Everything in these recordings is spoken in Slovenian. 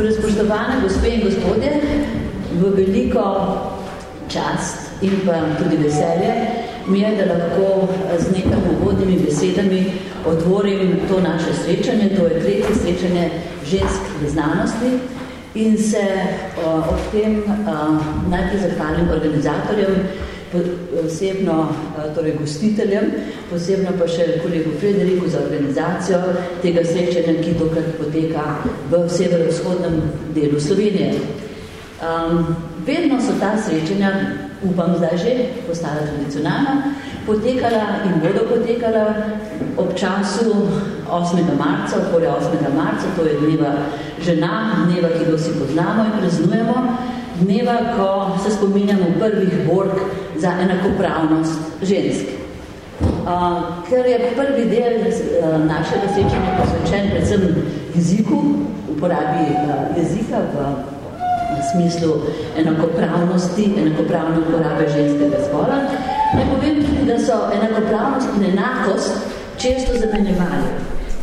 Torej, spoštovane gospe in gospodje, v veliko čast in pa tudi veselje mi je, da lahko z nekaj uvodnimi besedami odvorim to naše srečanje, to je tretje srečanje žensk v znanosti in se uh, ob tem uh, najprej zahvalim organizatorjem, posebno torej gostiteljem, posebno pa še kolegu Frederiku za organizacijo tega srečanja, ki tokrat poteka v severovzhodnem delu Slovenije. Um, vedno so ta srečanja, upam zdaj že, postala tradicionalna, potekala in bodo potekala ob času 8. marca, okoli 8. marca, to je dneva žena, dneva, ki ga vsi poznamo in preznujemo, dneva, ko se spominjamo prvih borg za enakopravnost žensk. Uh, ker je prvi del uh, našega srečanja posvečen predvsem jeziku, uporabi uh, jezika v, v smislu enakopravnosti, enakopravne uporabe ženskega spola, ne povem tudi, da so enakopravnost in enakost često zamenjevali.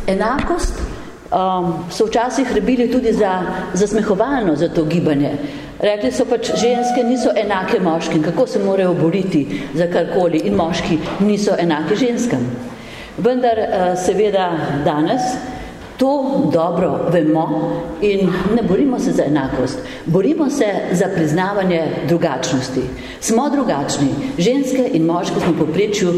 Enakost um, so včasih rebili tudi za zasmehovalno za to gibanje. Rekli so pač, ženske niso enake moškim, kako se morajo boriti za karkoli in moški niso enake ženskam. Vendar uh, seveda danes to dobro vemo in ne borimo se za enakost, borimo se za priznavanje drugačnosti. Smo drugačni, ženske in moški smo poprečju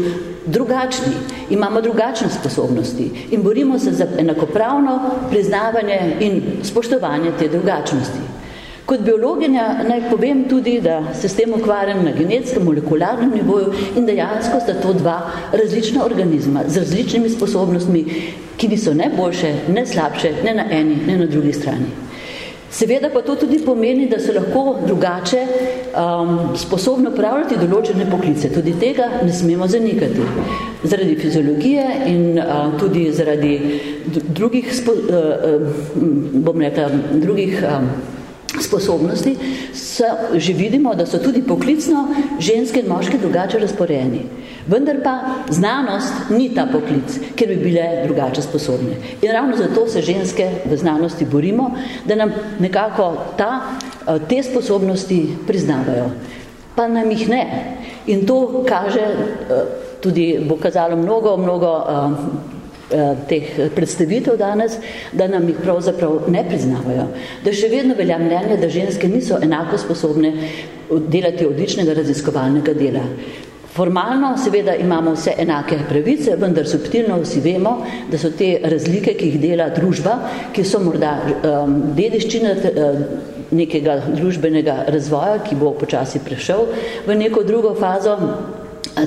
drugačni, imamo drugačne sposobnosti in borimo se za enakopravno priznavanje in spoštovanje te drugačnosti. Kot biologinja naj povem tudi, da se s tem ukvarjam na genetskem, molekularnem nivoju in dejansko sta to dva različna organizma z različnimi sposobnostmi, ki niso ne boljše, ne slabše, ne na eni, ne na drugi strani. Seveda pa to tudi pomeni, da se lahko drugače um, sposobno upravljati določene poklice. Tudi tega ne smemo zanikati. Zaradi fiziologije in uh, tudi zaradi drugih, spo, uh, uh, bom rekla, drugih um, sposobnosti, so, že vidimo, da so tudi poklicno ženske in moške drugače razporejeni. Vendar pa znanost ni ta poklic, ker bi bile drugače sposobne. In ravno zato se ženske v znanosti borimo, da nam nekako ta, eh, te sposobnosti priznavajo. Pa nam jih ne. In to kaže, eh, tudi bo kazalo mnogo, mnogo eh, teh predstavitev danes, da nam jih pravzaprav ne priznavajo. Da še vedno velja mnenje, da ženske niso enako sposobne delati odličnega raziskovalnega dela. Formalno seveda imamo vse enake pravice, vendar subtilno vsi vemo, da so te razlike, ki jih dela družba, ki so morda um, dediščina um, nekega družbenega razvoja, ki bo počasi prešel v neko drugo fazo,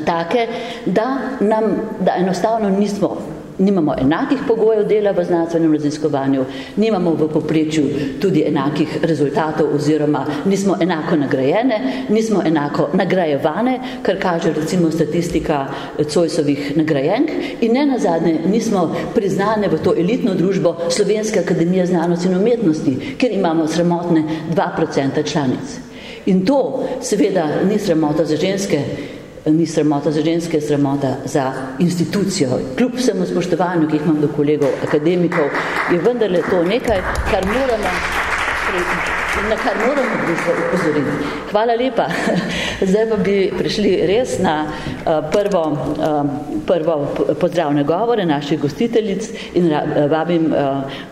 take, da nam, da enostavno nismo nimamo enakih pogojev dela v znanstvenem raziskovanju, nimamo v poprečju tudi enakih rezultatov oziroma nismo enako nagrajene, nismo enako nagrajevane, kar kaže recimo statistika Cojsovih nagrajenk in ne nazadnje nismo priznane v to elitno družbo Slovenske akademije znanosti in umetnosti, kjer imamo sramotne 2% članic. In to seveda ni sramota za ženske, ni sramota za ženske, sramota za institucijo. Kljub vsemu spoštovanju, ki jih imam do kolegov akademikov, je vendarle to nekaj, kar moramo na kar moramo upozoriti. Hvala lepa. Zdaj pa bi prišli res na prvo, prvo pozdravne govore naših gostiteljic in vabim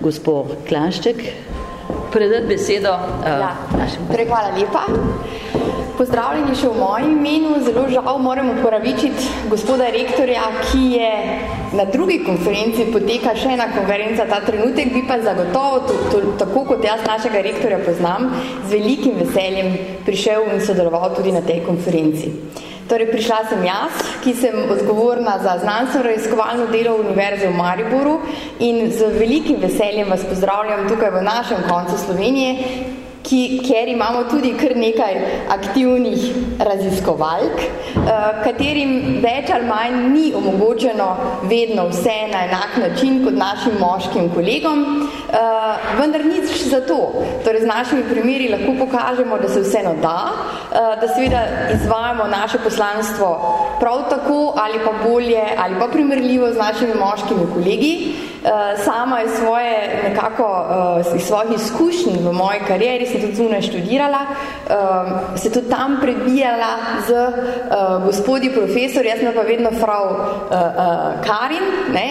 gospod Klanšček predati besedo ja. našim. Torej, hvala lepa. Pozdravljeni še v mojem imenu, zelo žal moram uporavičiti gospoda rektorja, ki je na drugi konferenci poteka še ena konferenca ta trenutek, bi pa zagotovo, to, to, tako kot jaz našega rektorja poznam, z velikim veseljem prišel in sodeloval tudi na tej konferenci. Torej, prišla sem jaz, ki sem odgovorna za znanstveno raziskovalno delo Univerze v Mariboru in z velikim veseljem vas pozdravljam tukaj v našem koncu Slovenije, ki, kjer imamo tudi kar nekaj aktivnih raziskovalk, uh, katerim več ali manj ni omogočeno vedno vse na enak način kot našim moškim kolegom, uh, vendar nič za to. Torej, z našimi primeri lahko pokažemo, da se vseeno da, uh, da seveda izvajamo naše poslanstvo prav tako ali pa bolje ali pa primerljivo z našimi moškimi kolegi, sama iz svoje nekako iz svojih izkušenj v moji karieri sem tudi zunaj študirala, se tudi tam prebijala z gospodi profesor, jaz sem pa vedno frau Karin, ne,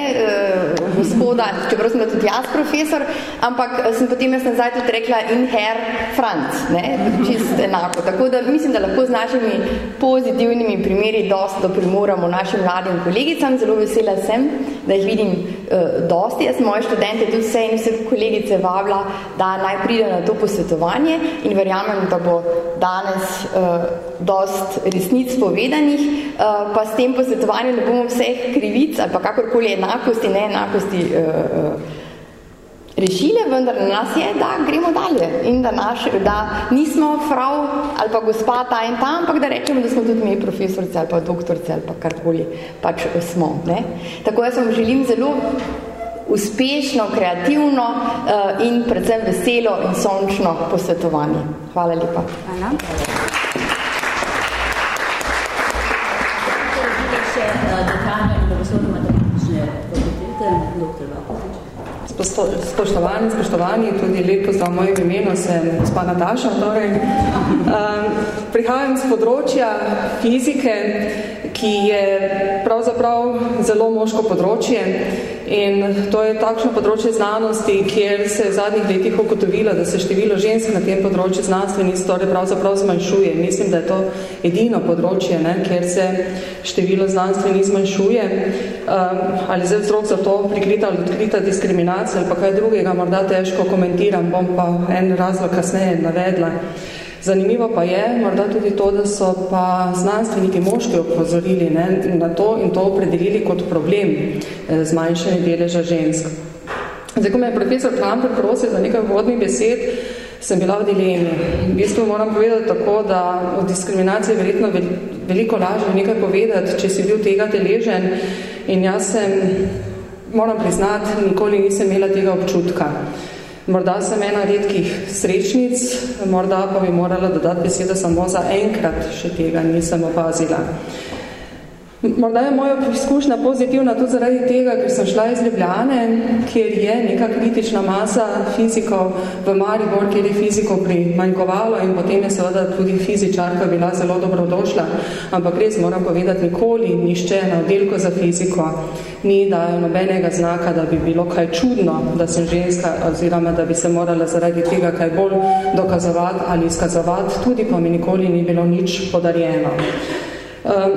gospoda, čeprav sem tudi jaz profesor, ampak sem potem jaz nazaj tudi rekla in Herr Franz, ne, čist enako. Tako da mislim, da lahko z našimi pozitivnimi primeri dosti doprimoramo našim mladim kolegicam. Zelo vesela sem, da jih vidim uh, dosti. Jaz moje študente tudi vse in vse kolegice vabila, da naj pride na to posvetovanje in verjamem, da bo danes uh, dost resnic povedanih, uh, pa s tem posvetovanjem ne bomo vseh krivic ali pa kakorkoli enakosti, neenakosti uh, uh, rešile, vendar na nas je, da gremo dalje in da, naš, da nismo frau ali pa gospa ta in ta, ampak da rečemo, da smo tudi mi profesorice ali pa doktorice ali pa karkoli pač smo. Ne? Tako jaz vam želim zelo uspešno, kreativno uh, in predvsem veselo in sončno posvetovanje. Hvala lepa. Hvala. Uh. Spoštovani, spoštovani, tudi lep pozdrav mojem imenu, sem gospa Nataša. Torej, um, prihajam z področja fizike, ki je pravzaprav zelo moško področje in to je takšno področje znanosti, kjer se je v zadnjih letih ugotovilo, da se število žensk na tem področju znanstvenic torej pravzaprav zmanjšuje. Mislim, da je to edino področje, ne, kjer se število znanstvenic zmanjšuje. Um, ali zdaj vzrok za to prikrita ali odkrita diskriminacija ali pa kaj drugega, morda težko komentiram, bom pa en razlog kasneje navedla. Zanimivo pa je morda tudi to, da so pa znanstveniki moški opozorili ne, na to in to opredelili kot problem eh, zmanjšanja deleža žensk. Zdaj, ko me je profesor Klamper prosil za nekaj vodnih besed, sem bila v dilemi. V bistvu moram povedati tako, da o diskriminaciji je verjetno veliko lažje nekaj povedati, če si bil tega deležen in jaz sem, moram priznati, nikoli nisem imela tega občutka. Morda sem ena redkih srečnic, morda pa bi morala dodati besedo samo za enkrat, še tega nisem opazila. Morda je moja izkušnja pozitivna tudi zaradi tega, ker sem šla iz Ljubljane, kjer je neka kritična masa fizikov v Maribor, kjer je fizikov primanjkovalo in potem je seveda tudi fizičarka bila zelo dobrodošla. Ampak res moram povedati, nikoli nišče na oddelku za fiziko ni dajo nobenega znaka, da bi bilo kaj čudno, da sem ženska oziroma da bi se morala zaradi tega kaj bolj dokazovati ali izkazovati, tudi pa mi nikoli ni bilo nič podarjeno. Um,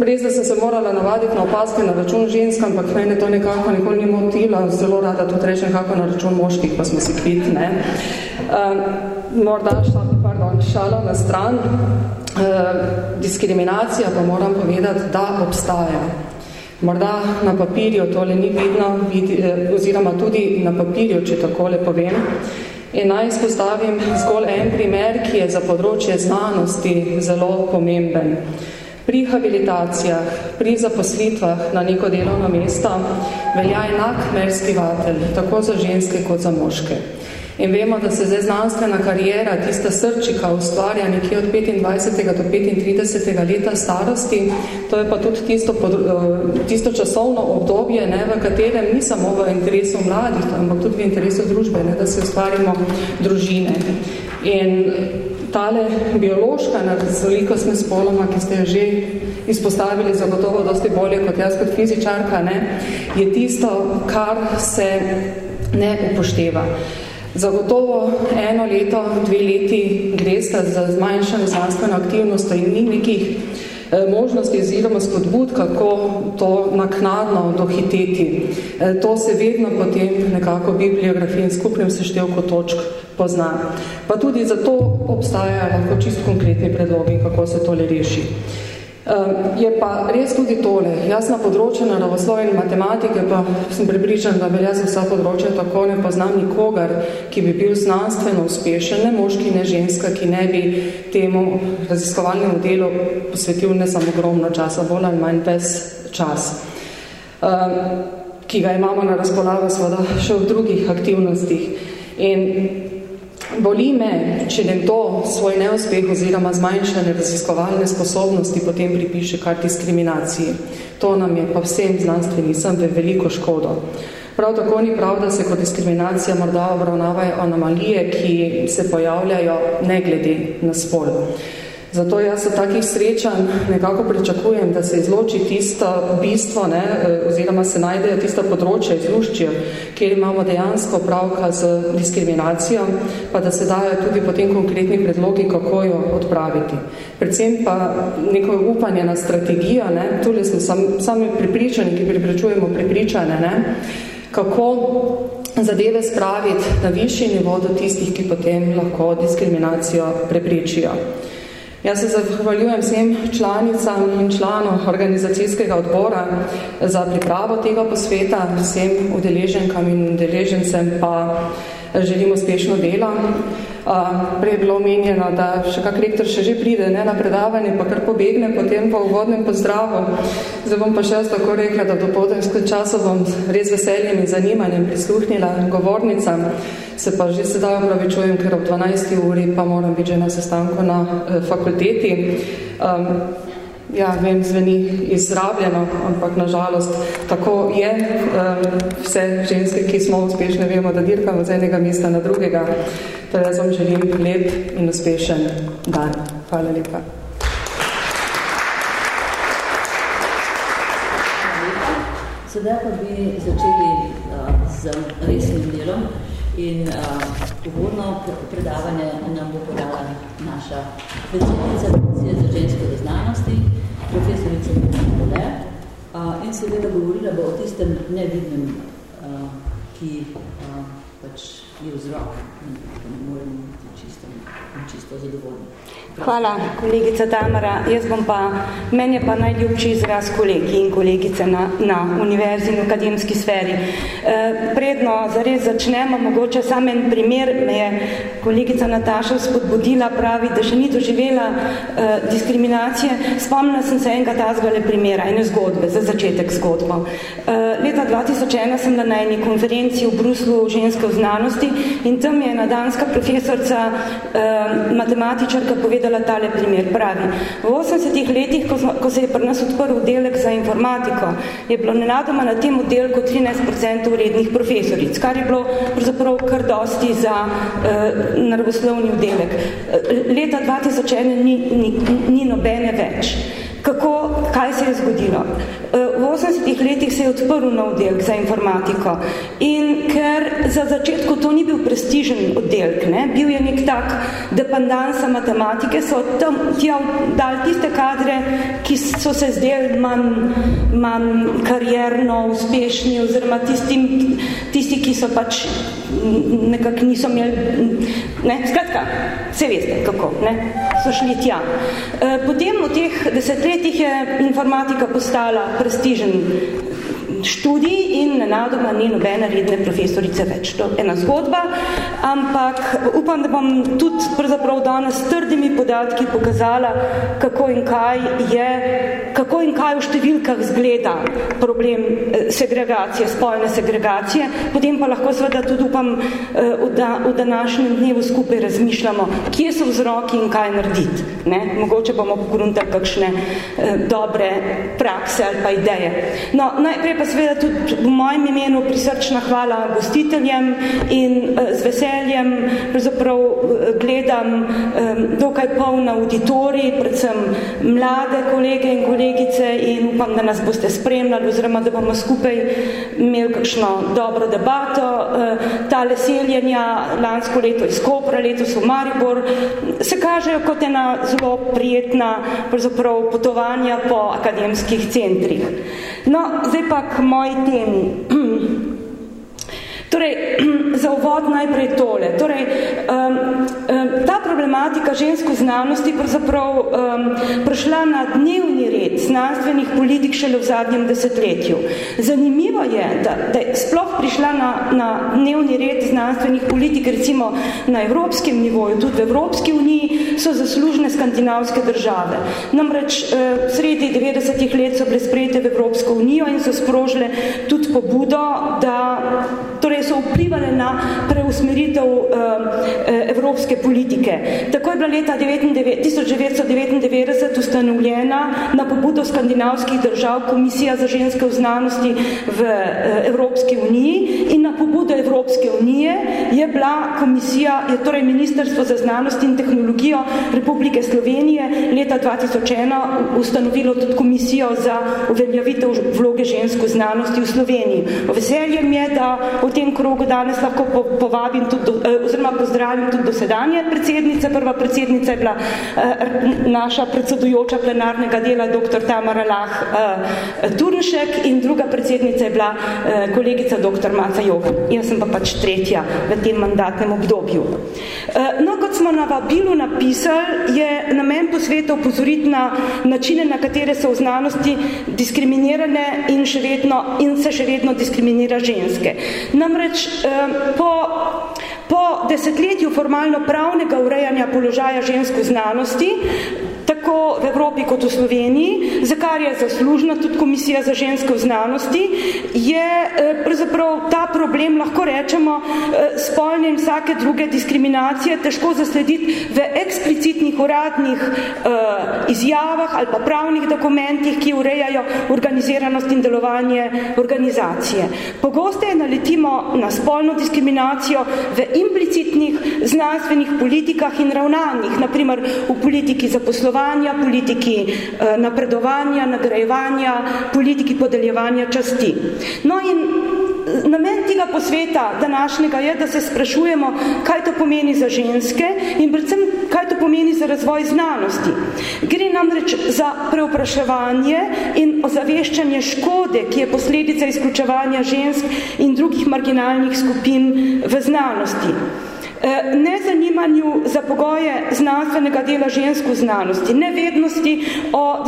Res, da sem se morala navaditi na opaske na račun žensk, ampak mene to nekako nikoli ni motilo, zelo rada tudi rečem kako na račun moških, pa smo si kvit, ne. Uh, morda šla, pardon, šala na stran. Uh, diskriminacija pa moram povedati, da obstaja. Morda na papirju tole ni vidno, vidi, eh, oziroma tudi na papirju, če takole povem. In naj izpostavim zgolj en primer, ki je za področje znanosti zelo pomemben. Pri habilitacijah, pri zaposlitvah na neko delovno mesto velja enak merski vatelj, tako za ženske kot za moške. In vemo, da se zdaj znanstvena karijera, tista srčika ustvarja nekje od 25. do 35. leta starosti, to je pa tudi tisto, pod, eh, tisto časovno obdobje, ne, v katerem ni samo v interesu mladih, ampak tudi v interesu družbe, ne, da se ustvarimo družine. In tale biološka razlikost med spoloma, ki ste jo že izpostavili zagotovo dosti bolje kot jaz kot fizičarka, ne, je tisto, kar se ne upošteva. Zagotovo eno leto, dve leti gresta za zmanjšanje znanstveno aktivnost in ni nekih Eh, možnosti oziroma spodbud, kako to naknadno dohiteti. Eh, to se vedno potem nekako bibliografij in skupnem seštevku točk pozna. Pa tudi zato obstajajo lahko čist konkretni predlogi, kako se tole reši. Je pa res tudi tole. Jaz na področju naravoslovja in matematike pa sem pripričan, da velja za vsa področja tako ne poznam nikogar, ki bi bil znanstveno uspešen, ne moški, ne ženska, ki ne bi temu raziskovalnemu delu posvetil ne samo ogromno časa, bolj ali manj ves čas, ki ga imamo na razpolago seveda še v drugih aktivnostih. In Boli me, če nekdo svoj neuspeh oziroma zmanjšanje raziskovalne sposobnosti potem pripiše kar diskriminaciji. To nam je pa vsem znanstvenicam v veliko škodo. Prav tako ni prav, da se kot diskriminacija morda obravnavajo anomalije, ki se pojavljajo ne glede na spol. Zato jaz v takih srečanj nekako pričakujem, da se izloči tisto bistvo, ne, oziroma se najdejo tista področja, izluščijo, kjer imamo dejansko pravka z diskriminacijo, pa da se dajo tudi potem konkretni predlogi, kako jo odpraviti. Predvsem pa neko upanje na strategijo, ne, tule smo sam, sami pripričani, ki pripričujemo pripričane, ne, kako zadeve spraviti na višji nivo do tistih, ki potem lahko diskriminacijo prepričijo. Jaz se zahvaljujem vsem članicam in članom organizacijskega odbora za pripravo tega posveta, vsem udeleženkam in udeležencem pa želim uspešno delo. Prej je bilo omenjeno, da še kak rektor še že pride ne, na predavanje, pa kar pobegne potem po uvodnem pozdravu. Zdaj bom pa še jaz tako rekla, da do podensko času bom res veseljem in zanimanjem prisluhnila govornicam. Se pa že sedaj opravičujem, ker ob 12. uri pa moram biti že na sestanku na eh, fakulteti. Um, ja, vem, zveni izrabljeno, ampak nažalost tako je. Um, vse ženske, ki smo uspešne, vemo, da dirkamo z enega mesta na drugega. Torej, jaz vam želim lep in uspešen dan. Hvala lepa. Sedaj pa bi začeli uh, z resnim delom. In uh, uvodno predavanje nam bo podala naša predsednica Komisije za ženske znanosti, profesorica Pole, uh, in seveda govorila bo o tistem nevidnem, uh, ki uh, pač je vzrok, ne moremo biti čisto, čisto zadovoljni. Hvala, kolegica Tamara. Jaz bom pa, meni je pa najljubši izraz kolegi in kolegice na, na univerzi in akademski sferi. E, predno, zares začnemo, mogoče sam en primer me je kolegica Nataša spodbudila, pravi, da še ni doživela e, diskriminacije. Spomnila sem se enega tazgale primera, ene zgodbe, za začetek zgodbo. E, leta 2001 sem na eni konferenciji v Bruslu ženske v znanosti in tam je ena danska profesorca, e, matematičarka, povedala, tale primer. Pravi, v 80 letih, ko, ko se je pri nas odprl oddelek za informatiko, je bilo nenadoma na tem oddelku 13% urednih profesoric, kar je bilo pravzaprav kar dosti za uh, naravoslovni oddelek. Uh, leta 2001 ni, ni, ni nobene več. Kako, kaj se je zgodilo? E, v 80 letih se je odprl nov oddelek za informatiko. In ker za začetku to ni bil prestižen oddelek, ne, bil je nek tak dependansa matematike, so tam tja dali tiste kadre, ki so se zdeli manj, manj karjerno uspešni oziroma tistim, tisti, ki so pač nekako niso imeli, ne, skratka, vse veste kako, ne, so šli tja. E, potem v teh desetletjih je informatika postala prestižen študij in nenadoma ni nobene redne profesorice več. To je ena zgodba, ampak upam, da bom tudi pravzaprav danes s trdimi podatki pokazala, kako in kaj je, kako in kaj v številkah zgleda problem eh, segregacije, spolne segregacije, potem pa lahko seveda tudi upam eh, v, da, v današnjem dnevu skupaj razmišljamo, kje so vzroki in kaj narediti. Ne? Mogoče bomo pogruntali kakšne eh, dobre prakse ali pa ideje. No, najprej pa seveda tudi v mojem imenu prisrčna hvala gostiteljem in uh, z veseljem pravzaprav uh, gledam um, dokaj poln auditorij, predvsem mlade kolege in kolegice in upam, da nas boste spremljali oziroma da bomo skupaj imeli kakšno dobro debato. Tale seljenja lansko leto iz Kopra, letos v Maribor, se kažejo kot ena zelo prijetna pravzaprav potovanja po akademskih centrih. No, zdaj pa k moji temi. Torej, za uvod najprej tole. Torej, um, um, ta problematika žensko znanosti pravzaprav um, prišla na dnevni red znanstvenih politik šele v zadnjem desetletju. Zanimivo je, da, da je sploh prišla na, na dnevni red znanstvenih politik, recimo na evropskem nivoju, tudi v Evropski uniji, so zaslužne skandinavske države. Namreč uh, sredi 90 let so bile sprejete v Evropsko unijo in so sprožile tudi pobudo, da torej so vplivali na preusmeritev uh, evropske politike. Tako je bila leta 1999 ustanovljena na pobudo skandinavskih držav Komisija za ženske v znanosti v eh, Evropski uniji in na pobudo Evropske unije je bila komisija, je torej Ministrstvo za znanost in tehnologijo Republike Slovenije leta 2001 ustanovilo tudi komisijo za uveljavitev vloge žensk v znanosti v Sloveniji. Veselje mi je, da v tem krogu danes lahko povabim tudi, eh, oziroma pozdravim tudi dosedanje predsednice. Prva predsednica je bila eh, naša predsedujoča plenarnega dela dr. Tamara Lah eh, Turnšek in druga predsednica je bila kolegica dr. Maca Johan. Jaz sem pa pač tretja v tem mandatnem obdobju. No, kot smo na vabilu napisali, je namen posveta upozoriti na načine, na katere so v znanosti diskriminirane in, še vedno, in se še vedno diskriminira ženske. Namreč po Po desetletju formalno pravnega urejanja položaja žensk v znanosti, tako v Evropi kot v Sloveniji, za kar je zaslužna tudi Komisija za ženske v znanosti, je eh, pravzaprav ta problem, lahko rečemo, eh, spolne in vsake druge diskriminacije težko zaslediti v eksplicitnih uradnih uh, izjavah ali pa pravnih dokumentih, ki urejajo organiziranost in delovanje organizacije. Pogosteje naletimo na spolno diskriminacijo v implicitnih znanstvenih politikah in ravnanjih, naprimer v politiki zaposlovanja, politiki eh, napredovanja, nagrajevanja, politiki podeljevanja časti. No in eh, namen tega posveta današnjega je, da se sprašujemo, kaj to pomeni za ženske in predvsem, kaj to pomeni za razvoj znanosti. Gre namreč za preopraševanje in ozaveščanje škode, ki je posledica izključevanja žensk in drugih marginalnih skupin v znanosti. Eh, nezanimanju za pogoje znanstvenega dela žensk v znanosti, nevednosti o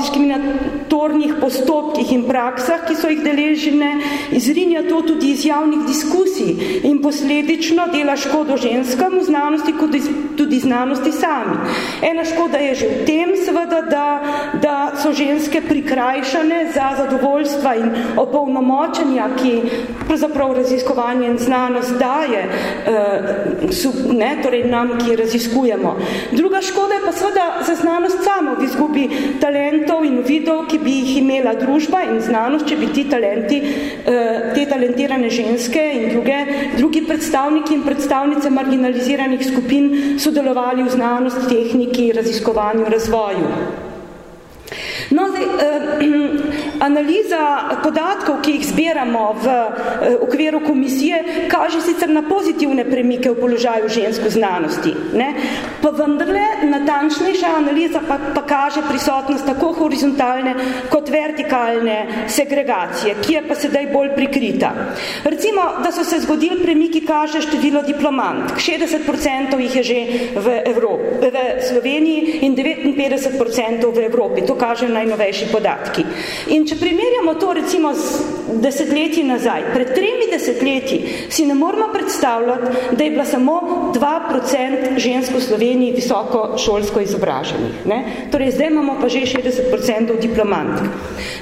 diskriminatornih postopkih in praksah, ki so jih deležene, izrinja to tudi iz javnih diskusij in posledično dela škodo ženskam v znanosti, kot tudi znanosti sami. Ena škoda je že v tem, seveda, da, da so ženske prikrajšane za zadovoljstva in opolnomočenja, ki pravzaprav raziskovanje in znanost daje, uh, ne, torej nam, ki raziskujemo. Druga škoda je pa seveda za znanost samo v izgubi talentov in vidov, ki bi jih imela družba in znanost, če bi ti talenti, eh, te talentirane ženske in druge, drugi predstavniki in predstavnice marginaliziranih skupin sodelovali v znanost, tehniki, raziskovanju, razvoju. No, zdaj, eh, Analiza podatkov, ki jih zbiramo v eh, okviru komisije, kaže sicer na pozitivne premike v položaju žensk v znanosti. Ne? Pa vendarle, natančnejša analiza pa, pa kaže prisotnost tako horizontalne kot vertikalne segregacije, ki je pa sedaj bolj prikrita. Recimo, da so se zgodili premiki, kaže število diplomant. 60% jih je že v, Evropi, v Sloveniji in 59% v Evropi. To kažejo najnovejši podatki. In če primerjamo to recimo z desetletji nazaj, pred tremi desetletji si ne moramo predstavljati, da je bila samo 2% žensk v Sloveniji visoko šolsko izobraženih. Ne? Torej, zdaj imamo pa že 60% diplomantk.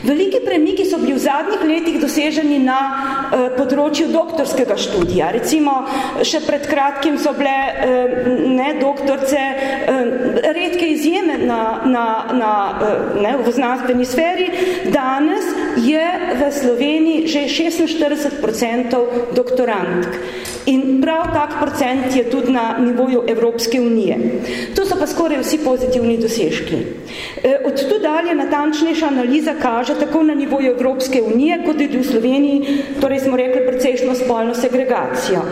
Veliki premiki so bili v zadnjih letih doseženi na eh, področju doktorskega študija. Recimo, še pred kratkim so bile eh, ne, doktorce eh, redke izjeme na, na, na, eh, ne, v znanstveni sferi, da danes je v Sloveniji že 46% doktorantk. In prav tak procent je tudi na nivoju Evropske unije. To so pa skoraj vsi pozitivni dosežki. E, od tu dalje natančnejša analiza kaže tako na nivoju Evropske unije, kot tudi v Sloveniji, torej smo rekli precejšno spolno segregacijo.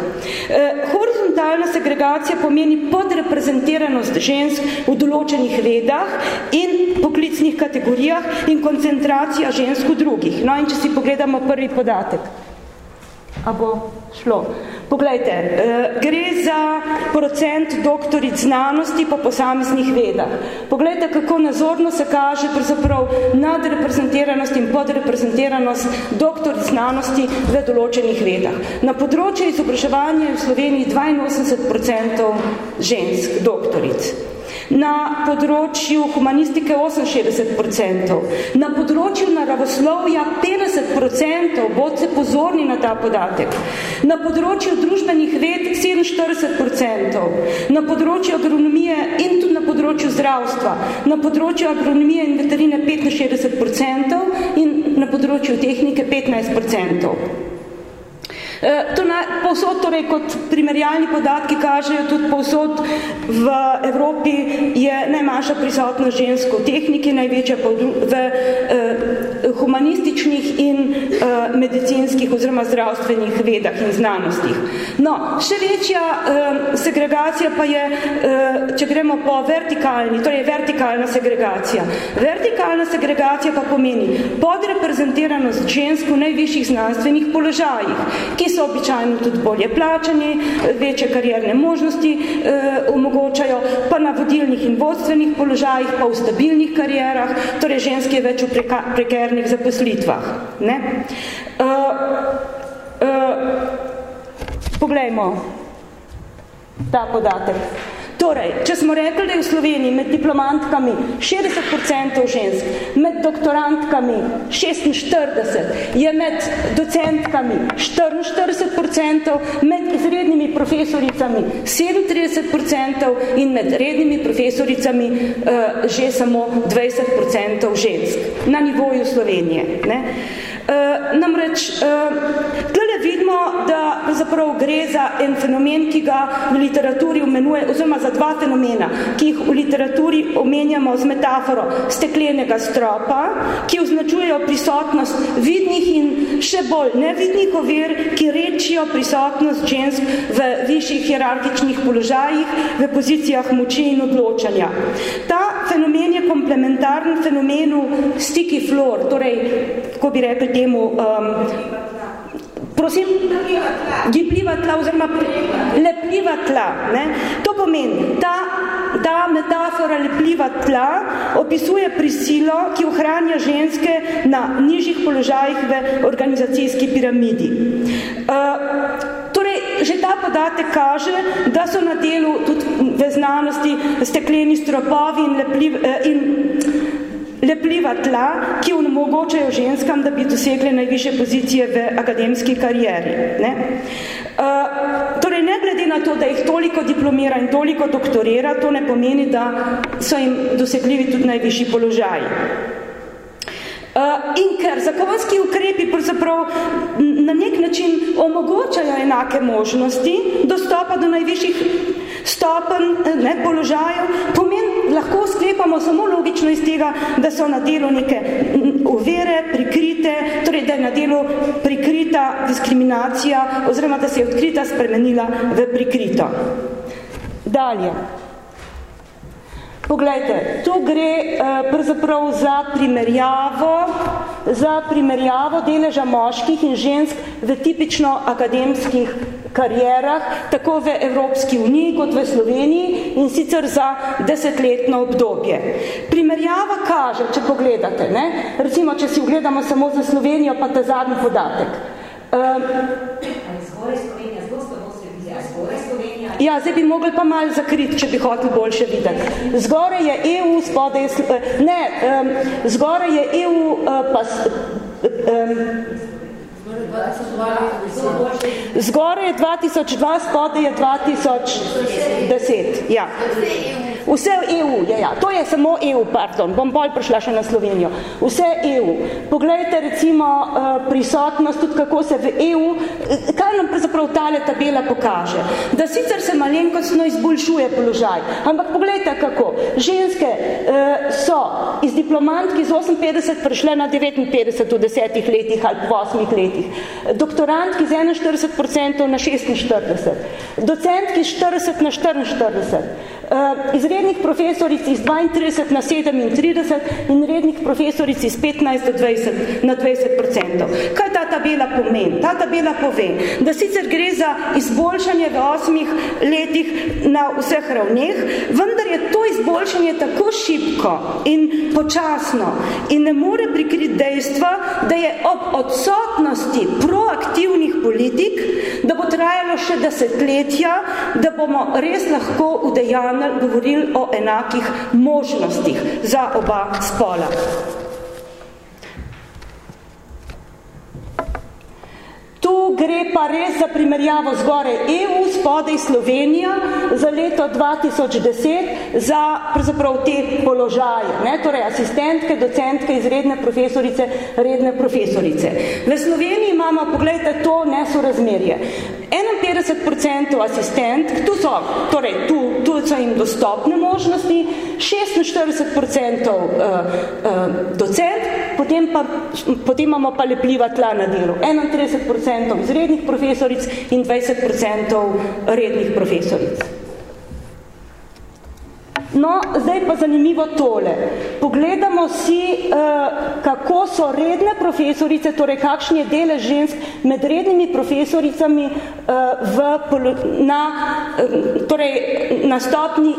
Horizontalna segregacija pomeni podreprezentiranost žensk v določenih vedah in poklicnih kategorijah in koncentracija žensk v drugih. No in če si pogledamo prvi podatek. A bo šlo? Poglejte, eh, gre za procent doktoric znanosti po posameznih vedah. Poglejte, kako nazorno se kaže pravzaprav nadreprezentiranost in podreprezentiranost doktoric znanosti v določenih vedah. Na področju izobraževanja je v Sloveniji 82% žensk doktoric. Na področju humanistike 68%, na področju naravoslovja 50%, bodite pozorni na ta podatek, na področju družbenih ved 47%, na področju agronomije in tudi na področju zdravstva, na področju agronomije in veterine 65% in na področju tehnike 15%. Eh, to na, povsod, torej kot primerjalni podatki kažejo, tudi povsod v Evropi je najmanjša prisotnost žensko v tehniki, največja pa v, v eh, humanističnih in eh, medicinskih oziroma zdravstvenih vedah in znanostih. No, še večja eh, segregacija pa je, eh, če gremo po vertikalni, torej vertikalna segregacija. Vertikalna segregacija pa pomeni podreprezentiranost žensk v najvišjih znanstvenih položajih, ki so običajno tudi bolje plačani, večje karierne možnosti eh, omogočajo, pa na vodilnih in vodstvenih položajih, pa v stabilnih karierah, torej ženski je več v preka, prekernih zaposlitvah. Ne? Uh, uh, poglejmo ta podatek. Torej, če smo rekli, da je v Sloveniji med diplomantkami 60% žensk, med doktorantkami 46%, je med docentkami 44%, med izrednimi profesoricami 37% in med rednimi profesoricami uh, že samo 20% žensk na nivoju Slovenije. Ne? Uh, namreč, uh, vidimo, da zapravo gre za en fenomen, ki ga v literaturi omenuje, oziroma za dva fenomena, ki jih v literaturi omenjamo z metaforo steklenega stropa, ki označujejo prisotnost vidnih in še bolj nevidnih ovir, ki rečijo prisotnost žensk v višjih hierarhičnih položajih, v pozicijah moči in odločanja. Ta fenomen je komplementaren fenomenu sticky floor, torej, ko bi rekli temu, um, prosim, gibljiva tla oziroma lepljiva tla. Ne? To pomeni, ta, ta metafora lepljiva tla opisuje prisilo, ki ohranja ženske na nižjih položajih v organizacijski piramidi. Uh, torej, že ta podatek kaže, da so na delu tudi v znanosti stekleni stropovi in, lepljiv, uh, in lepljiva tla, ki omogočajo ženskam, da bi dosegli najviše pozicije v akademski karieri. Ne? Uh, torej, ne glede na to, da jih toliko diplomira in toliko doktorira, to ne pomeni, da so jim dosegljivi tudi najvišji položaji. Uh, in ker zakonski ukrepi pravzaprav na nek način omogočajo enake možnosti dostopa do najvišjih stopen ne, položajev, pomeni, lahko sklepamo samo logično iz tega, da so na delu neke uvere prikrite, torej da je na delu prikrita diskriminacija oziroma da se je odkrita spremenila v prikrito. Dalje. Poglejte, tu gre eh, pravzaprav za primerjavo, za primerjavo deleža moških in žensk v tipično akademskih karierah, tako v Evropski uniji kot v Sloveniji in sicer za desetletno obdobje. Primerjava kaže, če pogledate, ne? recimo, če si ugledamo samo za Slovenijo, pa ta zadnji podatek. Um, Ja, zdaj bi mogli pa malo zakriti, če bi hotel boljše videti. Zgore je EU, spode je... Ne, um, zgore je EU, uh, pa... Um, Zgore je 2002, spode je 2010. Ja. Vse v EU, ja, ja. To je samo EU, pardon, bom bolj prišla še na Slovenijo. Vse EU. Poglejte recimo uh, prisotnost, tudi kako se v EU, eh, kaj nam pravzaprav tale tabela pokaže? Da sicer se malenkostno izboljšuje položaj, ampak poglejte kako. Ženske uh, so iz diplomantki z 58 prišle na 59 v desetih letih ali v 8 letih. Doktorantki z 41% na 46. Docentki z 40 na 44 uh, izrednih profesoric iz 32 na 37 in rednih profesoric iz 15 do 20 na 20 procentov. Kaj ta tabela pomeni? Ta tabela pove, da sicer gre za izboljšanje v osmih letih na vseh ravneh, vendar je to izboljšanje tako šipko in počasno in ne more prikriti dejstva, da je ob odsotnosti proaktivnosti aktivnih politik, da bo trajalo še desetletja, da bomo res lahko udejano govorili o enakih možnostih za oba spola. Tu gre pa res za primerjavo zgore EU, spodaj Slovenija za leto 2010 za pravzaprav te položaje, ne? torej asistentke, docentke, izredne profesorice, redne profesorice. V Sloveniji imamo, pogledajte, to nesorazmerje. 51% asistent, tu so, torej tu, tu so jim dostopne možnosti, 46% uh, uh, docent, potem, pa, potem imamo pa lepljiva tla na delu. 31% izrednih profesoric in 20% rednih profesoric. No, zdaj pa zanimivo tole. Pogledamo si, uh, kako so redne profesorice, torej kakšen je delež žensk med rednimi profesoricami uh, v, na, uh, torej, na stopni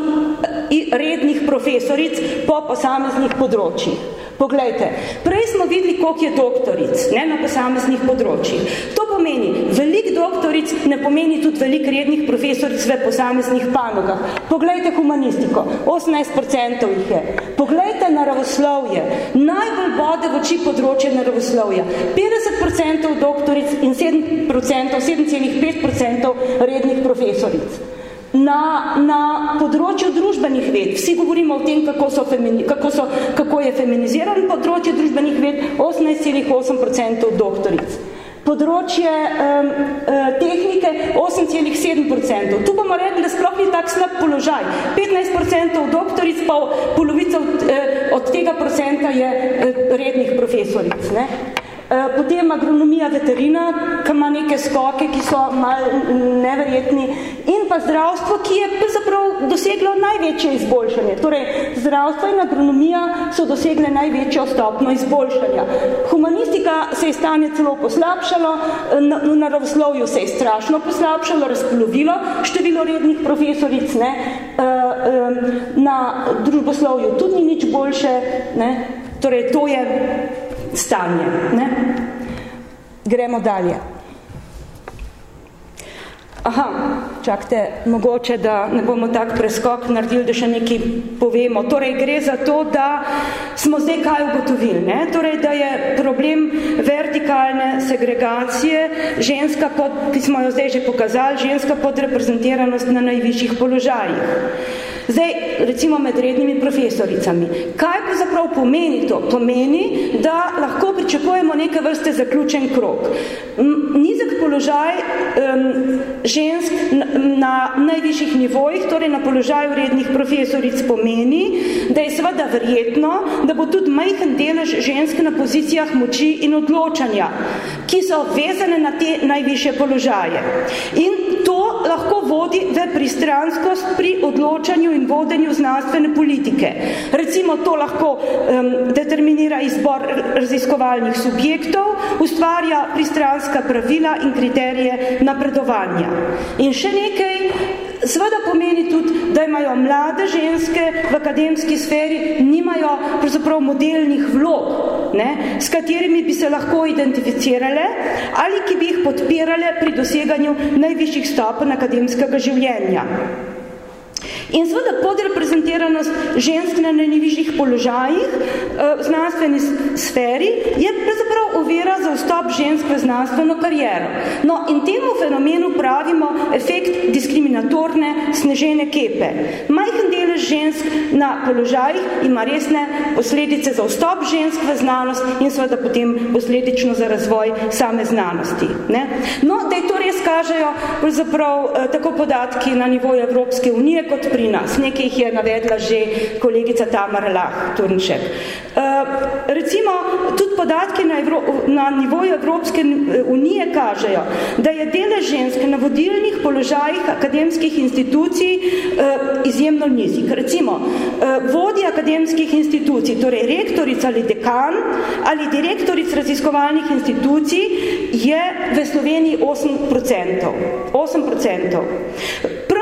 rednih profesoric po posameznih področjih. Poglejte, prej smo videli, koliko je doktoric ne, na posameznih področjih. To pomeni, velik doktoric ne pomeni tudi velik rednih profesoric v posameznih panogah. Poglejte humanistiko, 18% jih je. Poglejte naravoslovje, najbolj bode v oči področje naravoslovja. 50% doktoric in 7%, 7,5% rednih profesoric. Na, na področju družbenih ved, vsi govorimo o tem, kako, so femini, kako, so, kako je feminiziran področje družbenih ved, 18,8% doktoric. Področje um, uh, tehnike 8,7%. Tu bomo rekli, da sploh ni tak slab položaj. 15% doktoric, pa polovica od, uh, od tega procenta je uh, rednih profesoric. Ne? Eh, potem agronomija veterina, ki ima neke skoke, ki so mal neverjetni, in pa zdravstvo, ki je zapravo doseglo največje izboljšanje. Torej, zdravstvo in agronomija so dosegle največjo stopno izboljšanja. Humanistika se je stanje celo poslabšalo, na, v naravoslovju se je strašno poslabšalo, razpolovilo število rednih profesoric, ne, eh, na družboslovju tudi ni nič boljše, ne, torej to je stanje. Ne? Gremo dalje. Aha, čakajte, mogoče, da ne bomo tak preskok naredili, da še nekaj povemo. Torej, gre za to, da smo zdaj kaj ugotovili, ne? Torej, da je problem vertikalne segregacije, ženska pod, ki smo jo zdaj že pokazali, ženska podreprezentiranost na najvišjih položajih. Zdaj, recimo med rednimi profesoricami. Kaj pravzaprav pomeni to? Pomeni, da lahko pričakujemo neke vrste zaključen krok. Nizek položaj um, žensk na, na najvišjih nivojih, torej na položaju rednih profesoric, pomeni, da je seveda verjetno, da bo tudi majhen delež žensk na pozicijah moči in odločanja, ki so vezane na te najvišje položaje. In to lahko vodi v pristranskost pri odločanju in vodenju znanstvene politike. Recimo to lahko um, determinira izbor raziskovalnih subjektov, ustvarja pristranska pravila in kriterije napredovanja. In še nekaj, Sveda pomeni tudi, da imajo mlade ženske v akademski sferi, nimajo pravzaprav modelnih vlog, ne, s katerimi bi se lahko identificirale ali ki bi jih podpirale pri doseganju najvišjih stopenj akademskega življenja. In seveda podreprezentiranost žensk na najnižjih položajih eh, v znanstveni sferi je pravzaprav ovira za vstop žensk v znanstveno kariero. No, in temu fenomenu pravimo efekt diskriminatorne snežene kepe. Majhen delež žensk na položajih ima resne posledice za vstop žensk v znanost in seveda potem posledično za razvoj same znanosti. Ne? No, da je to res kažejo pravzaprav eh, tako podatki na nivoju Evropske unije kot pri pri nas. Nekaj jih je navedla že kolegica Tamara Lah, Turnšek. Uh, recimo, tudi podatki na, Evro, na nivoju Evropske unije kažejo, da je dele ženske na vodilnih položajih akademskih institucij uh, izjemno nizik. Recimo, vodi akademskih institucij, torej rektorica ali dekan ali direktoric raziskovalnih institucij je v Sloveniji 8%. 8%. Pravzaprav ni mnogo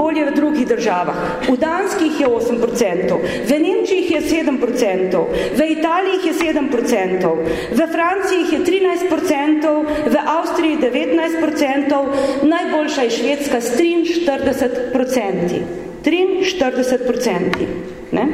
bolje v drugih državah. V Danskih je 8%, v Nemčiji je 7%, v Italiji je 7%, v Franciji je 13%, v Avstriji 19%, najboljša je Švedska s 43%. 43%. Ne?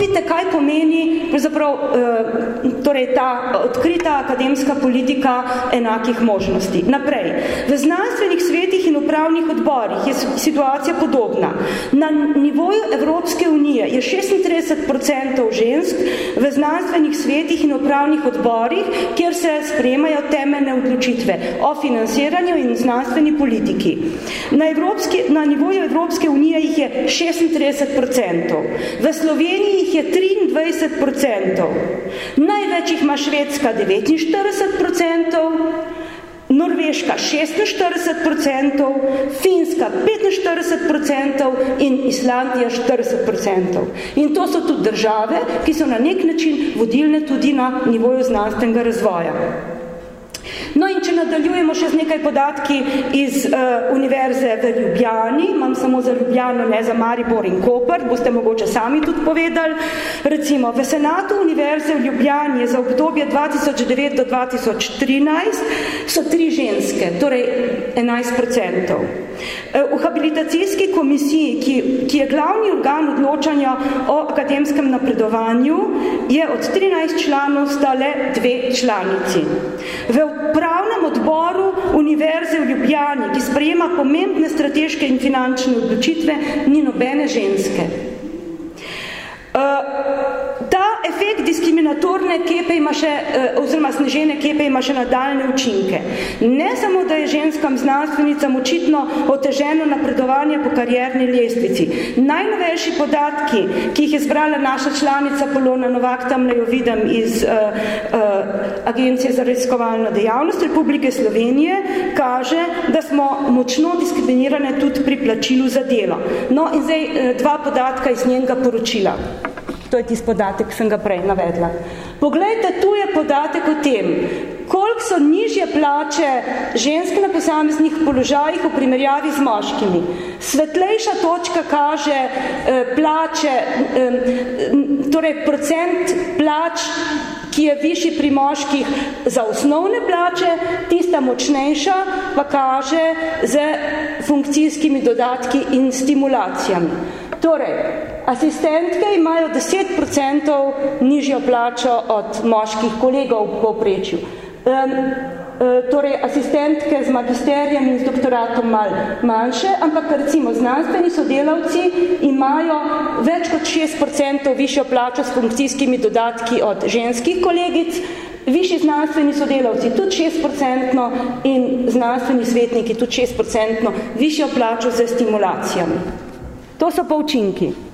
Vidite, kaj pomeni pravzaprav, eh, torej ta odkrita akademska politika enakih možnosti. Naprej. V znanstvenih svetih in upravnih odborih je situacija podobna. Na nivoju Evropske unije je 36% žensk v znanstvenih svetih in upravnih odborih, kjer se sprejemajo temeljne odločitve o financiranju in znanstveni politiki. Na, Evropski, na nivoju Evropske unije jih je 36%. V Sloveniji jih je 23%, največ jih ima Švedska 49%, Norveška 46%, Finska 45% in Islandija 40%. In to so tudi države, ki so na nek način vodilne tudi na nivoju znanstvenega razvoja. No in če nadaljujemo še z nekaj podatki iz uh, Univerze v Ljubljani, imam samo za Ljubljano, ne za Maribor in Koper, boste mogoče sami tudi povedali. Recimo, v Senatu Univerze v Ljubljani je za obdobje 2009 do 2013 so tri ženske, torej 11%. Eh, v habilitacijski komisiji, ki, ki je glavni organ odločanja o akademskem napredovanju, je od 13 članov stale dve članici. V upravnem odboru Univerze v Ljubljani, ki sprejema pomembne strateške in finančne odločitve, ni nobene ženske. Uh, efekt diskriminatorne kepe ima še, uh, oziroma snežene kepe ima še nadaljne učinke. Ne samo, da je ženskam znanstvenicam očitno oteženo napredovanje po karierni lestvici. Najnovejši podatki, ki jih je zbrala naša članica Polona Novak, tam jo vidim iz uh, uh, Agencije za raziskovalno dejavnost Republike Slovenije, kaže, da smo močno diskriminirane tudi pri plačilu za delo. No in zdaj dva podatka iz njenega poročila. To je tisti podatek, ki sem ga prej navedla. Poglejte, tu je podatek o tem, koliko so nižje plače ženske na posameznih položajih v primerjavi z moškimi. Svetlejša točka kaže eh, plače, eh, torej procent plač, ki je višji pri moških za osnovne plače, tista močnejša pa kaže z funkcijskimi dodatki in stimulacijami. Torej, asistentke imajo 10% nižjo plačo od moških kolegov v povprečju. Um, torej asistentke z magisterijem in z doktoratom mal manjše, ampak recimo znanstveni sodelavci imajo več kot 6% višjo plačo s funkcijskimi dodatki od ženskih kolegic, višji znanstveni sodelavci tudi 6% in znanstveni svetniki tudi 6% višjo plačo z stimulacijami. To so pa učinki.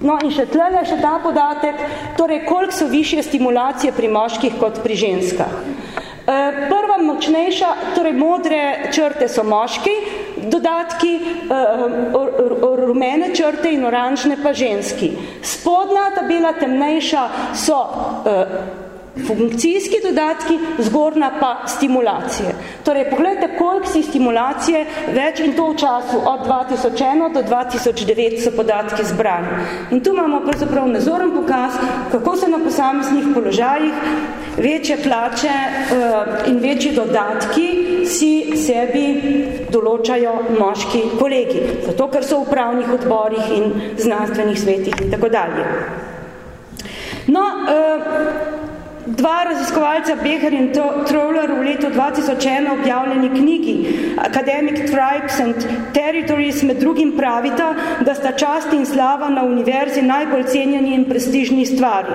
No in še tlele še ta podatek, torej koliko so višje stimulacije pri moških kot pri ženskah. E, prva močnejša, torej modre črte so moški, dodatki e, rumene črte in oranžne pa ženski. Spodna tabela temnejša so e, funkcijski dodatki, zgorna pa stimulacije. Torej, pogledajte, koliko si stimulacije več in to v času od 2001 do 2009 so podatki zbrani. In tu imamo pravzaprav nazoren pokaz, kako se na posameznih položajih večje plače uh, in večji dodatki si sebi določajo moški kolegi. Zato, ker so v upravnih odborih in znanstvenih svetih in tako dalje. No, uh, Dva raziskovalca, Beher in Troller, v letu 2001 objavljeni knjigi Academic Tribes and Territories med drugim pravita, da sta čast in slava na univerzi najbolj cenjeni in prestižni stvari.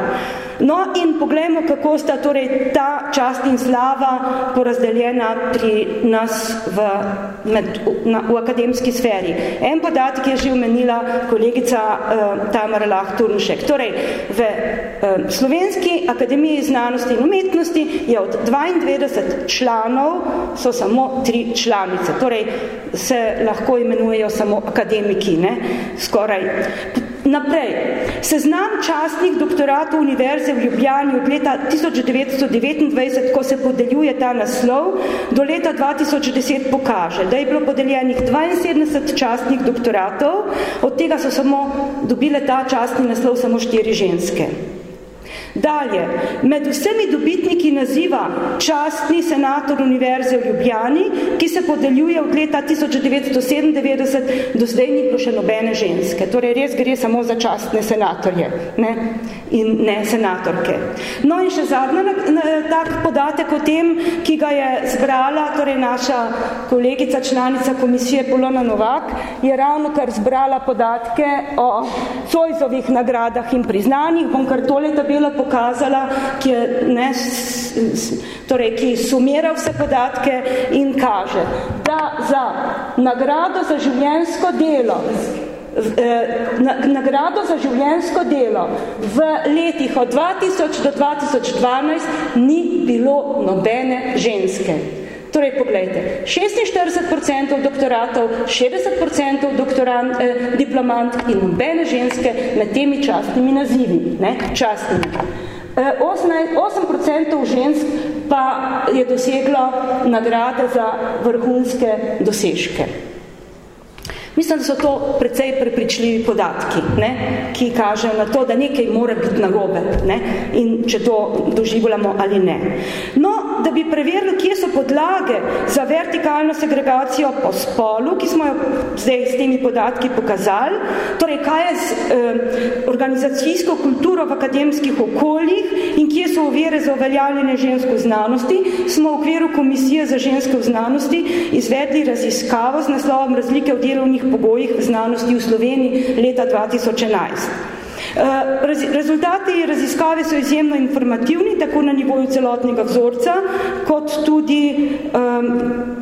No in poglejmo, kako sta torej ta čast in slava porazdeljena pri nas v, med, na, v akademski sferi. En podatek je že omenila kolegica uh, Tamara Lah-Turnšek. Torej, v uh, Slovenski akademiji znanosti in umetnosti je od 92 članov so samo tri članice. Torej, se lahko imenujejo samo akademiki, ne? skoraj Naprej, seznam častnih doktoratov Univerze v Ljubljani od leta 1929, ko se podeljuje ta naslov, do leta 2010 pokaže, da je bilo podeljenih 72 častnih doktoratov, od tega so samo dobile ta častni naslov samo štiri ženske. Dalje, med vsemi dobitniki naziva častni senator Univerze v Ljubljani, ki se podeljuje od leta 1997 do zdaj ni bilo še nobene ženske. Torej, res gre samo za častne senatorje ne? in ne senatorke. No in še zadnja tak podatek o tem, ki ga je zbrala torej naša kolegica, članica komisije Polona Novak, je ravno kar zbrala podatke o Sojzovih nagradah in priznanjih. Bom kar tole tabelo pokazala, ki, je, ne, torej, ki sumira vse podatke in kaže, da za nagrado za življenjsko delo eh, nagrado za življenjsko delo v letih od 2000 do 2012 ni bilo nobene ženske. Torej, poglejte, 46% doktoratov, 60% doktorant, eh, diplomant in nobene ženske med temi častnimi nazivi, ne, častnimi. 8% žensk pa je doseglo nagrade za vrhunske dosežke. Mislim, da so to precej prepričljivi podatki, ne, ki kažejo na to, da nekaj mora biti narobe ne, in če to doživljamo ali ne. No, da bi preverili, kje so podlage za vertikalno segregacijo po spolu, ki smo jo zdaj s temi podatki pokazali, torej kaj je z eh, organizacijsko kulturo v akademskih okoljih in kje so ovire za uveljavljene žensko znanosti, smo v okviru Komisije za ženske v znanosti izvedli raziskavo z naslovom razlike v delovnih pogojih znanosti v Sloveniji leta 2011. Eh, rezultati raziskave so izjemno informativni, tako na nivoju celotnega vzorca, kot tudi um,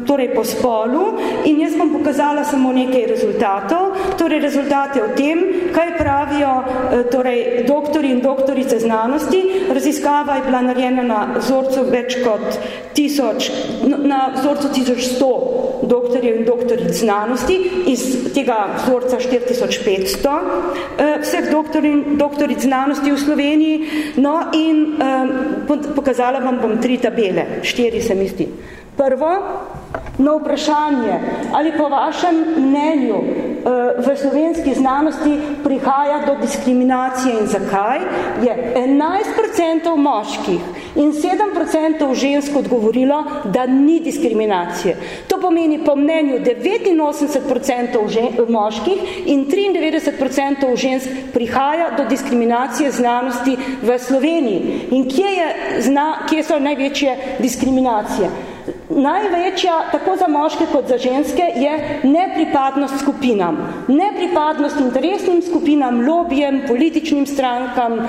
torej po spolu. In jaz bom pokazala samo nekaj rezultatov. Torej rezultate o tem, kaj pravijo eh, torej, doktori in doktorice znanosti. Raziskava je bila narejena na vzorcu več kot tisoč, na vzorcu 1100 doktorjev in doktoric znanosti, iz tega vzorca 4500 eh, vseh doktorjev doktoric znanosti v Sloveniji, no in um, pokazala vam bom tri tabele, štiri se mi zdi. Prvo, na vprašanje, ali po vašem mnenju uh, v slovenski znanosti prihaja do diskriminacije in zakaj, je 11% moških in 7% žensk odgovorilo, da ni diskriminacije. To pomeni po mnenju 89% moških in 93% žensk prihaja do diskriminacije znanosti v Sloveniji. In kje, je, zna, kje so največje diskriminacije? Največja, tako za moške kot za ženske, je nepripadnost skupinam. Nepripadnost interesnim skupinam, lobijem, političnim strankam,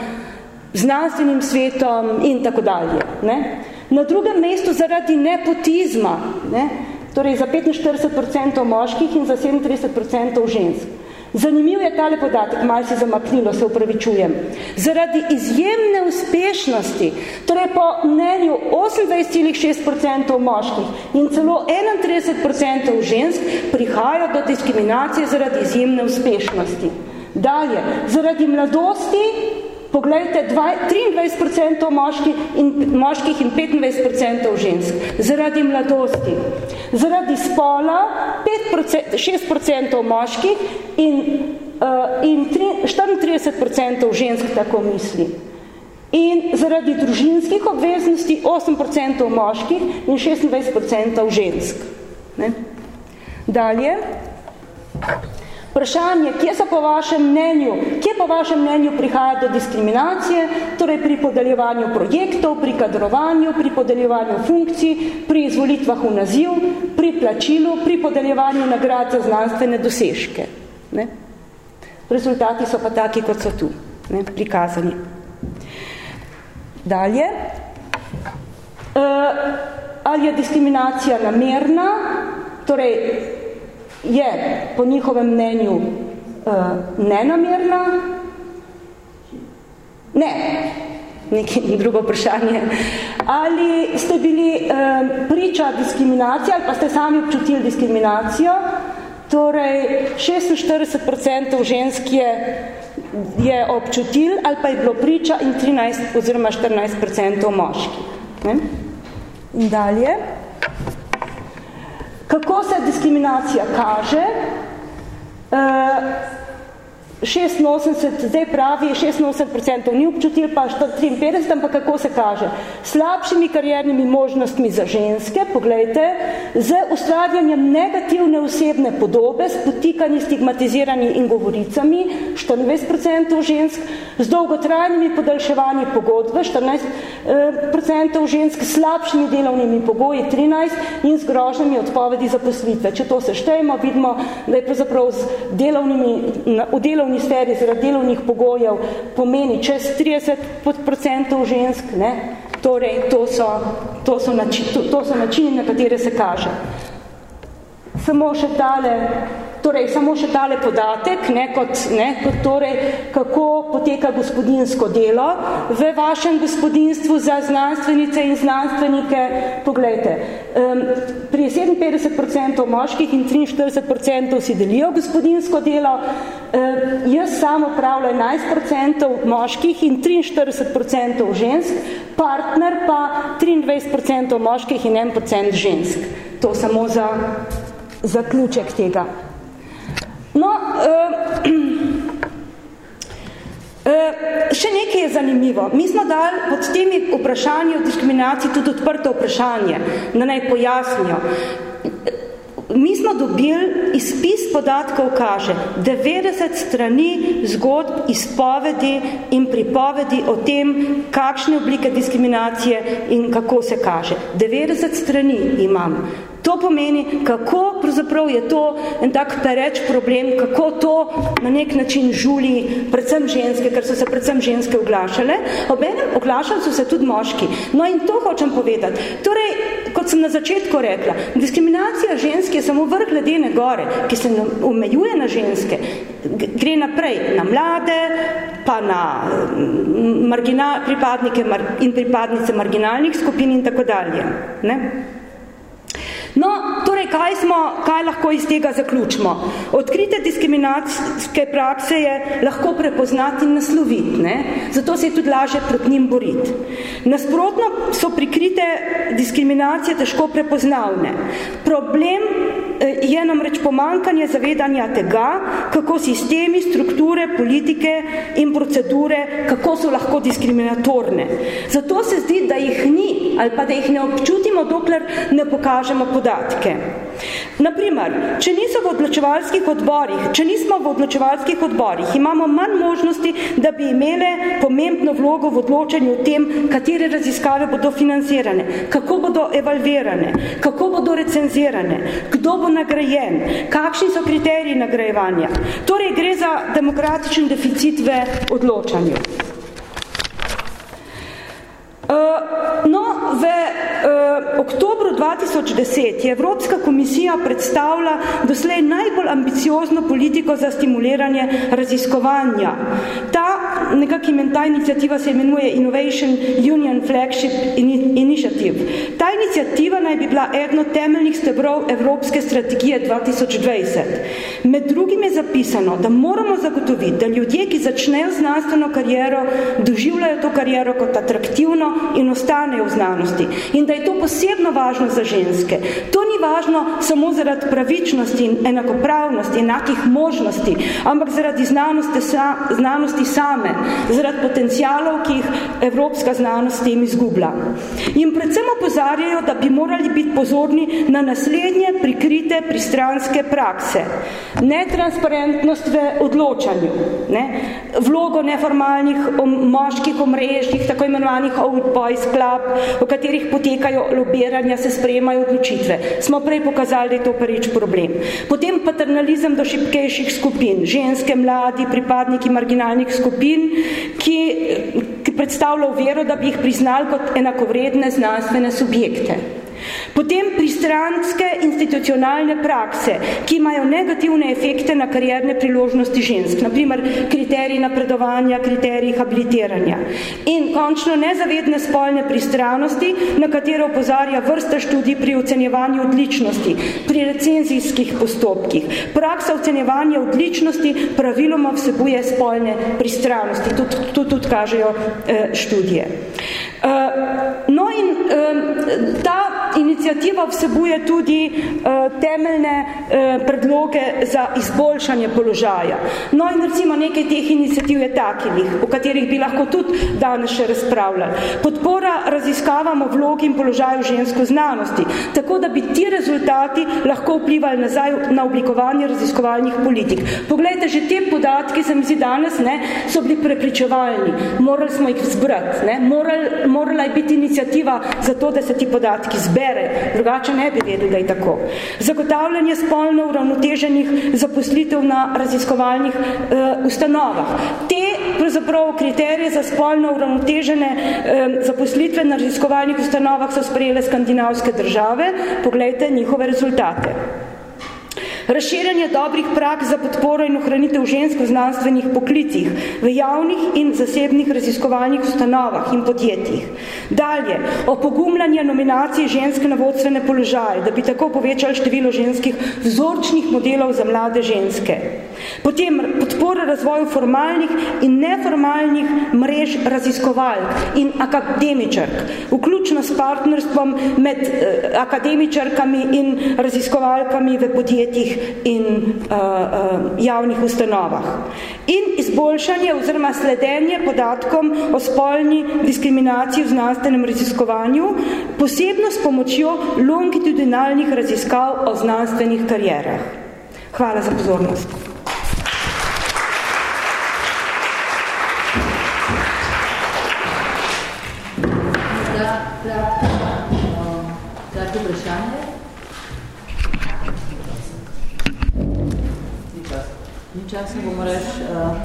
znanstvenim svetom in tako dalje. Ne? Na drugem mestu zaradi nepotizma, ne? torej za 45% moških in za 37% žensk. Zanimiv je tale podatek, malo se zamaknilo, se upravičujem. Zaradi izjemne uspešnosti, torej po mnenju 28,6% moških in celo 31% žensk prihaja do diskriminacije zaradi izjemne uspešnosti. Dalje, zaradi mladosti Poglejte, 23% moških in, moških in 25% žensk. Zaradi mladosti. Zaradi spola 5%, 6% moških in, uh, in 3, 34% žensk tako misli. In zaradi družinskih obveznosti 8% moških in 26% žensk. Ne? Dalje. Vprašanje, kje so po vašem mnenju, kje po vašem mnenju prihaja do diskriminacije, torej pri podeljevanju projektov, pri kadrovanju, pri podeljevanju funkcij, pri izvolitvah v naziv, pri plačilu, pri podeljevanju nagrad za znanstvene dosežke. Ne? Rezultati so pa taki, kot so tu, ne? prikazani. Dalje. Uh, ali je diskriminacija namerna, torej je po njihovem mnenju uh, nenamerna? Ne. Nekaj drugo vprašanje. Ali ste bili uh, priča diskriminacije ali pa ste sami občutili diskriminacijo? torej 46% žensk je, je občutil ali pa je bilo priča in 13 oziroma 14% moški. Ne? In dalje. Kako se diskriminacija kaže? Uh, 86, zdaj pravi 86% ni občutil, pa 53, ampak kako se kaže? Slabšimi kariernimi možnostmi za ženske, pogledajte, z ustvarjanjem negativne osebne podobe, s potikanji, stigmatizirani in govoricami, 24% žensk, z dolgotrajnimi podaljševanji pogodbe, 14% žensk, s slabšimi delovnimi pogoji, 13, in z grožnjami odpovedi zaposlitve. Če to seštejemo, vidimo, da je pravzaprav z delovnimi, v delovni delovni sferi zaradi delovnih pogojev pomeni čez 30% žensk, ne? torej to so, to, so način, to, to so načini, na katere se kaže. Samo še tale Torej, samo še tale podatek, ne, kot, ne, kot torej, kako poteka gospodinsko delo v vašem gospodinstvu za znanstvenice in znanstvenike. Poglejte, um, pri 57% moških in 43% si delijo gospodinsko delo, um, jaz samo pravlja 11% moških in 43% žensk, partner pa 23% moških in 1% žensk. To samo za zaključek tega. No, uh, uh, še nekaj je zanimivo. Mi smo dali pod temi vprašanji o diskriminaciji tudi odprto vprašanje, da naj pojasnijo. Mi smo dobili izpis podatkov, kaže 90 strani zgodb, izpovedi in pripovedi o tem, kakšne oblike diskriminacije in kako se kaže. 90 strani imam. To pomeni, kako pravzaprav je to en tak pereč problem, kako to na nek način žuli predvsem ženske, ker so se predvsem ženske oglašale. Obenem oglašali so se tudi moški. No in to hočem povedati. Torej, kot sem na začetku rekla, diskriminacija ženske je samo vrh ledene gore, ki se omejuje na ženske. Gre naprej na mlade, pa na marginal, pripadnike mar, in pripadnice marginalnih skupin in tako dalje. Ne? No, torej, kaj, smo, kaj lahko iz tega zaključimo? Odkrite diskriminacijske prakse je lahko prepoznati in nasloviti, ne? zato se je tudi lažje proti njim boriti. Nasprotno so prikrite diskriminacije težko prepoznavne. Problem eh, je namreč pomankanje zavedanja tega, kako sistemi, strukture, politike in procedure, kako so lahko diskriminatorne. Zato se zdi, da jih ni ali pa da jih ne občutimo, dokler ne pokažemo podatke podatke. Naprimer, če niso v odločevalskih odborih, če nismo v odločevalskih odborih, imamo manj možnosti, da bi imele pomembno vlogo v odločanju o tem, katere raziskave bodo financirane, kako bodo evalvirane, kako bodo recenzirane, kdo bo nagrajen, kakšni so kriteriji nagrajevanja. Torej gre za demokratičen deficit v odločanju. Uh, no, v oktobru 2010 je Evropska komisija predstavila doslej najbolj ambiciozno politiko za stimuliranje raziskovanja. Ta nekak ta inicijativa se imenuje Innovation Union Flagship Initiative. Ta inicijativa naj bi bila eno temeljnih stebrov Evropske strategije 2020. Med drugim je zapisano, da moramo zagotoviti, da ljudje, ki začnejo znanstveno kariero, doživljajo to kariero kot atraktivno in ostanejo v znanosti. In da je to posebno važno za ženske. To ni važno samo zaradi pravičnosti in enakopravnosti, enakih možnosti, ampak zaradi znanosti, sa, znanosti same, zaradi potencijalov, ki jih evropska znanost tem izgublja. In predvsem opozarjajo, da bi morali biti pozorni na naslednje prikrite pristranske prakse. Netransparentnost v odločanju, ne? vlogo neformalnih moških omrežjih, tako imenovanih old boys club, v katerih potekajo lobiranja, se sprejemajo odločitve. Smo prej pokazali, da je to prvič problem. Potem paternalizem do šipkejših skupin, ženske, mladi, pripadniki marginalnih skupin, ki, ki predstavljajo vero, da bi jih priznali kot enakovredne znanstvene subjekte. Potem pristranske institucionalne prakse, ki imajo negativne efekte na karierne priložnosti žensk, naprimer kriteriji napredovanja, kriteriji habilitiranja. In končno nezavedne spolne pristranosti, na katero opozarja vrsta študij pri ocenjevanju odličnosti, pri recenzijskih postopkih. Praksa ocenjevanja odličnosti praviloma vsebuje spolne pristranosti. Tudi, tudi kažejo eh, študije. Eh, no in eh, ta inicijativa vsebuje tudi eh, temeljne predloge za izboljšanje položaja. No in recimo nekaj teh inicijativ je takivih, o katerih bi lahko tudi danes še razpravljali. Podpora raziskavamo vlogi in položaju žensko znanosti, tako da bi ti rezultati lahko vplivali nazaj na oblikovanje raziskovalnih politik. Poglejte, že te podatki, se mi zdi danes, ne, so bili prepričevalni. Morali smo jih zbrati, ne, morali, morala je biti inicijativa za to, da se ti podatki zbere, drugače ne bi vedeli, da je tako. Zagotavljanje spolno uravnoteženih zaposlitev na raziskovalnih uh, ustanovah. Te pravzaprav kriterije za spolno uravnotežene uh, zaposlitve na raziskovalnih ustanovah so sprejele skandinavske države. Poglejte njihove rezultate. Razširjanje dobrih praks za podporo in ohranitev žensk v znanstvenih poklicih, v javnih in zasebnih raziskovalnih ustanovah in podjetjih. Dalje, opogumljanje nominacij žensk na vodstvene položaje, da bi tako povečali število ženskih vzorčnih modelov za mlade ženske. Potem podpora razvoju formalnih in neformalnih mrež raziskovalk in akademičark, vključno s partnerstvom med eh, akademičarkami in raziskovalkami v podjetjih in uh, uh, javnih ustanovah. In izboljšanje oziroma sledenje podatkom o spolni diskriminaciji v znanstvenem raziskovanju, posebno s pomočjo longitudinalnih raziskav o znanstvenih karierah. Hvala za pozornost. Časa bomo reč uh,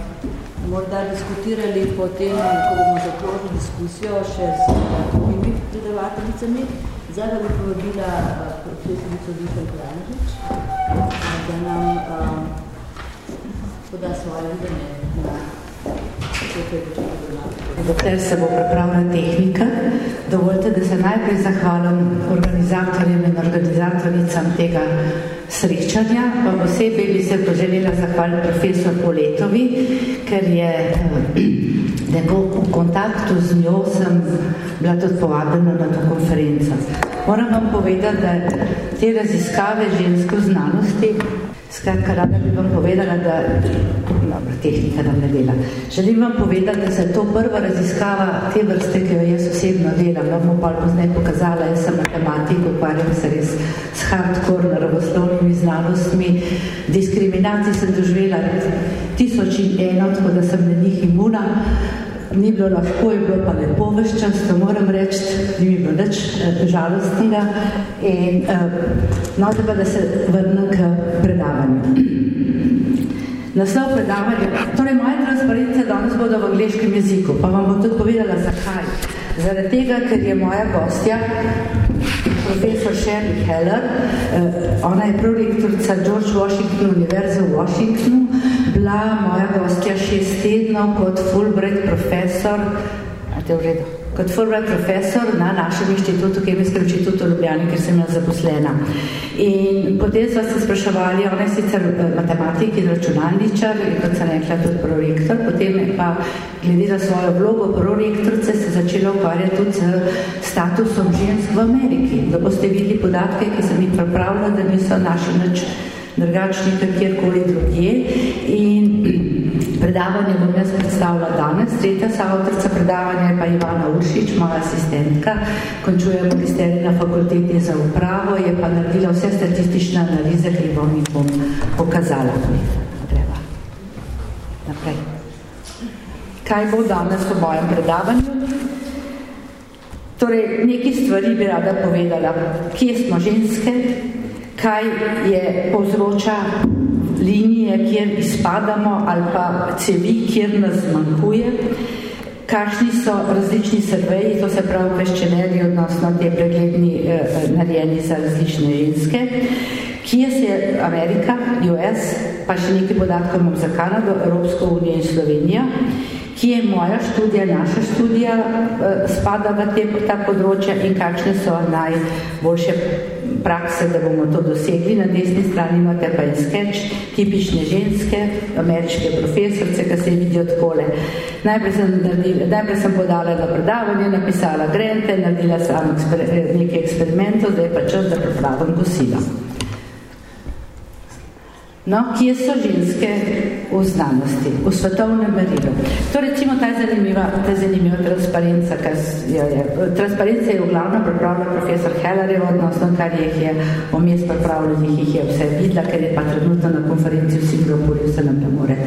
morda diskutirali potem, ko bomo zaključili diskusijo še z drugimi predavateljicami. Zdaj bi povabila uh, profesorico Kranižič, uh, da nam uh, poda svoje videnje na Dokler se bo pripravila tehnika, dovoljte, da se najprej zahvalim organizatorjem in organizatoricam tega srečanja, pa posebej bi se poželjela zahvaliti profesor Poletovi, ker je neko v kontaktu z njo sem bila tudi povabljena na to konferenco. Moram vam povedati, da te raziskave ženske znanosti Skratka, rada bi vam povedala, da dobro, tehnika nam ne dela. Želim vam povedati, da se to prva raziskava te vrste, ki jo jaz osebno delam, vam bom pa poznaj pokazala, jaz sem matematik, ukvarjam se res s hardcore naravoslovnimi znanostmi. Diskriminacij sem doživela tisoč in eno, tako da sem na njih imuna ni bilo lahko, je bilo pa lepo vse čas, to moram reči, ni mi bilo nič eh, žalostnega. In, uh, no, da pa da se vrnem k predavanju. Naslov predavanja, torej moje transparence danes bodo v angliškem jeziku, pa vam bom tudi povedala zakaj. Zaradi tega, ker je moja gostja, profesor Sherry Heller, uh, ona je prorektorica George Washington Univerze v Washingtonu, bila moja gostja šest tednov kot Fulbright profesor, a te v redu, kot Fulbright profesor na našem inštitutu, Kemijskem inštitutu v Ljubljani, ker sem jaz zaposlena. In potem sva se spraševali, ona je sicer eh, matematik in računalničar, in kot sem rekla, tudi prorektor, potem je pa glede na svojo vlogo prorektorce se začela ukvarjati tudi s statusom žensk v Ameriki. Da boste videli podatke, ki sem jih pripravila, da niso naši nič drugačni, kjerkoli drugje. In predavanje bom jaz predstavila danes. Tretja avtorica predavanja je pa Ivana Uršič, moja asistentka. Končuje magisterij na fakulteti za upravo, je pa naredila vse statistične analize, ki bom jih bom pokazala. Greva. Naprej. Kaj bo danes v mojem predavanju? Torej, neki stvari bi rada povedala. Kje smo ženske? kaj je povzroča linije, kjer izpadamo ali pa cevi, kjer nas zmanjkuje. kakšni so različni surveji, to se pravi questioneri odnosno te pregledni eh, narejeni za različne ženske, kje se Amerika, US, pa še nekaj podatkov imam za Kanado, Evropsko unijo in Slovenijo, kje je moja študija, naša študija eh, spada v te, ta področja in kakšne so najboljše prakse, da bomo to dosegli. Na desni strani imate pa in sketch, tipične ženske, ameriške profesorce, ki se vidijo takole. Najprej sem, naredila, najprej sem podala na predavanje, napisala grente, naredila sam eksper, nekaj eksperimentov, zdaj pa čas, da pripravim gosila. No, kje so ženske v znanosti, v svetovnem merilu? To recimo ta zanimiva, ta zanimiva transparenca, kar jo je. Transparenca je v glavno pripravila profesor Hellerjev, odnosno kar jih je omest pripravljenih, jih je vse videla, ker je pa trenutno na konferenci v Singapurju, se nam ne more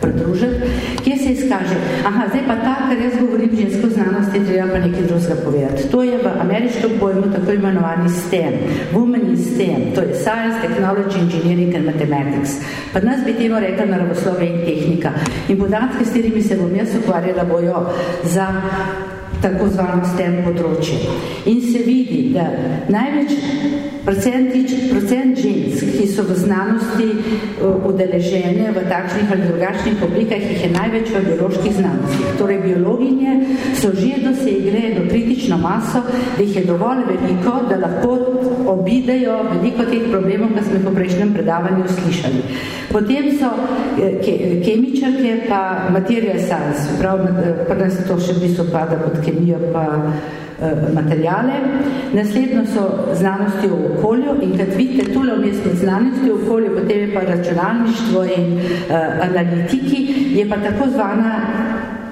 pridružiti. Kje se izkaže? Aha, zdaj pa ta, kar jaz govorim žensko znanosti, treba pa nekaj drugega povedati. To je v ameriškem pojmu tako imenovani STEM, Women in STEM, to je Science, Technology, Engineering and Mathematics. Pa nas bi temu rekla naravoslovje in tehnika. In podatke, s katerimi se bom jaz ukvarjala, bojo za tako zvano STEM področje. In se vidi, da največ procentič, procent žensk, ki so v znanosti udeležene v takšnih ali drugačnih oblikah, jih je največ v bioloških znanostih. Torej, biologinje so že dosegle eno kritično maso, da jih je dovolj veliko, da lahko obidejo veliko teh problemov, ki smo jih v prejšnjem predavanju slišali. Potem so eh, ke, kemičarke pa material science, prav, pa nas to še v bistvu pada pod kemijo pa uh, materijale. Naslednjo so znanosti v okolju in kad vidite tule vmestne znanosti v okolju, potem je pa računalništvo in uh, analitiki, je pa tako zvana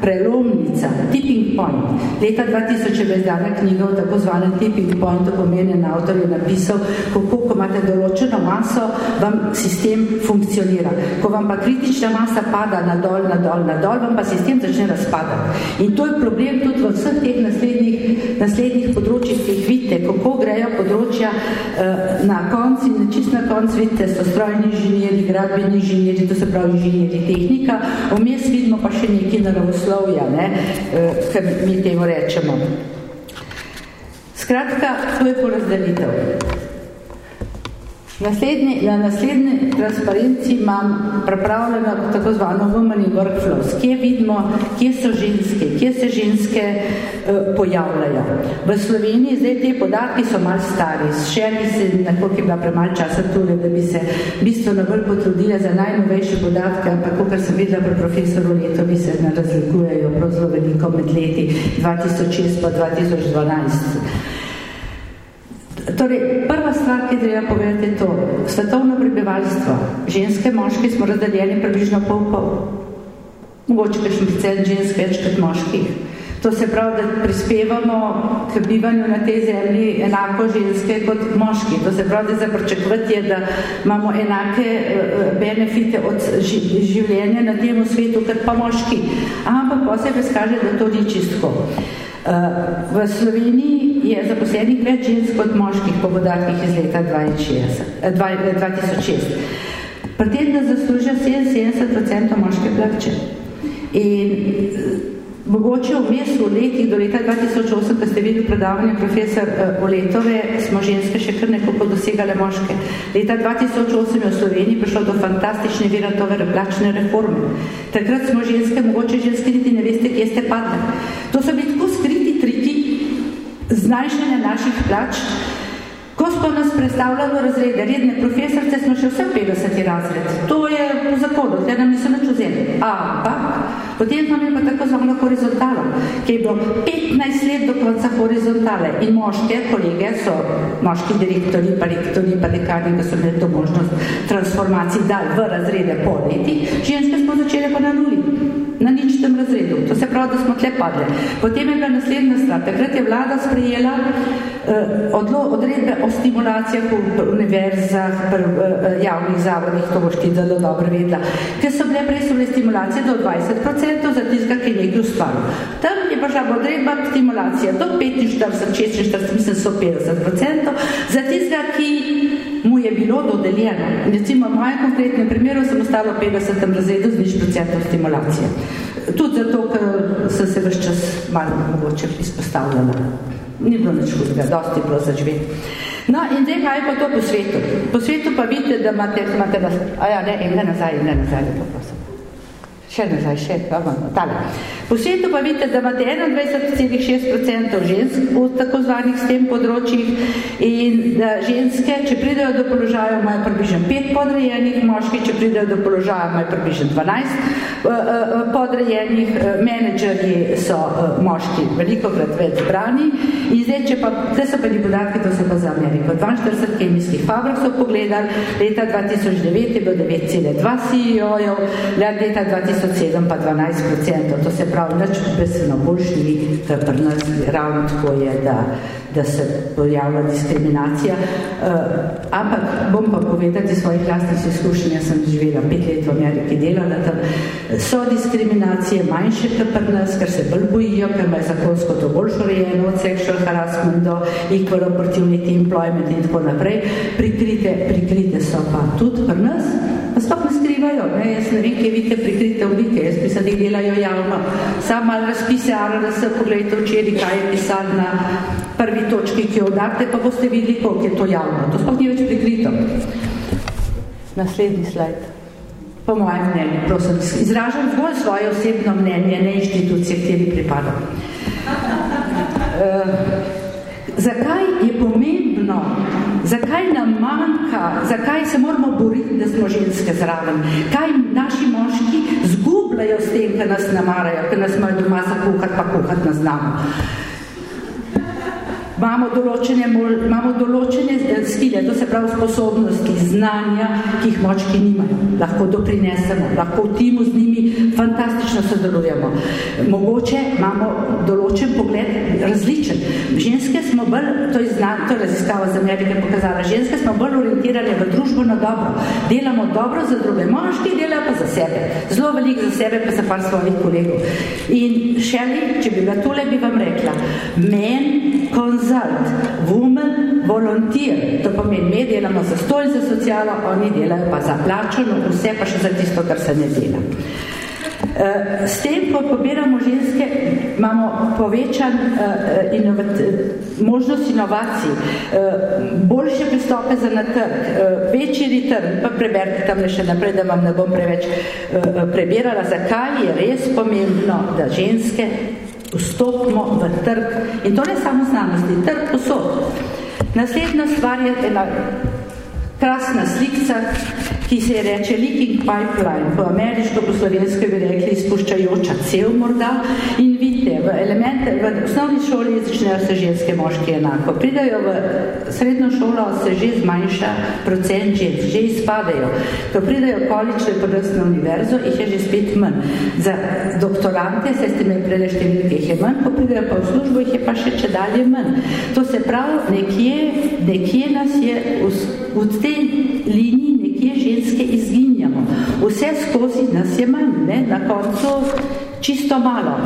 prelomnica, tipping point. Leta 2000 je bila izdana knjiga o tako zvanem tipping pointu, pomenjen avtor je napisal, kako, ko imate določeno maso, vam sistem funkcionira. Ko vam pa kritična masa pada na dol, na dol, na dol, vam pa sistem začne razpadati. In to je problem tudi v vseh teh naslednjih, naslednjih področjih, ki jih vidite, kako grejo področja uh, na konci, na čist na konc vidite, so strojni inženjeri, gradbeni inženjeri, to se pravi inženjeri tehnika, vmes vidimo pa še nekaj naravoslovja naravoslovja, ne, eh, kar mi temu rečemo. Skratka, to je porazdelitev. Naslednji, na naslednji transparenci imam pripravljeno tako zvano in workflows, kje vidimo, kje so ženske, kje se ženske uh, pojavljajo. V Sloveniji zdaj te podatki so malo stari, še ni se nekako je bila premalj časa tule, da bi se bistveno bolj potrudila za najnovejše podatke, ampak kar sem videla pri profesoru Letovi se ne razlikujejo prav zelo veliko med leti 2006 pa 2012. Torej, prva stvar, ki treba povedati, je to. Svetovno prebivalstvo, ženske, moški smo razdeljeni približno pol pol. Mogoče kakšen procent žensk več kot moških. To se pravi, da prispevamo k bivanju na tej zemlji enako ženske kot moški. To se pravi, da zaprčakovati je, da imamo enake uh, benefite od življenja na tem svetu kot pa moški. Ampak posebej skaže, da to ni čistko. Uh, V Sloveniji je zaposlenih več žensk kot moških po podatkih iz leta 2006. Pri tem, da zaslužijo 77% moške plače. In mogoče v mestu v letih do leta 2008, ko ste videli predavanje profesor Oletove, smo ženske še kar nekako dosegale moške. Leta 2008 je v Sloveniji prišlo do fantastične viratove plačne reforme. Takrat smo ženske, mogoče ženske niti ne veste, kje ste padle. To so bili tako skri zmanjšanje naših plač, ko smo nas predstavljali razrede, redne profesorce, smo še vse 50 razred. To je v zakonu, tle nam niso nič vzeli. Ampak, potem nam je pa tako zvano horizontalo, ki je bilo 15 let do konca horizontale in moške kolege so, moški direktori, pa rektori, pa dekani, ki so imeli to možnost transformacij dali v razrede po leti, ženske smo začeli pa na nuli na ničtem razredu. To se pravi, da smo tle padli. Potem je bila naslednja stvar. Takrat je vlada sprejela uh, odlo, odredbe o stimulacijah v univerzah, pri uh, javnih zavodih, to boš ti zelo dobro vedela, ker so bile prej so bile stimulacije do 20% za tistega, ki je nekaj ustvaril. Tam je pa žal odredba stimulacija do 45, 46, mislim, so 50%, za tistega, ki mu je bilo dodeljeno. Recimo, v mojem konkretnem primeru sem ostala v 50. razredu z nič procentov stimulacije. Tudi zato, ker sem se vse čas malo mogoče izpostavljala. Ni bilo nič hudega, dosti bilo za živeti. No, in zdaj, kaj je pa to po svetu? Po svetu pa vidite, da imate, imate da, a ja, ne, in ne nazaj, in ne nazaj, lepo prosim. Še nazaj, še, tale. Po svetu pa vidite, da imate 21,6% žensk v tako zvanih s tem področjih in da ženske, če pridejo do položaja, imajo približno 5 podrejenih, moški, če pridejo do položaja, imajo približno 12 uh, uh, podrejenih, menedžerji so moški veliko krat več zbrani in zdaj, če pa, te so pa ni podatki, to so pa za Ameriko. 42 kemijskih fabrik so pogledali, leta 2009 je bilo 9,2 CEO-jev, leta 2007 pa 12%, to se pravi, nič beseno boljši ni, kar pri nas ravno tako je, da, da se pojavlja diskriminacija. Uh, ampak bom pa povedati svojih lastnih izkušenj, jaz sem živela pet let v Ameriki, delala tam, so diskriminacije manjše kot pri nas, ker se bolj bojijo, ker imajo zakonsko to bolj šorejeno od sexual harassment do equal opportunity employment in tako naprej. Prikrite, prikrite so pa tudi pri nas, pa sploh ne skrivajo. Ne? Jaz ne vem, kje vidite prikrite oblike, jaz mislim, da delajo javno. Sam malo razpise, se pogledajte včeri, kaj je pisal na prvi točki, ki jo date, pa boste videli, koliko je to javno. To sploh ni več prikrito. Naslednji slajd. Po mojem mnenju, prosim, izražam zgolj svoje osebno mnenje, ne inštitucije, kjer pripadam. Uh, zakaj je pomembno, zakaj nam manjka, zakaj se moramo boriti, da smo ženske zraven, kaj naši moški zgubljajo s tem, ker nas namarajo, ker nas imajo doma za kuhat, pa kuhat ne znamo. Imamo določene, imamo določene skile, to se pravi sposobnosti, znanja, ki jih močki nimajo. Lahko doprinesemo, lahko v timu z njimi fantastično sodelujemo. Mogoče imamo določen pogled različen. Ženske smo bolj, to je znan, to je raziskava z Amerike pokazala, ženske smo bolj orientirane v družbo na dobro. Delamo dobro za druge. Moški delajo pa za sebe. Zelo veliko za sebe, pa za par svojih kolegov. In šeli, če bi bila tole, bi vam rekla, men consult, woman volunteer, to pomeni, mi delamo za stoj za socialo, oni delajo pa za plačano, vse pa še za tisto, kar se ne dela. S tem, ko pobiramo ženske, imamo povečan uh, inovat, možnost inovacij, uh, boljše pristope za na trg, večji return, pa preberite tam še naprej, da vam ne bom preveč prebirala, zakaj je res pomembno, da ženske vstopimo v trg. In to ne samo znanosti, trg posod. Naslednja stvar je ena krasna slikca, ki se je reče leaking pipeline, po ameriško, po slovensko bi rekli izpuščajoča cev morda in vidite, v elemente, v osnovni šoli začnejo se ženske moški enako. Pridajo v srednjo šolo, se že zmanjša procent žensk, že izpadajo. Ko pridajo količne podrst na univerzo, jih je že spet manj. Za doktorante, se ste imeli prele številke, jih je manj, ko pridajo pa v službo, jih je pa še če dalje manj. To se pravi, nekje, nekje nas je v, v tej liniji nekje ženske izginjamo. Vse skozi nas je manj, ne? na koncu čisto malo.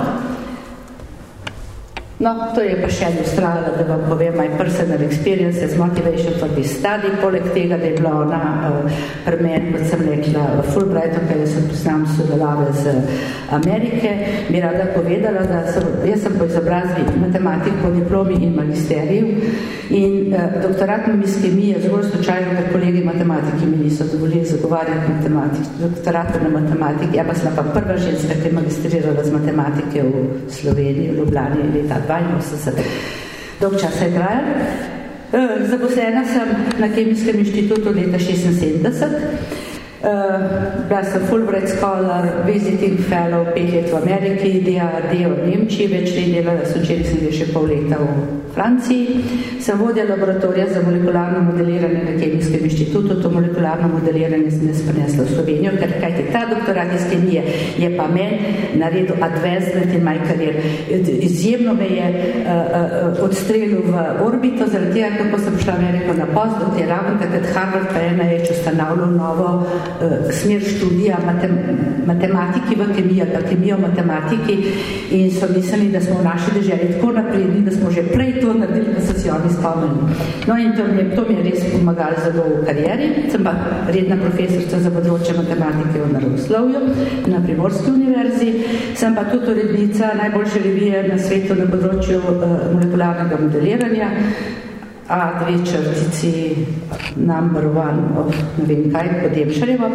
No, to je pa še ilustrala, da vam povem my personal experiences, motivation for this study, poleg tega, da je bila ona uh, pri meni, kot sem rekla, Fulbright, kaj jaz sem poznam sodelave z Amerike, mi rada povedala, da sem, jaz sem po izobrazbi matematik po diplomi in magisteriju in uh, doktorat na miskemije zgolj slučajno, ker kolegi matematiki mi niso dovolili zagovarjati matematik, doktorat na matematiki, ja pa sem pa prva ženska, ki je magistrirala z matematike v Sloveniji, v Ljubljani, leta 82. Dolg čas je trajal. Zaposlena sem na Kemijskem inštitutu leta 76. Uh, bila sem Fulbright Scholar, Visiting Fellow, pet let v Ameriki, DAD v Nemčiji, več let delala, so včeraj sem še pol leta v Franciji. Sem vodja laboratorija za molekularno modeliranje na Kemijskem inštitutu, to molekularno modeliranje sem jaz prinesla v Slovenijo, ker kajte ta doktorat iz kemije je pa men naredil advancement in my career. Izjemno me je uh, uh, odstrelil v orbito, zaradi tega, kako sem šla Ameriko na post, od je raven, takrat Harvard pa je na reč ustanavljal novo smer študija matem, matematiki v kemiji ali pa kemijo matematiki in so mislili, da smo v naši državi tako napredni, da smo že prej to naredili, da so si oni spomnili. No in to mi, to mi je res pomagalo zelo v karieri. Sem pa redna profesorca za področje matematike v naravoslovju na Primorski univerzi. Sem pa tudi urednica najboljše revije na svetu na področju uh, molekularnega modeliranja a dve črtici number one of ne vem kaj, podjemšarjevo.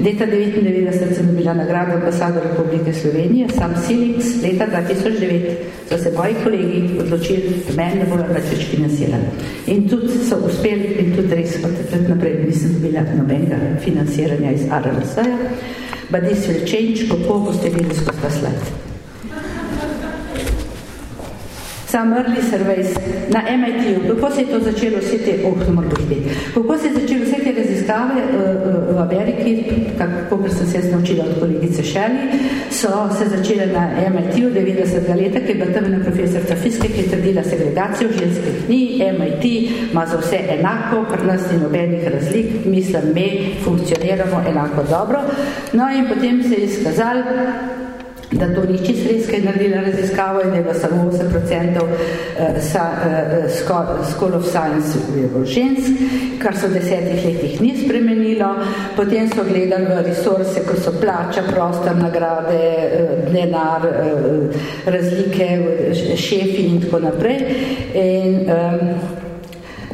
Leta 1999 sem bila nagrada ambasada Republike Slovenije, sam Silix, leta 2009 so se moji kolegi odločili, da meni ne bojo več več financirali. In tudi so uspeli, in tudi res od takrat naprej nisem dobila nobenega financiranja iz RLS-ja. But this will change, kako boste videli skozi ta slide. Some early surveys na MIT-u, kako se je to začelo vse te, oh, kako se je začelo vse te raziskave uh, v Ameriki, kako sem se jaz naučila od kolegice Shelley, so se začele na MIT-u 90. leta, ki je bila temna profesorca fiske, ki je trdila segregacijo ženskih dni, MIT ima za vse enako, kar nas ni nobenih razlik, mislim, me funkcioniramo enako dobro. No in potem se je izkazalo, da to ni čist res, kaj naredila raziskavo in da je bilo samo 8% uh, sa, uh, School of Science žensk, kar so v desetih letih ni spremenilo. Potem so gledali v resurse, ko so plača, prostor, nagrade, uh, denar, uh, razlike, šefi in tako naprej. In um,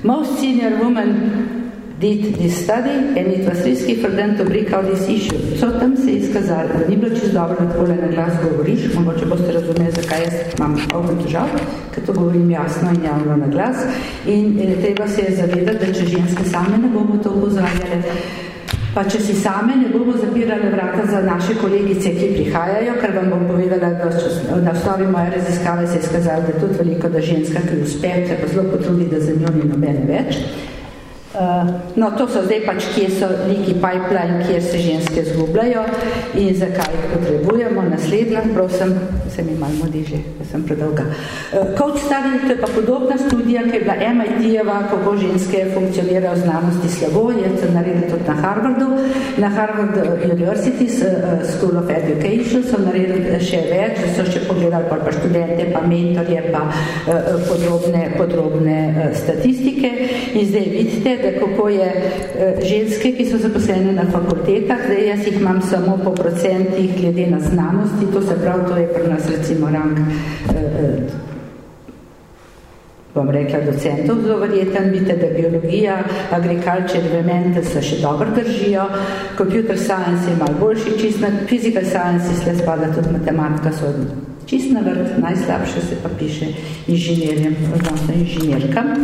most senior women did this study and it was risky for them to break out this issue. So tam se je izkazalo, da ni bilo čisto dobro, da takole na glas govoriš, mogoče boste razumeli, zakaj jaz imam ovno težav, ker to govorim jasno in javno na glas. In eh, treba se je zavedati, da če ženske same ne bomo to upozorjali, pa če si same ne bomo zapirali vrata za naše kolegice, ki prihajajo, ker vam bom povedala, da na osnovi moje raziskave se je izkazalo, da je tudi veliko, da ženska, ki uspe, se pa zelo potrudi, da za njo ni nobene več. Uh, no, to so zdaj pač, kje so liki pipeline, kjer se ženske zgubljajo in zakaj potrebujemo. Naslednja, prosim, se mi malo modi že, da sem predolga. Uh, coach study, to je pa podobna studija, ki je bila MIT-jeva, kako ženske funkcionirajo v znanosti slabo, je se naredili tudi na Harvardu. Na Harvard University uh, School of Education so naredili še več, so še pogledali pa, pa študente, pa mentorje, pa podrobne, podrobne statistike. In zdaj vidite, da kako je eh, ženske, ki so zaposlene na fakultetah, zdaj jaz jih imam samo po procentih glede na znanosti, to se prav, to je pri nas recimo rang eh, eh, bom rekla, docentov zelo verjeten, vidite, da biologija, agriculture, environmental se še dobro držijo, computer science je malo boljši, čist na physical science se spada tudi matematika, so čist na vrt, najslabše se pa piše inženirjem, odnosno inženirkam.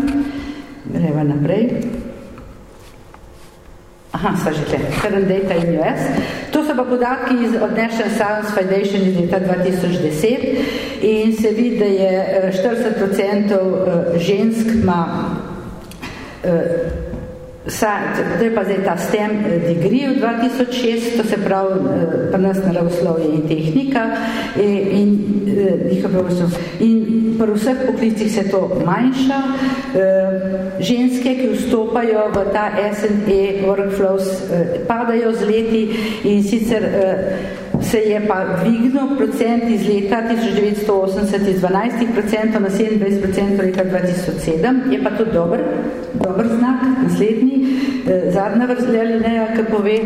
Greva naprej. Aha, sva že tle. Current data in US. To so pa podatki iz, od National Science Foundation iz leta 2010 in se vidi, da je 40% eh, eh, žensk ima eh, To je pa zdaj ta STEM degree v 2006, to se pravi pa nas naravoslovje in tehnika in, in, in pri vseh poklicih se to manjša. Ženske, ki vstopajo v ta S&E workflows, padajo z leti in sicer se je pa dvignil procent iz leta 1980 iz 12% na 27% leta 2007. Je pa to dober, dober znak, naslednji, eh, zadnja vrzlja alineja, ki pove,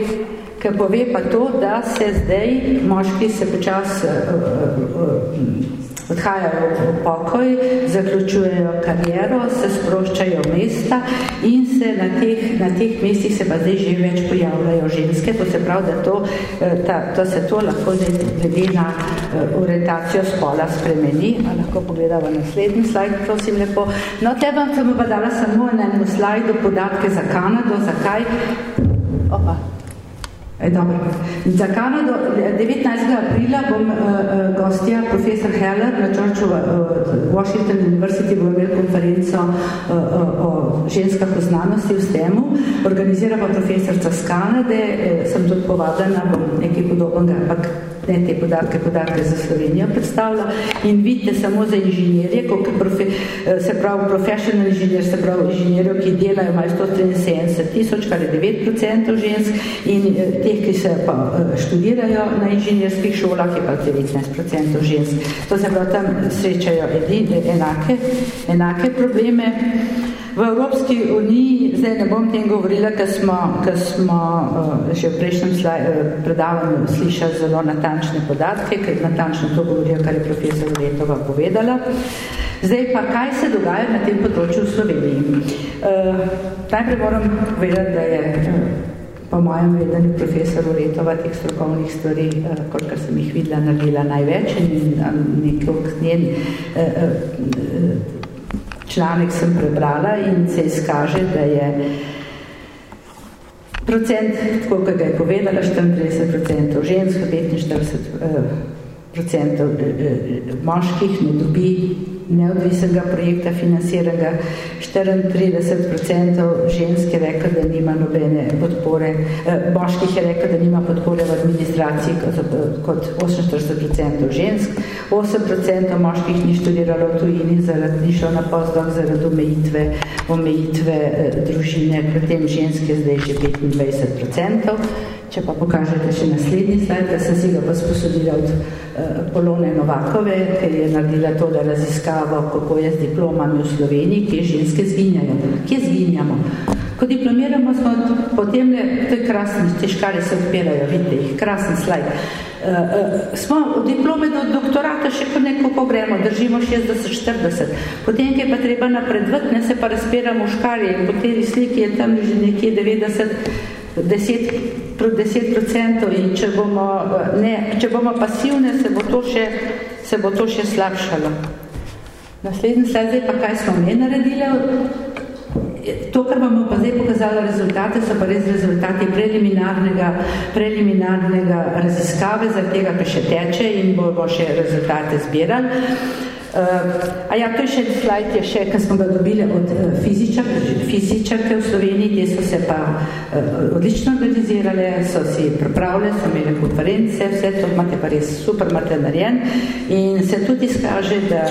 ki pove pa to, da se zdaj moški se počas uh, uh, uh, odhajajo v pokoj, zaključujejo kariero, se sproščajo mesta in se na teh, na teh mestih se pa zdaj že več pojavljajo ženske, to se pravi, da to, eh, ta, to se to lahko glede na uh, orientacijo spola spremeni. A lahko pogledamo naslednji slajd, prosim lepo. No, te vam sem pa dala samo na enem slajdu podatke za Kanado, zakaj? Opa. Dobro. Za Kanado 19. aprila bom uh, uh, gostja profesor Heller na George uh, Washington University bo imel konferenco uh, uh, o ženskah v znanosti v STEM-u. Organizira pa profesorca z Kanade, uh, sem tudi povadena, bom nekaj podobnega, ampak ne te podatke, podatke za Slovenijo predstavlja in vidite samo za inženirje, profe, se pravi professional inženir, se pravi inženirjev, ki delajo imajo 173 tisoč, kar je 9% žensk in teh, ki se pa študirajo na inženirskih šolah, je pa 19% žensk. To se pravi, tam srečajo edin, enake, enake probleme. V Evropski uniji, zdaj ne bom tem govorila, ker smo, ker smo uh, že v prejšnjem slaj, uh, predavanju slišali zelo natančne podatke, ker natančno to govorijo, kar je profesor Letova povedala. Zdaj pa, kaj se dogaja na tem področju v Sloveniji? Uh, najprej moram povedati, da je uh, po mojem vedenju profesor Letova teh strokovnih stvari, uh, kolikor sem jih videla, naredila največ in nekaj njen uh, uh, članek sem prebrala in se izkaže, da je procent, tako kot ga je povedala, 34% žensk, 45% procentov moških ne dobi neodvisnega projekta financiranega, 34% žensk je rekel, da nima nobene podpore, eh, moških je rekel, da nima podpore v administraciji kot, kot 48% žensk, 8% moških ni študiralo v tujini, zaradi, ni šlo na postdoc zaradi omejitve, omejitve eh, družine, potem žensk je zdaj že 25%. Če pa pokažete še naslednji slajd, da sem si ga pa sposodila od uh, Polone Novakove, ker je naredila to, da raziskava, kako je z diplomami v Sloveniji, kje ženske zginjajo. Kje zginjamo? Ko diplomiramo, smo potem, to je krasno, te škare se odpirajo, vidite jih, krasen slajd. Uh, uh, smo v diplome do doktorata še kot neko pogremo, držimo 60-40. Potem, ki je pa treba napredvati, ne se pa razpiramo v škarje in po tej sliki je tam že nekje 90 10, 10% in če bomo, ne, če bomo pasivne, se bo to še, se bo to še slabšalo. Naslednji sled, zdaj pa kaj smo mi naredili? To, kar bomo pa zdaj pokazali rezultate, so pa res rezultati preliminarnega, preliminarnega raziskave, za tega, ki še teče in bomo še rezultate zbirali. Uh, a ja, to je še slajd, je še, ki smo ga dobili od uh, fizičar, fizičarke v Sloveniji, te so se pa uh, odlično organizirale, so si pripravile, so imeli konference, vse to imate pa res super, imate narejen. In se tudi skaže, da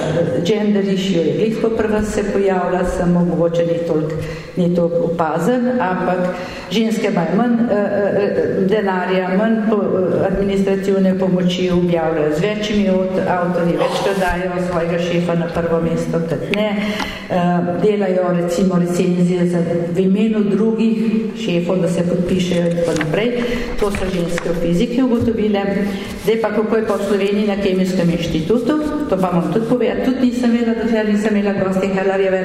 gender issue je glih prva se pojavlja, samo mogoče ni toliko ni toliko opazen, ampak ženske imajo manj uh, denarja, manj po, uh, administrativne pomoči objavljajo z večjimi avtorji, več dajo svojega svojega šefa na prvo mesto, kot ne. Uh, delajo recimo recenzije za, v imenu drugih šefov, da se podpišejo in tako naprej. To so ženske v fiziki ugotovile. Zdaj pa, kako je pa v Sloveniji na Kemijskem inštitutu, to pa vam tudi povedati, tudi nisem imela, dokler nisem imela gosti Helarjeve.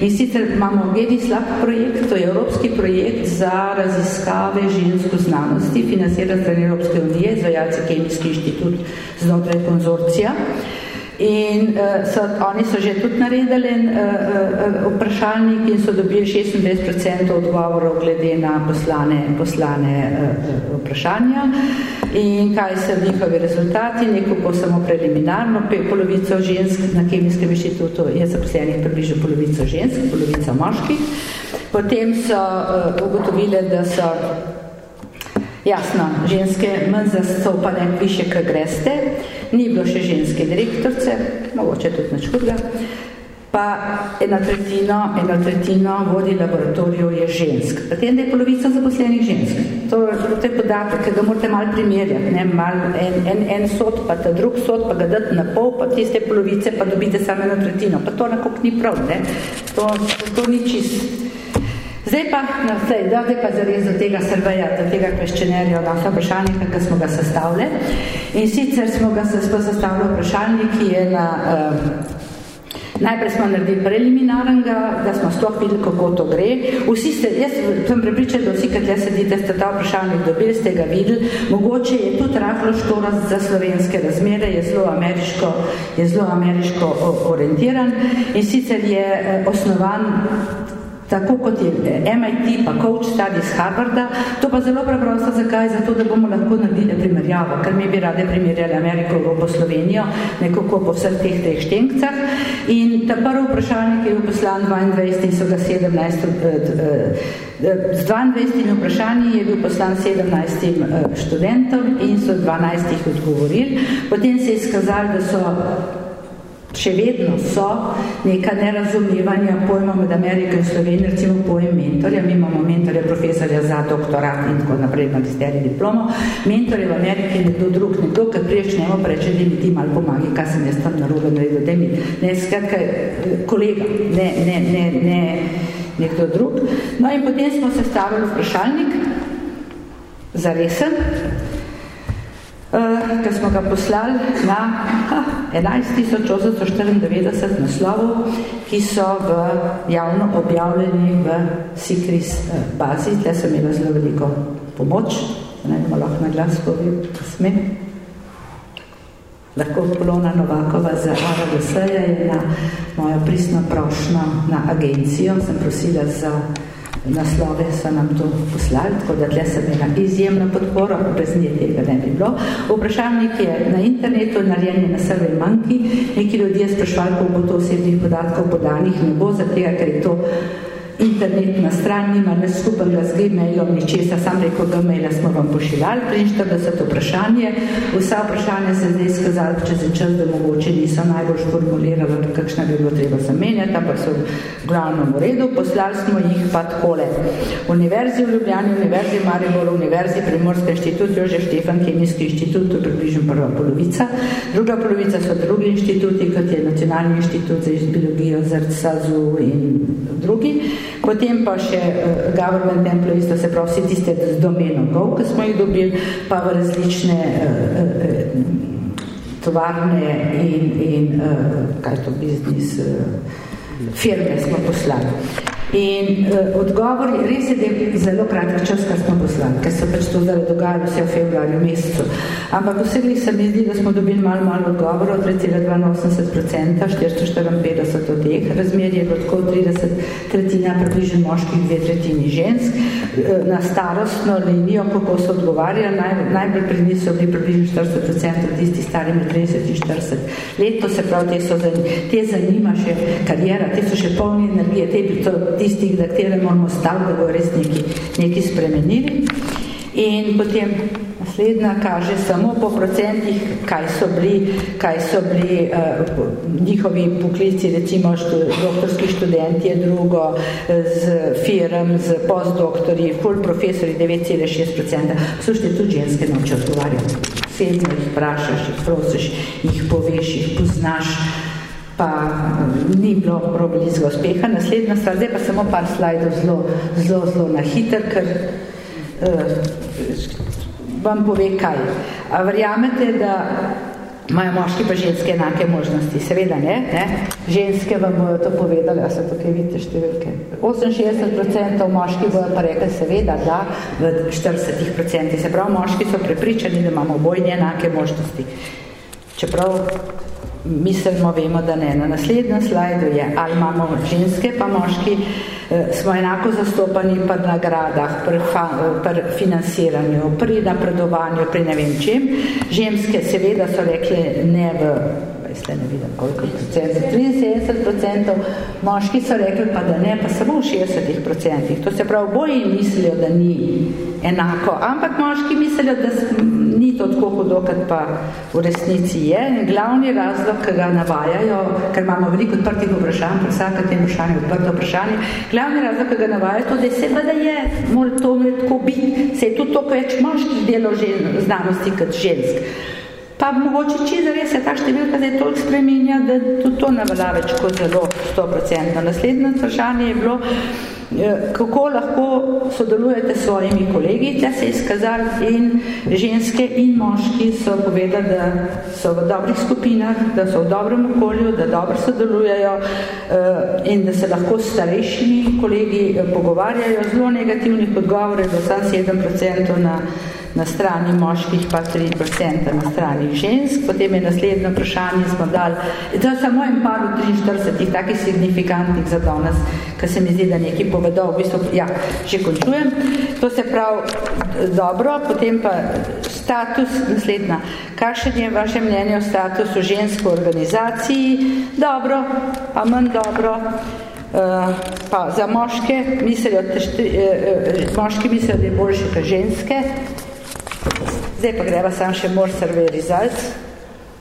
In sicer imamo Gedislab projekt, to je evropski projekt za raziskave žensko znanosti, financiran strani Evropske unije, izvajalci Kemijski inštitut znotraj konzorcija. In uh, so, oni so že tudi naredili uh, uh, vprašalnik in so dobili 26% odgovorov glede na poslane, poslane uh, vprašanja. In kaj so njihovi rezultati, neko samo preliminarno, polovico žensk na Kemijskem inštitutu je zaposlenih približno polovico žensk, polovica moških. Potem so uh, ugotovili, da so jasno, ženske manj zastopane više, kak greste, ni bilo še ženske direktorce, mogoče tudi nič hudga, pa eno tretjino, eno tretjino vodi laboratorijo je žensk. Da je polovica zaposlenih žensk. To, to je podatek, ki ga morate malo primerjati. Ne? Mal, en, en, en sod, pa ta drug sod, pa ga dati na pol, pa tiste polovice, pa dobite samo eno tretjino. Pa to nekako ni prav. Ne? To, to ni čist. Zdaj pa, no, zdaj, da, zdaj pa zares do tega serveja, do tega kveščenerja, da so vprašalnika, ki smo ga sestavili. In sicer smo ga sestavili vprašalnik, ki je na, uh, najprej smo naredili preliminarnega, da smo sploh videli, kako to gre. Vsi ste, jaz sem prepričala, da vsi, kad sedite, ste ta vprašalnik dobili, ste ga videli. Mogoče je tudi rahlo štoraz za slovenske razmere, je zelo ameriško, je zelo ameriško orientiran in sicer je uh, osnovan tako kot je eh, MIT pa Coach Studies Harvarda, to pa zelo preprosto, zakaj? Zato, da bomo lahko naredili primerjavo, ker mi bi rade primerjali Ameriko, Evropo, Slovenijo, nekako po vseh teh teh štenkcah. In ta prvo vprašanje, ki je bil poslan 22 in so ga 17, z 22 vprašanji je bil poslan 17 študentom in so 12 jih odgovorili. Potem se je izkazali, da so še vedno so neka nerazumevanja pojma med Ameriko in Slovenijo, recimo pojem mentorja, mi imamo mentorja profesorja za doktorat in tako naprej, magisterij diplomo, mentor je v Ameriki nekdo drug, nekdo, ki priješ njemu preče, da mi ti malo pomagi, kaj sem jaz tam narobe naredil, da mi, ne, skratka, kolega, ne, ne, ne, ne, nekdo drug. No in potem smo se stavili vprašalnik, zaresen, uh, ki smo ga poslali na 11.894 naslovov, ki so v javno objavljeni v Sikris uh, bazi. Tle sem imela zelo veliko pomoč, ne bomo lahko na glas povedal, da smem. Lahko Polona Novakova za RDS je na mojo pristno prošnjo na agencijo, sem prosila za naslove so nam to poslali, tako da tle sem imela izjemno podporo, brez nje tega ne bi bilo. Vprašalnik je na internetu, narejen je na Survey Monkey, neki ljudje sprašvali, ko bo to osebnih podatkov podanih, ne bo, zato ker je to internetna stran nima ne skupnega z gmailom ničesa, sam rekel gmaila smo vam pošiljali, 43 vprašanje, vsa vprašanja se zdaj skazali čez čas, da mogoče niso najbolj formulirali, kakšna bi bilo treba zamenjati, ampak so v glavnem redu, poslali smo jih pa takole. Univerzi v Ljubljani, Univerzi v Mariboru, Univerzi Primorska inštitut, Jože Štefan, Kemijski inštitut, to je približno prva polovica. Druga polovica so drugi inštituti, kot je Nacionalni inštitut za biologijo, ZRCAZU in drugi. Potem pa še uh, government employees, to se pravi vsi tiste z domeno Go, ki smo jih dobili, pa v različne uh, uh, tovarne in, in uh, kaj to biznis uh, firme smo poslali. In uh, odgovor je res je, da je zelo kratek čas, kar smo poslali, ker se pač to zdaj dogajalo vse v februarju mesecu. Ampak vsegli se mi zdi, da smo dobili malo, malo odgovorov, 3,82%, 454 od teh, razmer je bilo tako 30 tretjina približen moških, dve tretjini žensk. Uh, na starostno linijo, kako so odgovarjali, naj, najbolj pri njih so bili približno 40% tisti stari med 30 in 40 let, to se pravi, te, so, te zanima še karijera, te so še polni energije, te to tistih, za katere moramo staviti, da bo res neki, neki spremenili. In potem naslednja kaže samo po procentih, kaj so bili, kaj so bili uh, njihovi poklici, recimo štu, doktorski študenti je drugo, z firm, z postdoktori, full profesori 9,6%. Slušajte, tudi ženske noče odgovarjati. Sedno jih prašaš, jih prosiš, jih poveš, jih poznaš, pa ni bilo prav blizu uspeha. Naslednja stvar, zdaj pa samo par slajdov zelo, zelo, zelo na hiter, ker uh, vam pove kaj. A verjamete, da imajo moški pa ženske enake možnosti? Seveda ne, ne? Ženske vam bojo to povedali, a se tukaj vidite številke. 68% moški bojo pa rekli seveda, da v 40%. Se pravi, moški so prepričani, da imamo bojne enake možnosti. Čeprav mislimo, vemo, da ne. Na naslednjem slajdu je, ali imamo ženske pa moški, eh, smo enako zastopani pri nagradah, pri, fa, pri financiranju, pri napredovanju, pri ne vem čem. Ženske seveda so rekli ne v veste, ne vidim koliko procentov, 73 procentov, moški so rekli pa, da ne, pa samo v 60 procentih. To se pravi, boji mislijo, da ni enako, ampak moški mislijo, da to tako hudo, kot pa v resnici je. In glavni razlog, ki ga navajajo, ker imamo veliko odprtih vprašanj, vsaka tem vprašanje odprto vprašanje, glavni razlog, ki ga navajajo, to, da se pa da je, mora to tako biti, se je tudi toliko več moških delov znanosti kot žensk. Pa mogoče čisto res je ta številka zdaj toliko spreminja, da tudi to ne velja več kot zelo 100%. Naslednje vprašanje je bilo, eh, kako lahko sodelujete s svojimi kolegi, da se je izkazali in ženske in moški so povedali, da so v dobrih skupinah, da so v dobrem okolju, da dobro sodelujejo eh, in da se lahko s starejšimi kolegi eh, pogovarjajo. Zelo negativnih odgovorov je do 7% na na strani moških pa 3% na strani žensk. Potem je naslednje vprašanje, smo dali, je samo en par od 43 takih signifikantnih za danes, ker se mi zdi, da nekaj povedo, v bistvu, ja, že končujem. To se prav dobro, potem pa status, naslednja, kakšen je vaše mnenje o statusu žensko organizaciji? Dobro, pa manj dobro. Uh, pa za moške mislijo, uh, uh, moški mislijo, da je boljše kot ženske. Zdaj pa greva sam še more survey results.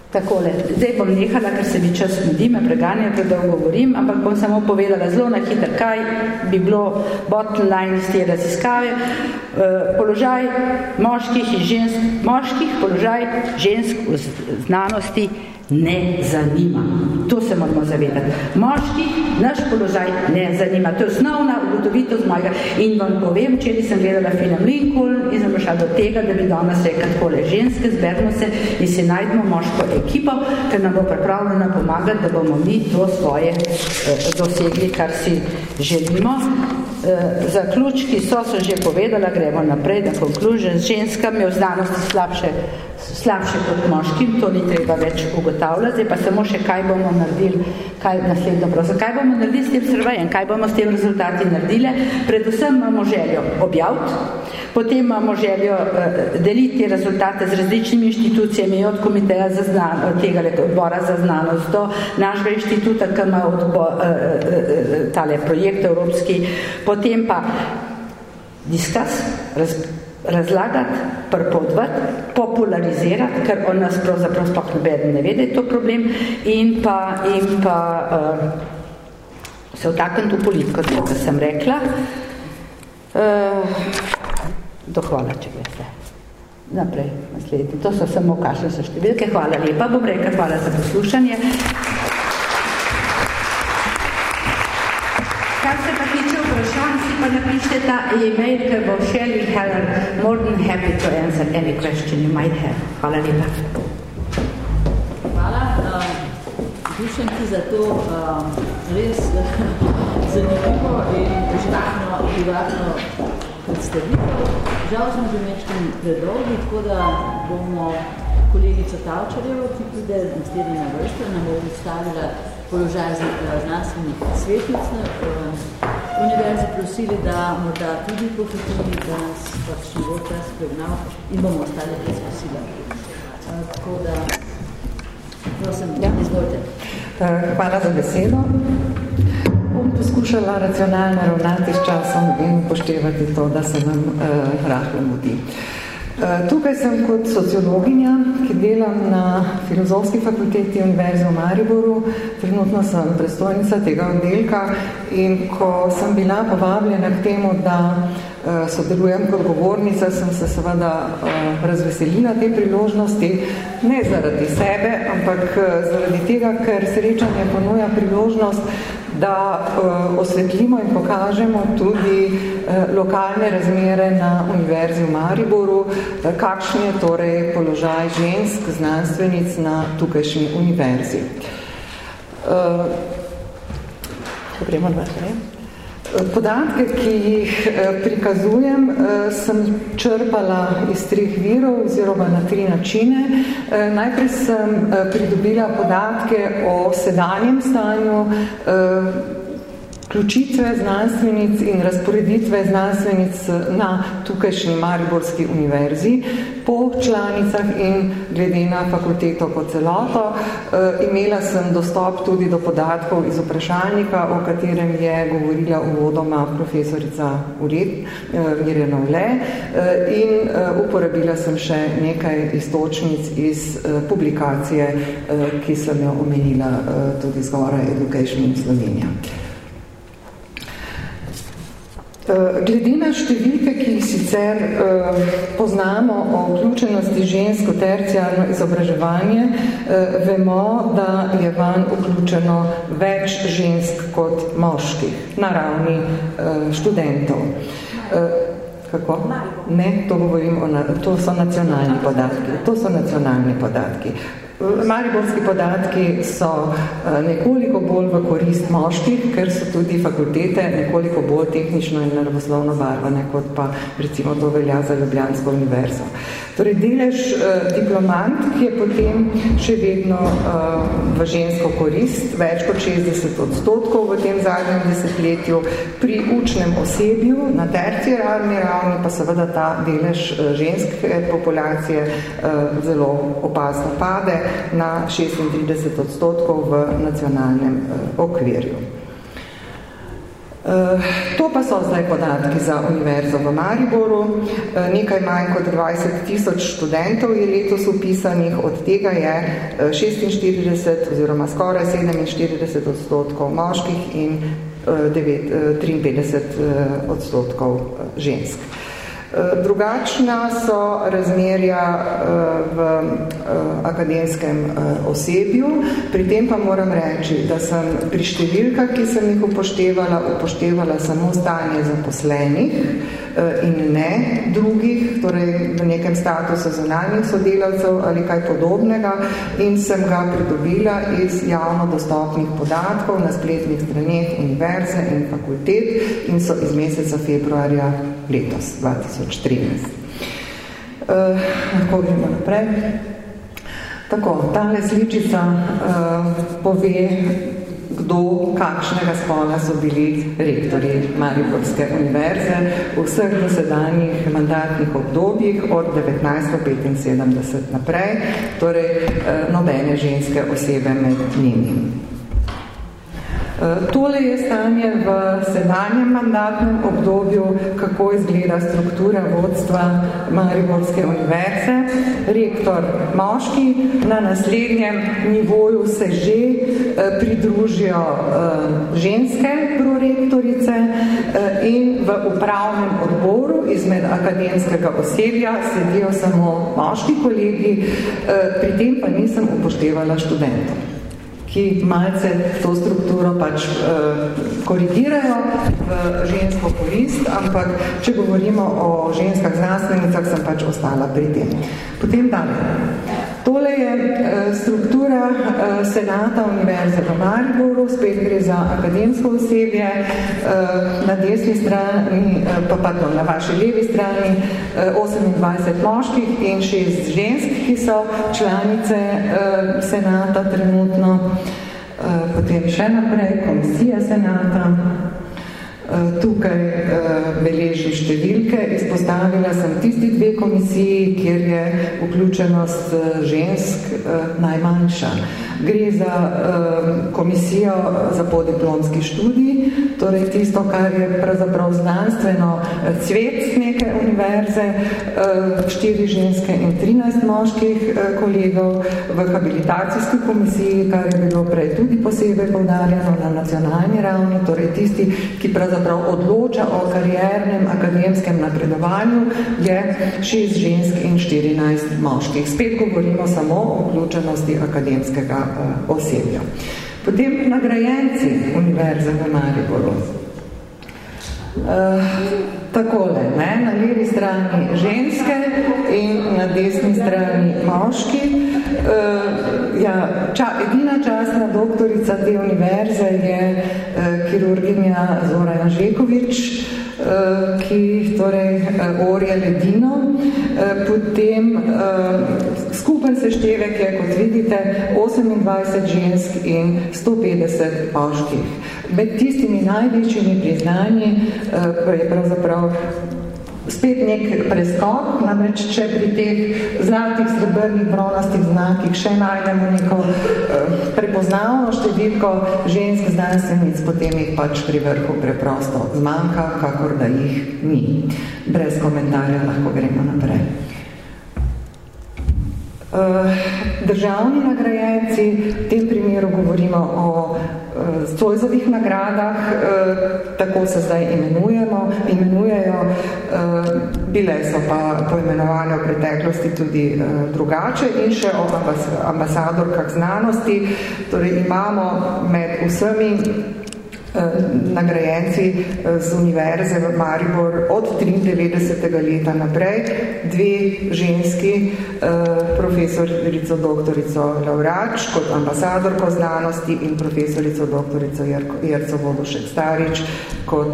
Takole, zdaj bom nehala, ker se mi čas mudi, me preganja, predolgo govorim, ampak bom samo povedala zelo na hitro, kaj bi bilo bottom line iz te raziskave. Uh, položaj moških in žensk, moških položaj žensk v znanosti ne zanima. To se moramo zavedati. Moški naš položaj ne zanima. To je osnovna ugotovitev z mojega. In vam povem, če sem gledala film Lincoln in sem prišla do tega, da bi danes rekla takole ženske, zberimo se in si najdemo moško ekipo, ker nam bo pripravljena pomagati, da bomo mi to svoje eh, dosegli, kar si želimo. Eh, zaključki so, so že povedala, gremo naprej, da conclusion, z ženskami v znanosti slabše slabše kot moškim, to ni treba več ugotavljati, zdaj pa samo še kaj bomo naredili, kaj naslednjo prosim. Kaj bomo naredili s tem srvajem, kaj bomo s tem rezultati naredili? Predvsem imamo željo objaviti, potem imamo željo uh, deliti rezultate z različnimi inštitucijami, od komiteja za od tega odbora za znanost, do našega inštituta, ki ima odbo, uh, uh, tale projekt evropski, potem pa diskas, razpravljati, razlagati, prepodvati, popularizirati, ker o nas pravzaprav sploh nobeden ne ve, da je to problem, in pa, in pa uh, se vtakniti v politiko, to, kar sem rekla. Uh, dohvala, če veste. Naprej, naslednji. To so samo kakšne so številke. Hvala lepa, bom rekla, hvala za poslušanje. Napišite ta e-mail, ker bo Shelley Heller more than happy to answer any question you might have. Hvala lepa. Hvala. Dušen ti za to uh, res zanimivo in živahno, živahno predstavitev. Žal smo že nekaj predolgi, tako da bomo kolegico Tavčarjevo, ki pride naslednji na vrste, nam bo predstavila položaj znanstvenih svetnic na uh, univerzi, prosili, da morda tudi pohitili, da nas pač ne bo čas pregnal in bomo ostali brez posila. Uh, tako da, prosim, ja. izvolite. Uh, hvala za besedo. Bom poskušala racionalno ravnati s časom in poštevati to, da se nam uh, rahlo mudi. Uh, Eh, tukaj sem kot sociologinja, ki delam na filozofski fakulteti Univerze v Mariboru. Trenutno sem predstojnica tega oddelka in ko sem bila povabljena k temu, da eh, sodelujem kot govornica, sem se seveda eh, razveselila te priložnosti, ne zaradi sebe, ampak zaradi tega, ker srečanje ponuja priložnost, da osvetlimo in pokažemo tudi lokalne razmere na Univerzi v Mariboru, uh, kakšen je torej položaj žensk znanstvenic na tukajšnji univerzi. Gremo naprej. Podatke, ki jih prikazujem, sem črpala iz treh virov oziroma na tri načine. Najprej sem pridobila podatke o sedanjem stanju vključitve znanstvenic in razporeditve znanstvenic na tukajšnji Mariborski univerzi po članicah in glede na fakulteto kot celoto. E, imela sem dostop tudi do podatkov iz vprašalnika, o katerem je govorila uvodoma profesorica Ured, e, Mirjana Ule, e, in e, uporabila sem še nekaj istočnic iz e, publikacije, e, ki sem jo omenila e, tudi zgoraj Education in Slovenija. Eh, glede na številke, ki jih sicer uh, poznamo o vključenosti žensko terciarno izobraževanje, uh, vemo, da je van vključeno več žensk kot moških na ravni študentov. Kako? Ne, to govorim o, to so nacionalni podatki. To so nacionalni podatki. Mariborski podatki so eh, nekoliko bolj v korist moških, ker so tudi fakultete nekoliko bolj tehnično in naravoslovno barvane, kot pa recimo to velja za Ljubljansko univerzo. Torej, delež uh, diplomant, ki je potem še vedno uh, v žensko korist, več kot 60 odstotkov v tem zadnjem desetletju, pri učnem osebju na terciarni ravni pa seveda ta delež uh, ženske populacije uh, zelo opazno pade na 36 odstotkov v nacionalnem uh, okvirju. Eh, to pa so zdaj podatki za Univerzo v Mariboru. Eh, nekaj manj kot 20 tisoč študentov je letos upisanih, od tega je 46 eh, oziroma skoraj 47 odstotkov moških in 53 odstotkov žensk. Eh, drugačna so razmerja eh, v eh, akademskem osebju, pri tem pa moram reči, da sem pri številkah, ki sem jih upoštevala, upoštevala samo stanje zaposlenih in ne drugih, torej v nekem statusu zunanjih sodelavcev ali kaj podobnega in sem ga pridobila iz javno dostopnih podatkov na spletnih straneh univerze in fakultet in so iz meseca februarja letos, 2013. Uh, lahko gremo naprej. Tako, tale sličica uh, pove, kdo, kakšnega spola so bili rektori Mariborske univerze v vseh dosedanjih mandatnih obdobjih od 1975 naprej, torej uh, nobene ženske osebe med njimi. Eh, tole je stanje v sedanjem mandatnem obdobju, kako izgleda struktura vodstva Mariborske univerze. Rektor moški, na naslednjem nivoju se že eh, pridružijo eh, ženske prorektorice in v upravnem odboru izmed akademskega osebja sedijo samo moški kolegi, pri tem pa nisem upoštevala študentov ki malce to strukturo pač uh, korigirajo v žensko korist, ampak če govorimo o ženskah znanstvenicah, sem pač ostala pri tem. Potem dalje. Tole je eh, struktura eh, Senata Univerze v Mariboru, spet gre za akademsko osebje, eh, na desni strani, pa pardon, na vaši levi strani 28 moških in 6 žensk, ki so članice Senata trenutno, potem še naprej komisija Senata, tukaj eh, beleži številke. Izpostavila sem tisti dve komisiji, kjer je vključenost eh, žensk najmanjša. Gre za komisijo za podiplomski študij, torej tisto, kar je pravzaprav znanstveno cvet neke univerze, štiri ženske in 13 moških kolegov v habilitacijski komisiji, kar je bilo prej tudi posebej povdarjeno na nacionalni ravni, torej tisti, ki pravzaprav pravzaprav odloča o kariernem akademskem napredovanju, je 6 žensk in 14 moških. Spet govorimo samo o vključenosti akademskega uh, osebja. Potem nagrajenci Univerze v Mariboru. Uh, takole, ne? na levi strani ženske in na desni strani moški. Uh, ja, ča, edina časna doktorica te univerze je uh, kirurginja Zora Janžekovič, uh, ki torej uh, orje ledino. Uh, potem uh, skupen seštevek je, kot vidite, 28 žensk in 150 moških. Med tistimi največjimi priznanji uh, je pravzaprav spet nek preskok, namreč če pri teh zlatih, srebrnih, bronastih znakih še najdemo neko uh, prepoznavno številko žensk znanstvenic, potem jih pač pri vrhu preprosto zmanjka, kakor da jih ni. Brez komentarja lahko gremo naprej. Uh, državni nagrajenci, v tem primeru govorimo o Zojzovih nagradah, eh, tako se zdaj imenujemo, imenujejo, eh, bile so pa poimenovane v preteklosti tudi eh, drugače in še o ambasadorkah znanosti. Torej imamo med vsemi nagrajenci z Univerze v Maribor od 93. leta naprej, dve ženski, profesorico doktorico Laurač kot ambasadorko znanosti in profesorico doktorico Jerco Vodošek Starič kot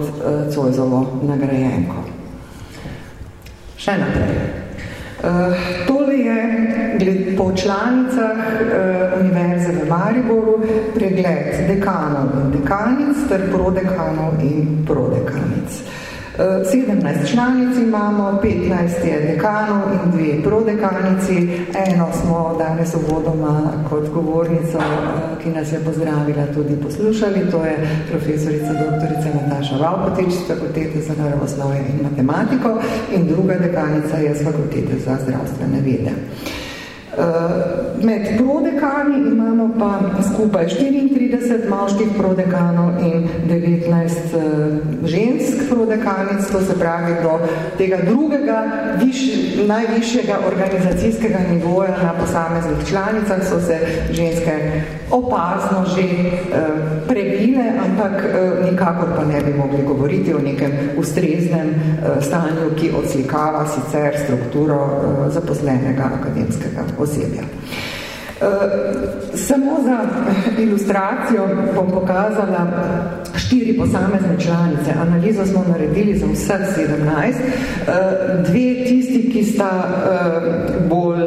Cojzovo nagrajenko. Še naprej. Uh, tole je po članicah uh, Univerze v Mariboru pregled dekanov in dekanic ter prodekanov in prodekanic. Uh, 17 članic imamo, 15 je dekanov in dve prodekanici. Eno smo danes v vodoma kot govornico, eh, ki nas je pozdravila, tudi poslušali. To je profesorica doktorica Nataša Valpotič z fakultete za naravoslovje in matematiko in druga dekanica je z fakultete za zdravstvene vede. Eh, med prodekani imamo pa skupaj 34 moških prodekanov in 19 eh, žensk prodekanic, to se pravi do tega drugega, viš, najvišjega organizacijskega nivoja na posameznih članicah so se ženske opazno že eh, prebile, ampak nikakor pa ne bi mogli govoriti o nekem ustreznem stanju, ki odslikava sicer strukturo zaposlenega akademskega osebja. Uh, samo za ilustracijo bom pokazala štiri posamezne članice. Analizo smo naredili za vseh 17. Uh, dve tisti, ki sta uh, bolj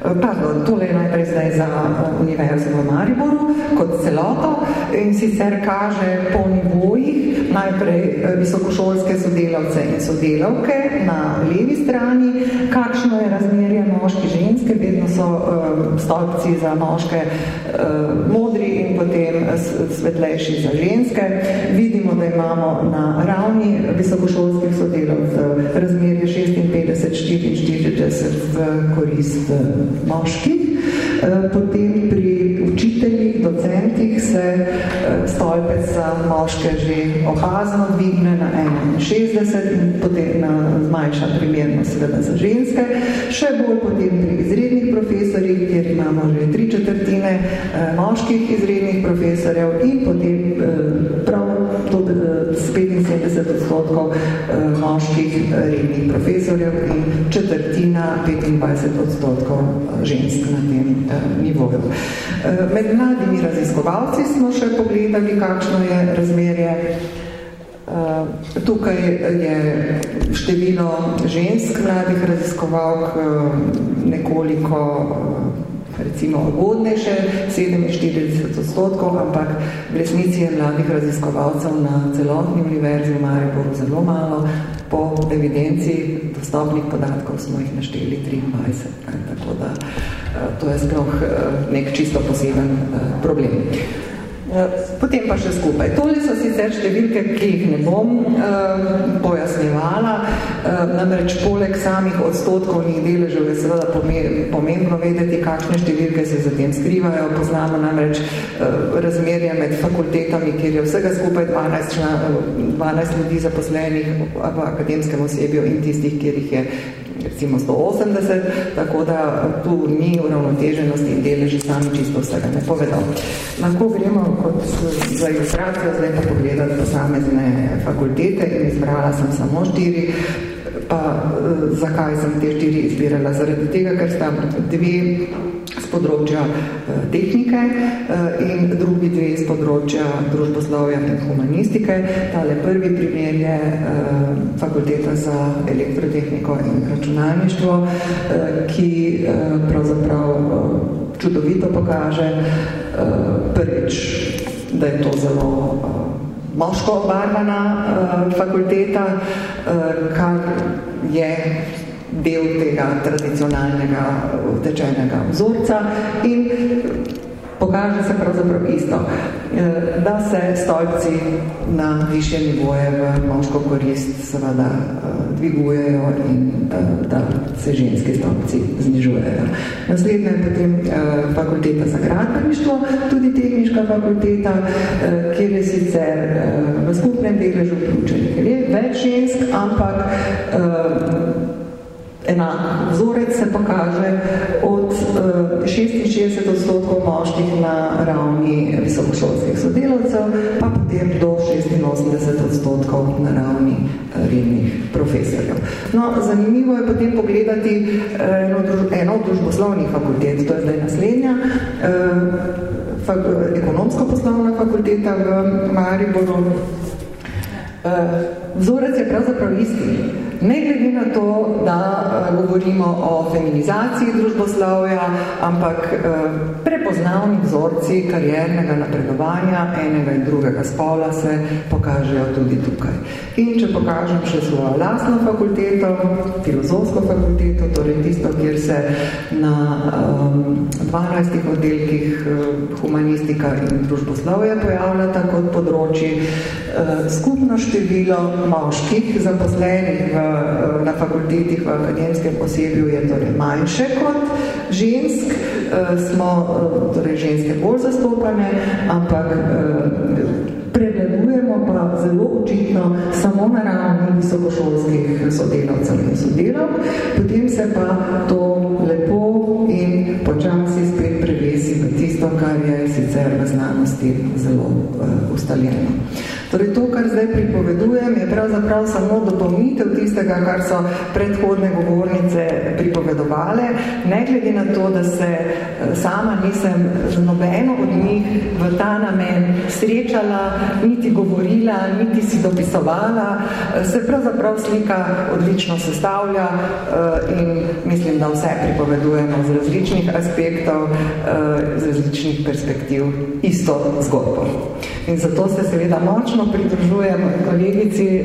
Pardon, tole je najprej zdaj za eh, Univerzo v Mariboru kot celoto in sicer kaže po nivojih najprej eh, visokošolske sodelavce in sodelavke na levi strani, kakšno je razmerje moški ženske, vedno so uh, stolpci za moške uh, modri in potem svetlejši za ženske. Vidimo, da imamo na ravni visokošolskih sodelavcev razmerje 56-44 v korist moških, eh, potem pri docentih se eh, stolpec za moške že opazno dvigne na 61 in potem na zmanjša primerno seveda za ženske. Še bolj potem pri izrednih profesorjih, kjer imamo že tri četrtine eh, moških izrednih profesorjev in potem to 75 odstotkov moških rednih profesorjev in četrtina 25 odstotkov žensk na tem eh, nivoju. Eh, med mladimi raziskovalci smo še pogledali, kakšno je razmerje. Eh, tukaj je število žensk mladih raziskovalk eh, nekoliko eh, recimo ugodnejše, 47 odstotkov, ampak v resnici je mladih raziskovalcev na celotni univerzi v Mariboru zelo malo, po evidenci dostopnih podatkov smo jih našteli 23, tako da eh, to je sploh eh, nek čisto poseben eh, problem. Potem pa še skupaj. Tole so sicer številke, ki jih ne bom uh, pojasnjevala, uh, namreč poleg samih odstotkovnih deležev je seveda pomembno vedeti, kakšne številke se zatem skrivajo. Poznamo namreč uh, razmerje med fakultetami, kjer je vsega skupaj 12, član, 12 ljudi zaposlenih v akademskem osebju in tistih, kjer jih je recimo 180, tako da tu ni uravnoteženosti in deleži sami čisto vsega ne povedal. Lahko gremo kot za ilustracijo zdaj pa pogledati posamezne fakultete in izbrala sem samo štiri, pa eh, zakaj sem te štiri izbirala? Zaradi tega, ker sta dve področja eh, tehnike eh, in drugi dve z področja družboslovja in humanistike. Tale prvi primer je eh, fakulteta za elektrotehniko in računalništvo, ki pravzaprav čudovito pokaže prvič, da je to zelo moško obarvana fakulteta, kar je del tega tradicionalnega utečenega vzorca in pokaže se pravzaprav isto, eh, da se stolpci na više nivoje v moško korist seveda eh, dvigujejo in eh, da se ženski stolpci znižujejo. Naslednja je potem fakulteta za gradbeništvo, tudi tehniška fakulteta, kjer je sicer v skupnem deležu vključenih več žensk, ampak enak vzorec se pokaže od 66 eh, odstotkov moških na ravni visokošolskih sodelavcev, pa potem do 86 odstotkov na ravni eh, rednih profesorjev. No, zanimivo je potem pogledati eh, eno, eno od družboslovnih fakultet, to je zdaj naslednja, ekonomsko-poslovna fakulteta v Mariboru. Vzorec je pravzaprav isti. Ne glede na to, da uh, govorimo o feminizaciji družboslovja, ampak uh, prepoznavni vzorci kariernega napredovanja enega in drugega spola se pokažejo tudi tukaj. In če pokažem še svojo lastno fakulteto, filozofsko fakulteto, torej tisto, kjer se na um, 12 oddelkih uh, humanistika in družboslovja pojavljata kot področji, uh, skupno število moških zaposlenih v Eh, na fakultetih v akademskem osebju je torej manjše kot žensk, eh, smo eh, torej ženske bolj zastopane, ampak prevladujemo pa zelo očitno samo na ravni visokošolskih sodelavcev in sodelavk, potem se pa to lepo in počasi spet prevesi v tisto, kar je sicer v znanosti zelo uh, ustaljeno. Torej, to, kar zdaj pripovedujem, je pravzaprav samo dopolnitev tistega, kar so predhodne govornice pripovedovale, ne glede na to, da se eh, sama nisem z nobeno od njih v ta namen srečala, niti govorila, niti si dopisovala, eh, se pravzaprav slika odlično sestavlja in mislim, da vse pripovedujemo z različnih aspektov, z različnih perspektiv isto zgodbo. In zato se seveda močno pridružujem kolegici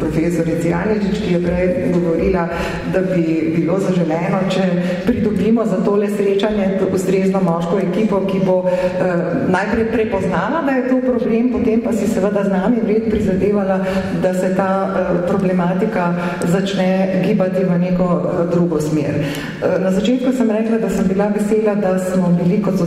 profesorici Aničič, ki je prej govorila, da bi bilo zaželeno, če pridobimo za tole srečanje ustrezno moško ekipo, ki bo najprej prepoznala, da je to problem, potem pa si seveda z nami vred prizadevala, da se ta problematika začne gibati v neko drugo smer. Na začetku sem rekla, da sem bila vesela, da smo bili kot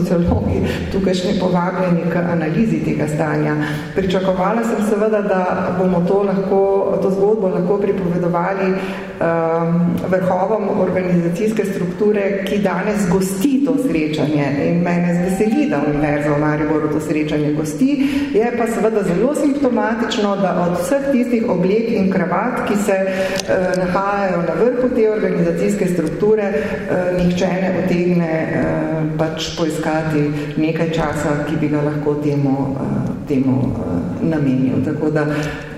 sociologi tukajšnji povabljeni k analizi tega stanja. Pričakovala sem seveda, da bomo to, lahko, to zgodbo lahko pripovedovali um, vrhovom organizacijske strukture, ki danes gosti to srečanje. In mene zveseli, da Univerza v Mariboru to srečanje gosti, je pa seveda zelo simptomatično, da od vseh tistih oblek in kravat, ki se uh, nahajajo na vrhu te organizacijske strukture, uh, nihče ne otegne uh, pač poiskati nekaj časa, ki bi ga lahko temu, uh, temu uh, namenil. Tako da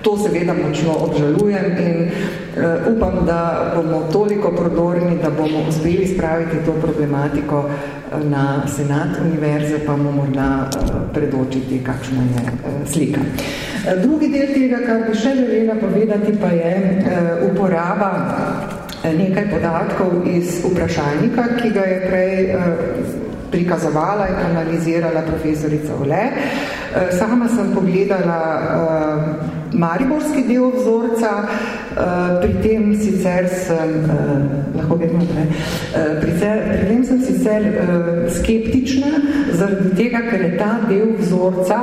to seveda močno obžalujem in uh, upam, da bomo toliko prodorni, da bomo uspeli spraviti to problematiko na senat univerze, pa bomo morda predočiti, kakšna je slika. Drugi del tega, kar bi še želela povedati, pa je uporaba nekaj podatkov iz vprašalnika, ki ga je prej prikazovala in analizirala profesorica Ole. Eh, sama sem pogledala uh, mariborski del vzorca, pri tem sicer sem, uh, lahko vedno ne, uh, pri, tem sem sicer uh, skeptična, zaradi tega, ker je ta del vzorca,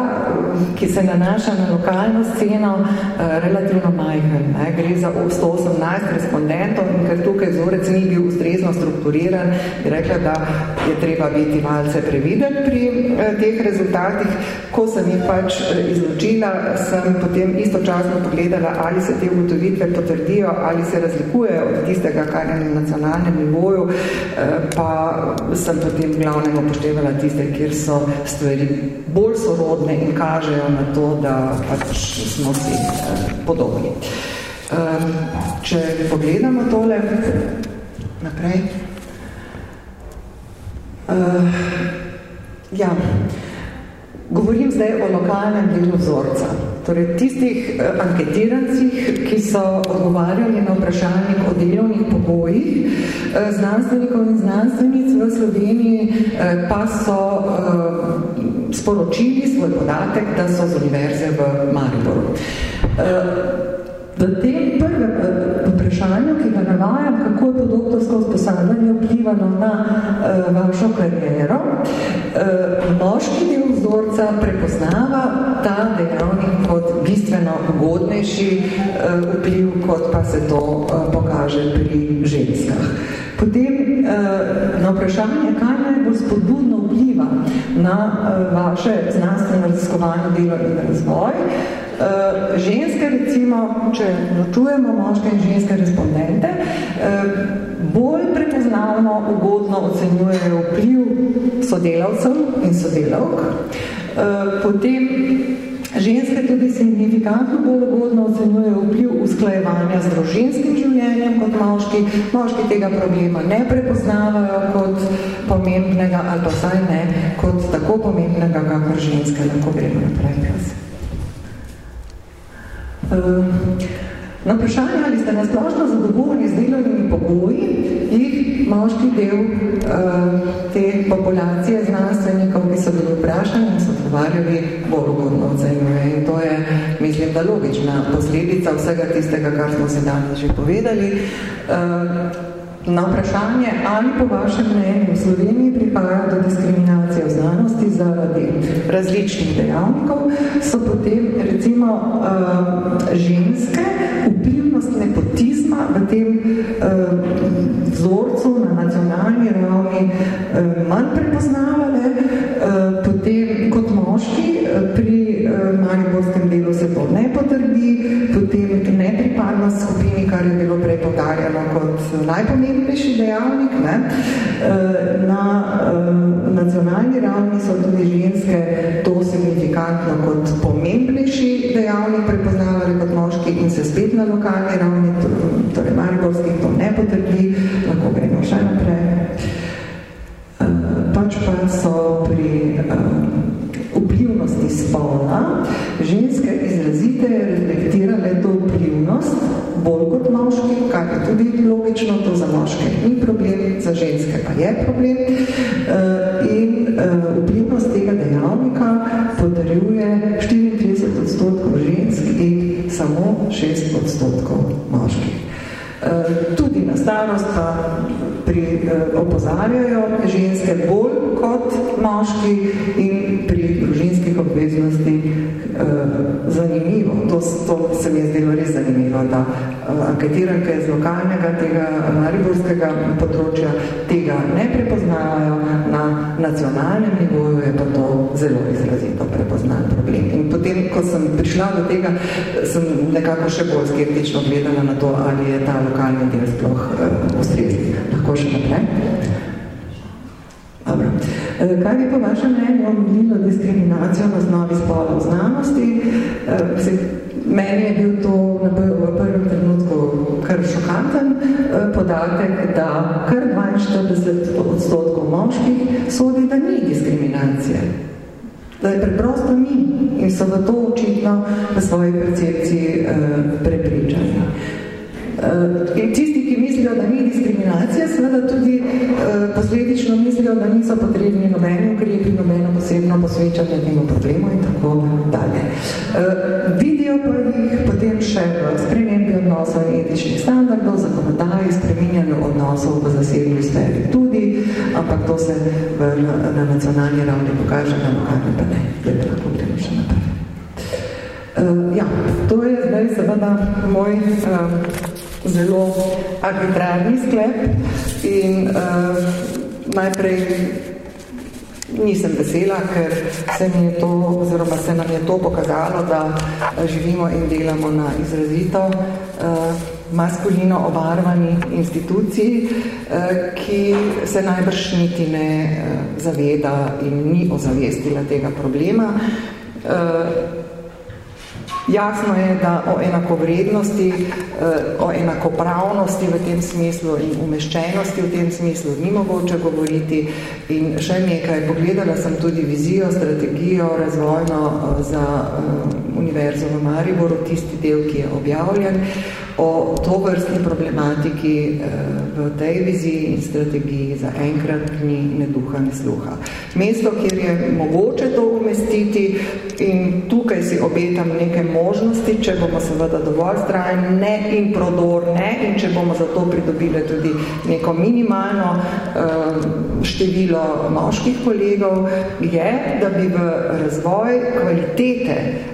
ki se nanaša na lokalno sceno, uh, relativno majhen. Ne. Gre za 118 respondentov in ker tukaj vzorec ni bil ustrezno strukturiran, bi rekla, da je treba biti malce previden pri uh, teh rezultatih. Ko sem jih pač izločila, sem potem isto istočasno pogledala, ali se te ugotovitve potrdijo, ali se razlikujejo od tistega, kar je na nacionalnem nivoju, eh, pa sem potem glavnem upoštevala tiste, kjer so stvari bolj sorodne in kažejo na to, da pač smo si eh, podobni. Če pogledamo tole naprej. Uh, ja, govorim zdaj o lokalnem delu vzorca. Torej, tistih eh, anketirancih, ki so odgovarjali na vprašanje o delovnih pogojih, eh, znanstvenikov in znanstvenic v Sloveniji eh, pa so sporočili svoj podatek, da so z univerze v Mariboru. V tem prvem eh, vprašanju, ki ga navajam, kako je podoktorsko usposabljanje vplivalo na uh, vašo kariero, uh, moški del vzorca prepoznava ta dejavnik kot bistveno ugodnejši uh, vpliv, kot pa se to uh, pokaže pri ženskah. Potem uh, na vprašanje, kaj najbolj spodbudno vpliva na uh, vaše znanstveno raziskovanje delo in razvoj, uh, Uh, ženske, recimo, če notujemo moške in ženske respondente, uh, bolj prepoznavno, ugodno ocenjujejo vpliv sodelavcev in sodelavk. Uh, potem ženske tudi signifikantno bolj ugodno ocenjujejo vpliv usklajevanja z družinskim življenjem kot moški. Moški tega problema ne prepoznavajo kot pomembnega ali pa vsaj ne kot tako pomembnega, kakor ženske lahko gremo naprej. Ehm, na vprašanje, ali ste nasplošno zadovoljni z delovnimi pogoji, jih moški del uh, te populacije znanstvenikov, ki so bili vprašani in so odgovarjali, bolj ugodno ocenjuje. In to je, mislim, da logična posledica vsega tistega, kar smo se danes že povedali. Na vprašanje, ali po vašem mnenju v Sloveniji prihaja do diskriminacije v znanosti zaradi različnih dejavnikov, so potem recimo uh, ženske vplivnost nepotizma v tem uh, vzorcu na nacionalni ravni uh, manj prepoznavale, uh, potem kot moški pri uh, mariborskem delu se to ne potrdi, potem kar je bilo prej podarjeno kot najpomembnejši dejavnik. Ne. Eh, na eh, nacionalni ravni so tudi ženske to signifikantno kot pomembnejši dejavnik prepoznavali kot moški in se spet na lokalni ravni, torej Mariborskih, to ne potrdi, lahko gremo še naprej. Eh, pač pa so pri vplivnosti spola ženske izrazite reflektirale to vplivnost bolj kot moški, kar je tudi logično, to za moške ni problem, za ženske pa je problem. Eh, in eh, vplivnost tega dejavnika podarjuje 34 odstotkov žensk in samo 6 odstotkov moških. Eh, tudi na starost pa pri, opozarjajo ženske bolj kot moški in pri družinskih obveznostih zanimivo. To, to se mi je zdelo res zanimivo, da uh, anketiranke z lokalnega tega mariborskega področja tega ne prepoznavajo, na nacionalnem nivoju je pa to zelo izrazito prepoznan problem. In potem, ko sem prišla do tega, sem nekako še bolj skeptično gledala na to, ali je ta lokalni del sploh ustrezni. Lahko še naprej? Dobro. Eh, kaj bi po vašem mnenju omenilo diskriminacijo na osnovi spola v znanosti? Meni je bil to v prvem trenutku kar šokanten eh, podatek, da kar 42 odstotkov moških sodi, da ni diskriminacije. Da je preprosto ni in so v to očitno v svoji percepciji eh, prepričani. Eh, in tisti, ki mislijo, da ni diskriminacija, seveda tudi posledično mislijo, da niso potrebni nobeni ukrepi, nobeno posebno posvečanje temu problemu in tako dalje. Vidijo pa jih potem še v spremembi odnosov in etičnih standardov, zakonodaji, spreminjanju odnosov v zasebni sferi tudi, ampak to se v, na, na nacionalni ravni pokaže, na lokalni pa ne. Da lahko gremo še naprej. Uh, ja, to je zdaj seveda moj uh, zelo arbitrarni sklep in uh, najprej nisem vesela, ker se mi je to, oziroma se nam je to pokazalo, da živimo in delamo na izrazito uh, maskulino obarvani instituciji, uh, ki se najbrž niti ne uh, zaveda in ni ozavestila tega problema. Uh, Jasno je, da o enakovrednosti, eh, o enakopravnosti v tem smislu in umeščenosti v tem smislu ni mogoče govoriti. In še nekaj, pogledala sem tudi vizijo, strategijo razvojno eh, za eh, Univerzo v Mariboru, tisti del, ki je objavljen, o to vrstni problematiki eh, v tej viziji in strategiji za enkrat ni ne duha, ne sluha. Mesto, kjer je mogoče to umestiti in tukaj si obetam neke možnosti, če bomo seveda dovolj strajni, ne in prodorne in če bomo za to pridobili tudi neko minimalno uh, število moških kolegov, je, da bi v razvoj kvalitete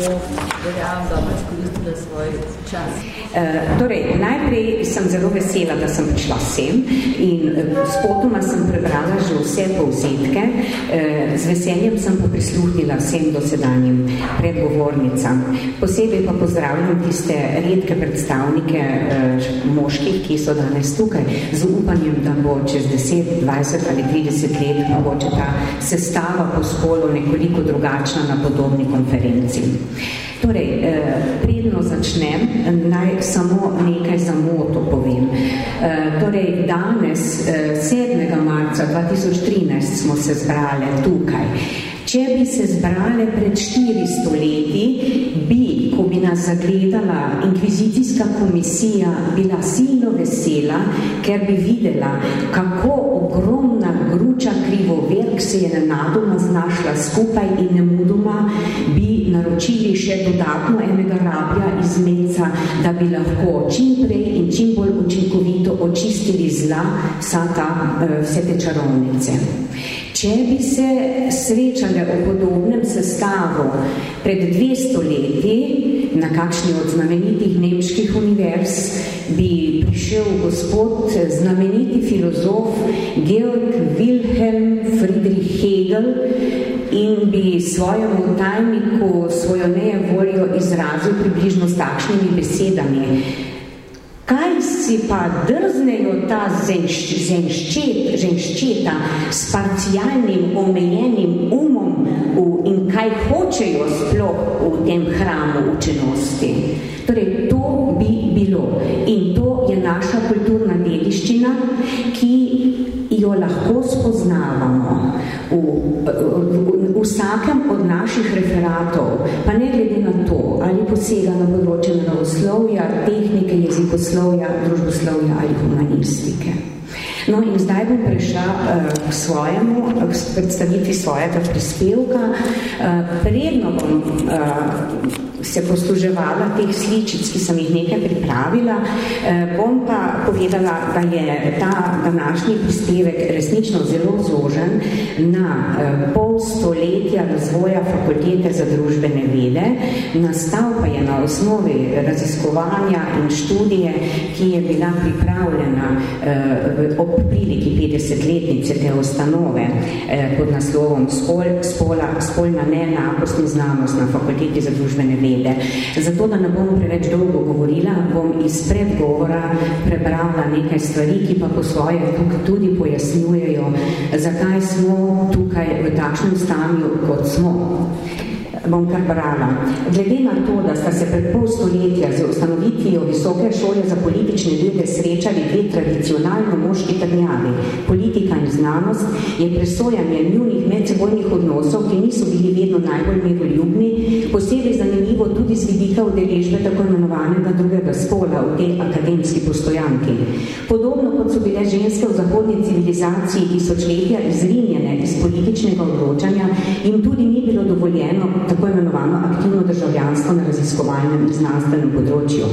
verjamem, dobro izkoristila svoj čas. Uh, torej, najprej sem zelo vesela, da sem prišla sem in uh, spotoma sem prebrala že vse povzetke. Uh, z veseljem sem pa prisluhnila vsem dosedanjim predgovornicam. Posebej pa pozdravljam tiste redke predstavnike uh, moških, ki so danes tukaj, z upanjem, da bo čez 10, 20 ali 30 let mogoče ta sestava po spolu nekoliko drugačna na podobni konferenci. Torej, eh, predno začnem, naj samo nekaj za moto povem. Eh, torej, danes, 7. Eh, marca 2013, smo se zbrali tukaj. Če bi se zbrali pred 400 leti, bi, ko bi nas zagledala inkvizicijska komisija, bila silno vesela, ker bi videla, kako ogromna gruča krivoverk se je nenadoma znašla skupaj in nemudoma bi naročili še dodatno enega rablja iz meca, da bi lahko čim prej in čim bolj učinkovito očistili zla vsa ta, eh, vse te čarovnice. Če bi se srečali v podobnem sestavu pred 200 leti na kakšni od znamenitih nemških univerz, bi prišel gospod, znameniti filozof Georg Wilhelm Friedrich Hegel, in bi svojemu tajniku svojo nejevoljo izrazil približno s takšnimi besedami. Kaj si pa drznejo ta zenščet, ženščeta s parcialnim, omejenim umom v, in kaj hočejo sploh v tem hramu učenosti? Torej, to bi bilo. In to vsakem od naših referatov, pa ne glede na to, ali posega na področje naravoslovja, tehnike, jezikoslovja, družboslovja ali humanistike. No in zdaj bom prešla uh, k svojemu, k predstaviti svojega prispevka. Uh, predno bom uh, se posluževala teh sličic, ki sem jih nekaj pripravila, eh, bom pa povedala, da je ta današnji prispevek resnično zelo zložen na eh, pol stoletja razvoja fakultete za družbene vede, nastal pa je na osnovi raziskovanja in študije, ki je bila pripravljena eh, ob priliki 50-letnice te ustanove pod naslovom Spol, spola, spolna neenakostni znanost na fakulteti za družbene vede besede. Zato, da ne bom preveč dolgo govorila, bom iz predgovora prebrala nekaj stvari, ki pa po svoje tudi pojasnjujejo, zakaj smo tukaj v takšnem stanju, kot smo bom kar brala. Glede na to, da sta se pred pol stoletja z ustanovitvijo Visoke šole za politične vede srečali dve tradicionalno moški trnjavi, politika in znanost, je presojanje njunih medsebojnih odnosov, ki niso bili vedno najbolj miroljubni, posebej zanimivo tudi z vidika udeležbe tako imenovanega drugega spola v tej akademski postojanki. Podobno kot so bile ženske v zahodni civilizaciji tisočletja izrinjene iz političnega odločanja, jim tudi ni bilo dovoljeno tako imenovano aktivno državljanstvo na raziskovalnem in znanstvenem področju.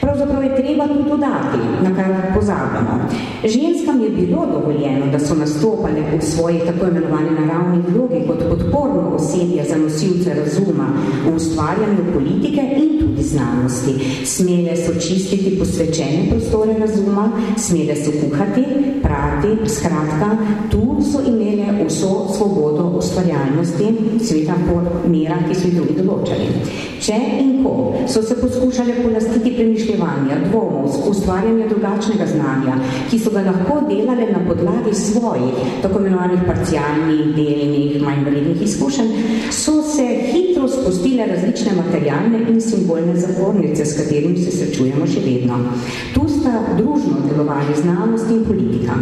Pravzaprav je treba tu dodati, na kar pozabamo. Ženskam je bilo dovoljeno, da so nastopale v svojih tako imenovani naravni vlogi kot podporno osebje za nosilce razuma v ustvarjanju politike in tudi znanosti. Smele so čistiti posvečene prostore razuma, smele so kuhati, prati, skratka, tu so imele vso svobodo ustvarjalnosti, sveta po merah, ki so jih drugi določali. Če in ko so se poskušale polastiti premišljati premišljevanja, dvomov, ustvarjanja drugačnega znanja, ki so ga lahko delale na podlagi svojih, tako imenovanih parcialnih, delnih, manj vrednih izkušenj, so se hitro spustile različne materialne in simbolne zapornice, s katerimi se srečujemo še vedno. Tu sta družno delovali znanost in politika.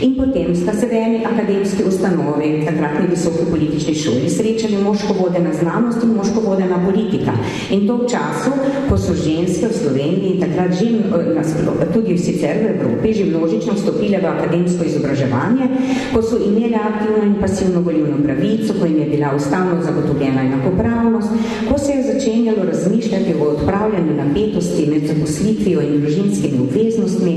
In potem sta se v eni akademski ustanovi, takratni visoki politični šoli, srečali moško vodena znanost in moško vodena politika. In to v času, ko so ženske v Sloveniji, takrat že eh, tudi sicer v Evropi, že množično vstopile v akademsko izobraževanje, ko so imeli aktivno in pasivno volivno pravico, ko jim je bila ustavno zagotovljena enakopravnost, ko se je začenjalo razmišljati o odpravljanju napetosti med zaposlitvijo in družinskimi obveznostmi,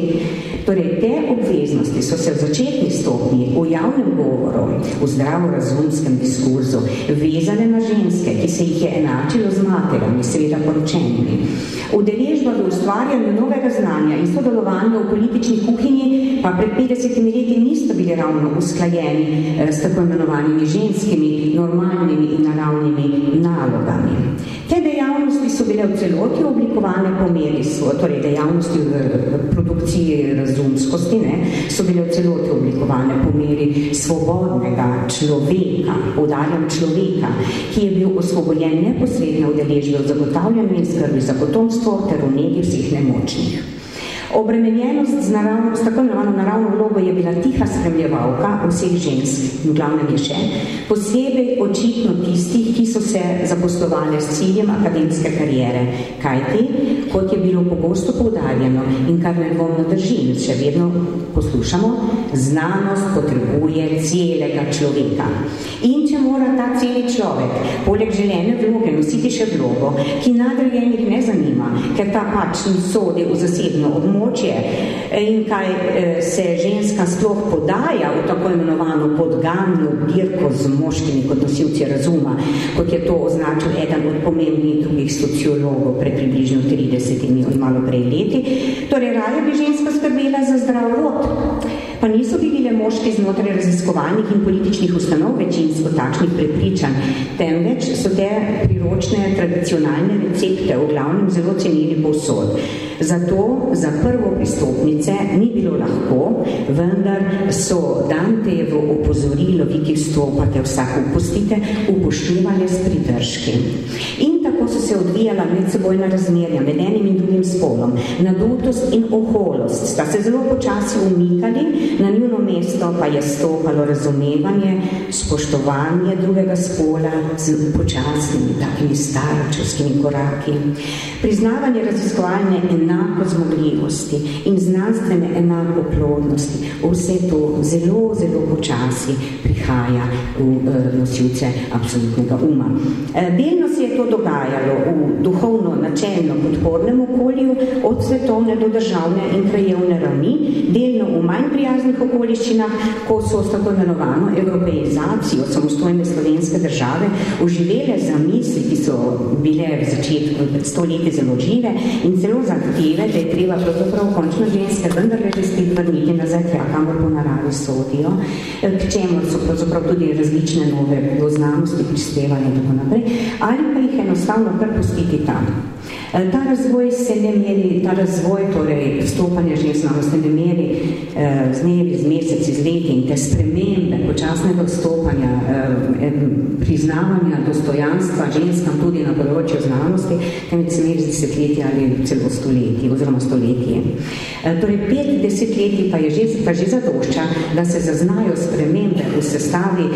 Torej, te obveznosti so se v začetni stopni v javnem govoru, v zdravorazumskem diskurzu, vezane na ženske, ki se jih je enačilo z materami, seveda poročenimi. Udeležba v ustvarjanju novega znanja in sodelovanja v politični kuhinji pa pred 50 leti nista bili ravno usklajeni eh, s tako imenovanimi ženskimi, normalnimi in naravnimi nalogami. Te dejavnosti so bile v celoti oblikovane po meri torej dejavnosti v produkciji razumskosti, ne, so bile v celoti oblikovane po meri svobodnega človeka, podarjam človeka, ki je bil osvobojen neposredne udeležbe v zagotavljanju in skrbi za potomstvo ter v negi vseh nemočnih. Obremenjenost z, naravno, z tako imenovano naravno vlogo je bila tiha spremljevalka vseh žensk, v glavnem je še, posebej očitno tistih, ki so se zaposlovali s ciljem akademske karijere. Kaj ti, kot je bilo pogosto poudarjeno in kar ne dvomno drži, še vedno poslušamo, znanost potrebuje celega človeka. In če mora ta celi človek, poleg želene vloge, nositi še vlogo, ki nadrejenih ne zanima, ker ta pač sodi v zasebno območje, območje in kaj eh, se ženska sploh podaja v tako imenovano podganjo dirko z moškimi kot nosilci razuma, kot je to označil eden od pomembnih drugih sociologov pred približno 30 in malo prej leti. Torej, raje bi ženska skrbela za zdrav rod, pa niso bili le moški znotraj raziskovalnih in političnih ustanov večinsko takšnih prepričanj, temveč so te priročne tradicionalne recepte v glavnem zelo cenili povsod. Zato za prvo pristopnice ni bilo lahko, vendar so Dantejevo opozorilo, vi ki vstopate, vsak upustite, upoštevali s pridržki. In tako so se odvijala medsebojna razmerja med enim in drugim spolom. Nadutost in oholost sta se zelo počasi umikali, na njuno mesto pa je stopalo razumevanje, spoštovanje drugega spola z počasnimi, takimi staročevskimi koraki. Priznavanje raziskovalne enako zmogljivosti in znanstvene enako plodnosti, vse to zelo, zelo počasi prihaja v uh, nosilce absolutnega uma. Uh, delno se je to dogajalo v duhovno, načelno podpornem okolju, od svetovne do državne in krajevne ravni, delno v manj prijaznih okoliščinah, ko so s tako imenovano evropeizacijo samostojne slovenske države uživele zamisli, ki so bile v začetku stoletja zelo žive in zelo zahteve, da je treba pravzaprav končno ženske vendar že spet vrniti nazaj, tja, kamor po naravi sodijo, k čemu so pravzaprav tudi različne nove znanosti prispevali in tako naprej, ali pa jih enostavno kar pustiti tam. Eh, ta razvoj se ne meri, ta razvoj, torej vstopanje ženskega se ne meri eh, z dnevi, z meseci, z leti in te spremembe počasnega vstopanja, eh, priznavanja dostojanstva ženskam tudi na področju znanosti, temveč se meri z desetletji ali celo stoletji oziroma stoletje. Torej, pet desetletji pa je že, pa že zadošča, da se zaznajo spremembe v sestavi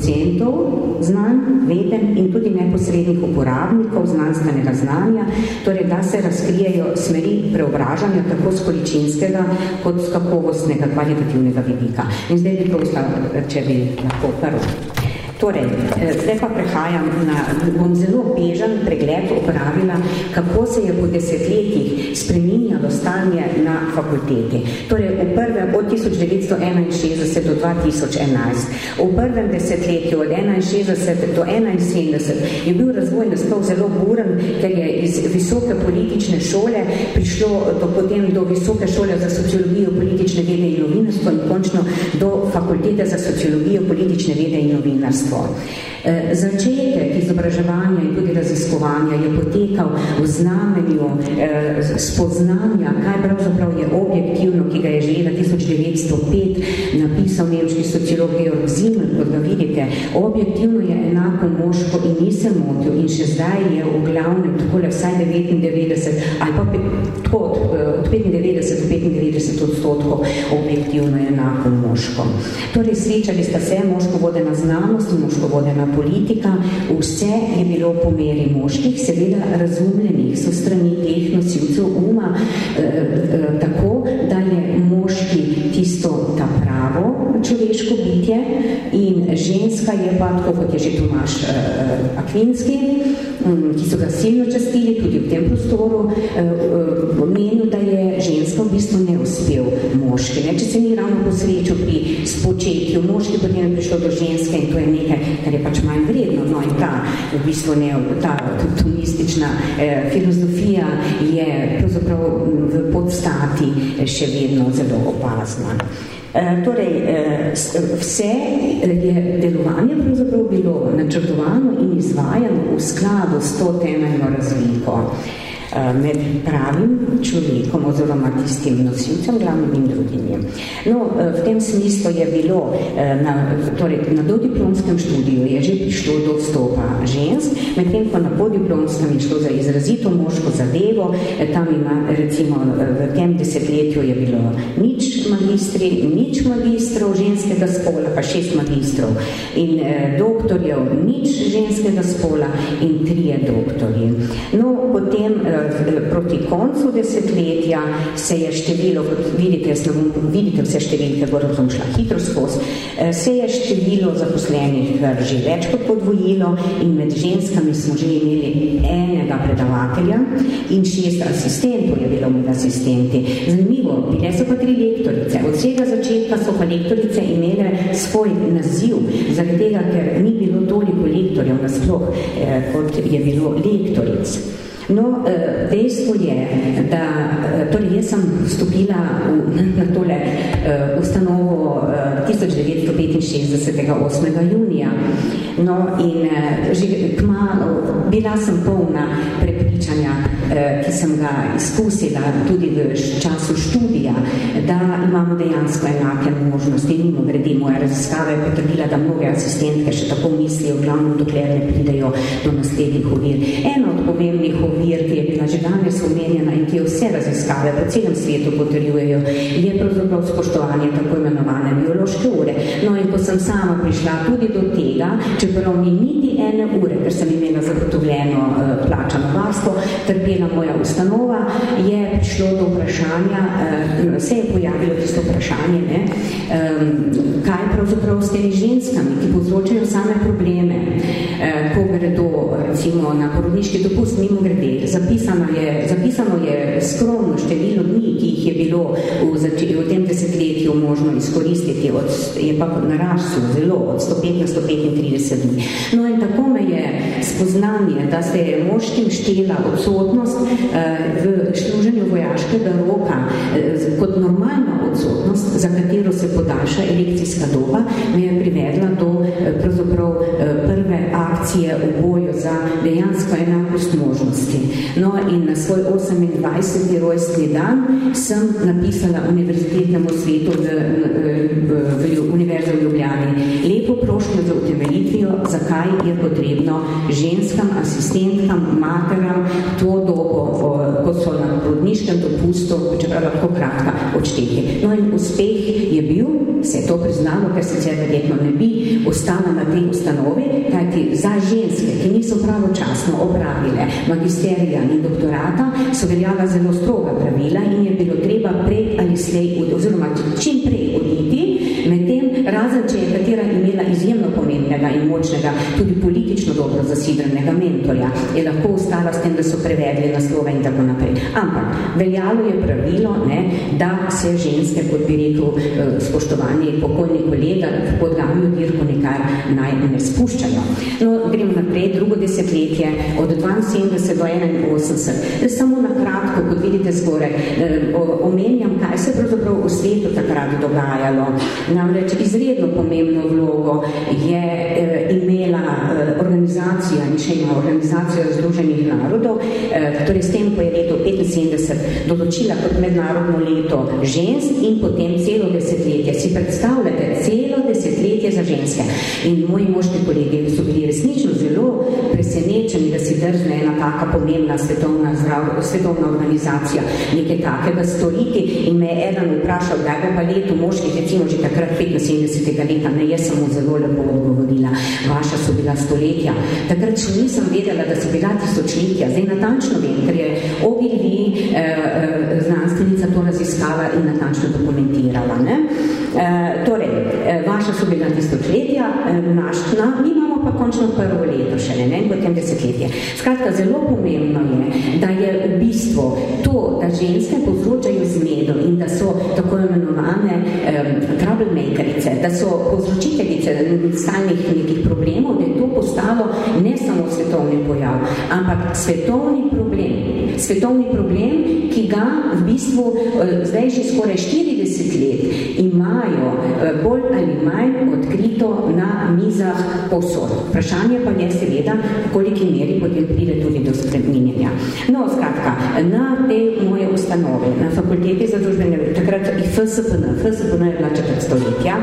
producentov znanj, veden in tudi neposrednih uporabnikov znanstvenega znanja, torej da se razkrijejo smeri preobražanja tako z količinskega kot z kakovostnega kvalitativnega vidika. In zdaj bi prosta, če bi lahko prvo. Torej, eh, zdaj pa prehajam na, bom zelo bežen pregled opravila, kako se je po desetletjih spreminjalo stanje na fakulteti. Torej, v prvem, od 1961 do 2011, v prvem desetletju od 61 do 71 je bil razvoj nastav zelo buren, ker je iz visoke politične šole prišlo do, potem do visoke šole za sociologijo, politične vede in novinarstvo in končno do fakultete za sociologijo, politične vede in novinarstvo. Ženstvo. Eh, začetek izobraževanja in tudi raziskovanja je potekal v znamenju eh, spoznanja, kaj pravzaprav je objektivno, ki ga je že 1905 napisal nemški sociolog Georg Zimmer, kot ga vidite, objektivno je enako moško in ni se motil in še zdaj je v glavnem takole vsaj 99 ali pa tako od, od 95 do 95 odstotkov objektivno je enako moško. Torej, srečali sta se moško vodena znanost in moško vodena politika, vse je bilo po meri moških, seveda razumljenih so strani teh nosilcev uma, eh, eh, bitje in ženska je pa, tako kot je že Tomaš eh, eh Akvinski, hm, ki so ga silno častili tudi v tem prostoru, eh, menil, da je ženska v bistvu ne uspel moški. Ne? Če se ni ravno posrečil pri spočetju moški, potem je prišlo do ženske in to je nekaj, kar je pač manj vredno. No in ta, v bistvu ne, ta tomistična eh, filozofija je pravzaprav v podstati še vedno zelo opazna. E, torej, e, vse je delovanje pravzaprav bilo načrtovano in izvajano v skladu s to temeljno razliko. Eh, med pravim človekom oziroma tistim nosilcem, glavnim in drugim. No, eh, v tem smislu je bilo eh, na, torej, na dodiplomskem študiju je že prišlo do vstopa žensk, medtem ko na podiplomskem je šlo za izrazito moško zadevo, tam ima recimo v tem desetletju je bilo nič magistri, nič magistrov ženskega spola, pa šest magistrov in doktorjev nič ženskega spola in trije doktorji. No, potem proti koncu desetletja se je število, kot vidite, vidite vse številke, gotovo sem šla hitro skozi, eh, se je število zaposlenih eh, že več kot podvojilo in med ženskami smo že imeli enega predavatelja in šest asistentov je bilo med asistenti. Zanimivo, bile so pa tri lektorice. Od vsega začetka so pa lektorice imele svoj naziv, zaradi tega, ker ni bilo toliko lektorjev nasploh, eh, kot je bilo lektoric. No, eh, dejstvo je, da eh, torej jaz sem vstopila v, na tole uh, ustanovo uh, 1965. 8. junija. No, in že kmalo, bila sem polna prepričanja, ki sem ga izkusila tudi v času študija, da imamo dejansko enake možnosti. Mimo grede moja raziskava je potrdila, da mnoge asistentke še tako mislijo, glavno dokler ne pridejo do naslednjih ovir. Ena od pomembnih ovir vir, ki je bila že danes omenjena in ki jo vse raziskave po celem svetu potrjujejo, je pravzaprav spoštovanje tako imenovane biološke ure. No in ko sem sama prišla tudi do tega, čeprav ni niti ene ure, ker sem imela zagotovljeno uh, plačano varstvo, trpela moja ustanova, je prišlo do vprašanja, uh, se je pojavilo tisto vprašanje, ne, um, kaj pravzaprav s temi ženskami, ki povzročajo same probleme, uh, ko gredo recimo na porodniški dopust, mimo grede, zapisano je, zapisano je skromno število dni, ki jih je bilo v, v tem desetletju možno izkoristiti, od, je pa naraslo zelo od 105 na 135 dni. No in tako me je spoznanje, da se je moškim štela odsotnost eh, v služenju vojaškega roka eh, kot normalna odsotnost, za katero se podaljša elekcijska doba, me je privedla do eh, pravzaprav eh, prve akcije v boju za dejansko enakost možnosti. No in na svoj 28. rojstni dan sem napisala univerzitetnemu svetu v, v, v, v Univerzo v Ljubljani lepo prošnjo za utemeljitvijo, zakaj je potrebno ženskam, asistentkam, materam to dobo, ko so na rodniškem dopustu, čeprav lahko kratka, odšteti. No in uspeh je bil, se je to priznalo, ker sicer verjetno ne bi ostala na tej ustanovi, kajti za ženske, ki niso pravočasno opravile magisterija in doktorata, so veljala zelo stroga pravila in je bilo treba prej ali slej, oziroma čim prej oditi, razen, če je katera imela izjemno pomembnega in močnega, tudi politično dobro zasidrenega mentorja, je lahko ostala s tem, da so prevedli naslove in tako naprej. Ampak veljalo je pravilo, ne, da se ženske, kot bi rekel eh, spoštovani pokojni kolega, pod gamjo dirko nekar naj ne spuščajo. No, gremo naprej, drugo desetletje, od 72 do 81. Samo na kratko, kot vidite zgore, eh, omenjam, kaj se pravzaprav v svetu takrat dogajalo. Namreč iz izredno pomembno vlogo je eh, imela eh, organizacija in še ima organizacija Združenih narodov, eh, torej s tem, ko je leto 75 določila kot mednarodno leto žensk in potem celo desetletje. Si predstavljate, celo desetletje za ženske. In moji moški kolegi so bili resnično zelo presenečeni, drzne ena taka pomembna svetovna, zdrav, svetovna organizacija nekaj takega storiti in me je eden vprašal, da bo pa leto moških, recimo že takrat 75. leta, ne, jaz sem mu zelo lepo odgovorila, vaša so bila stoletja. Takrat še nisem vedela, da so bila tisočletja. Zdaj natančno vem, ker je Ogilvy eh, eh, znanstvenica to raziskala in natančno dokumentirala. Ne? Eh, torej, eh, vaša so bila tisočletja, eh, naš, na, mi imamo pa končno prvo leto še ne, ne, potem desetletje. Skratka, zelo pomembno je, da je v bistvu to, da ženske povzročajo zmedo in da so tako imenovane um, troublemakerice, da so povzročiteljice stalnih nekih problemov, da je to postalo ne samo svetovni pojav, ampak svetovni problem. Svetovni problem, ki ga v bistvu uh, zdaj že skoraj 40 let imajo uh, bolj ali manj odkrito na mizah povsod. Vprašanje pa je seveda, koliki meri potem pride tudi do spreminjenja. No, skratka, na te moje ustanove, na fakulteti za družbene, takrat i FSPN, FSPN je bila četrt stoletja,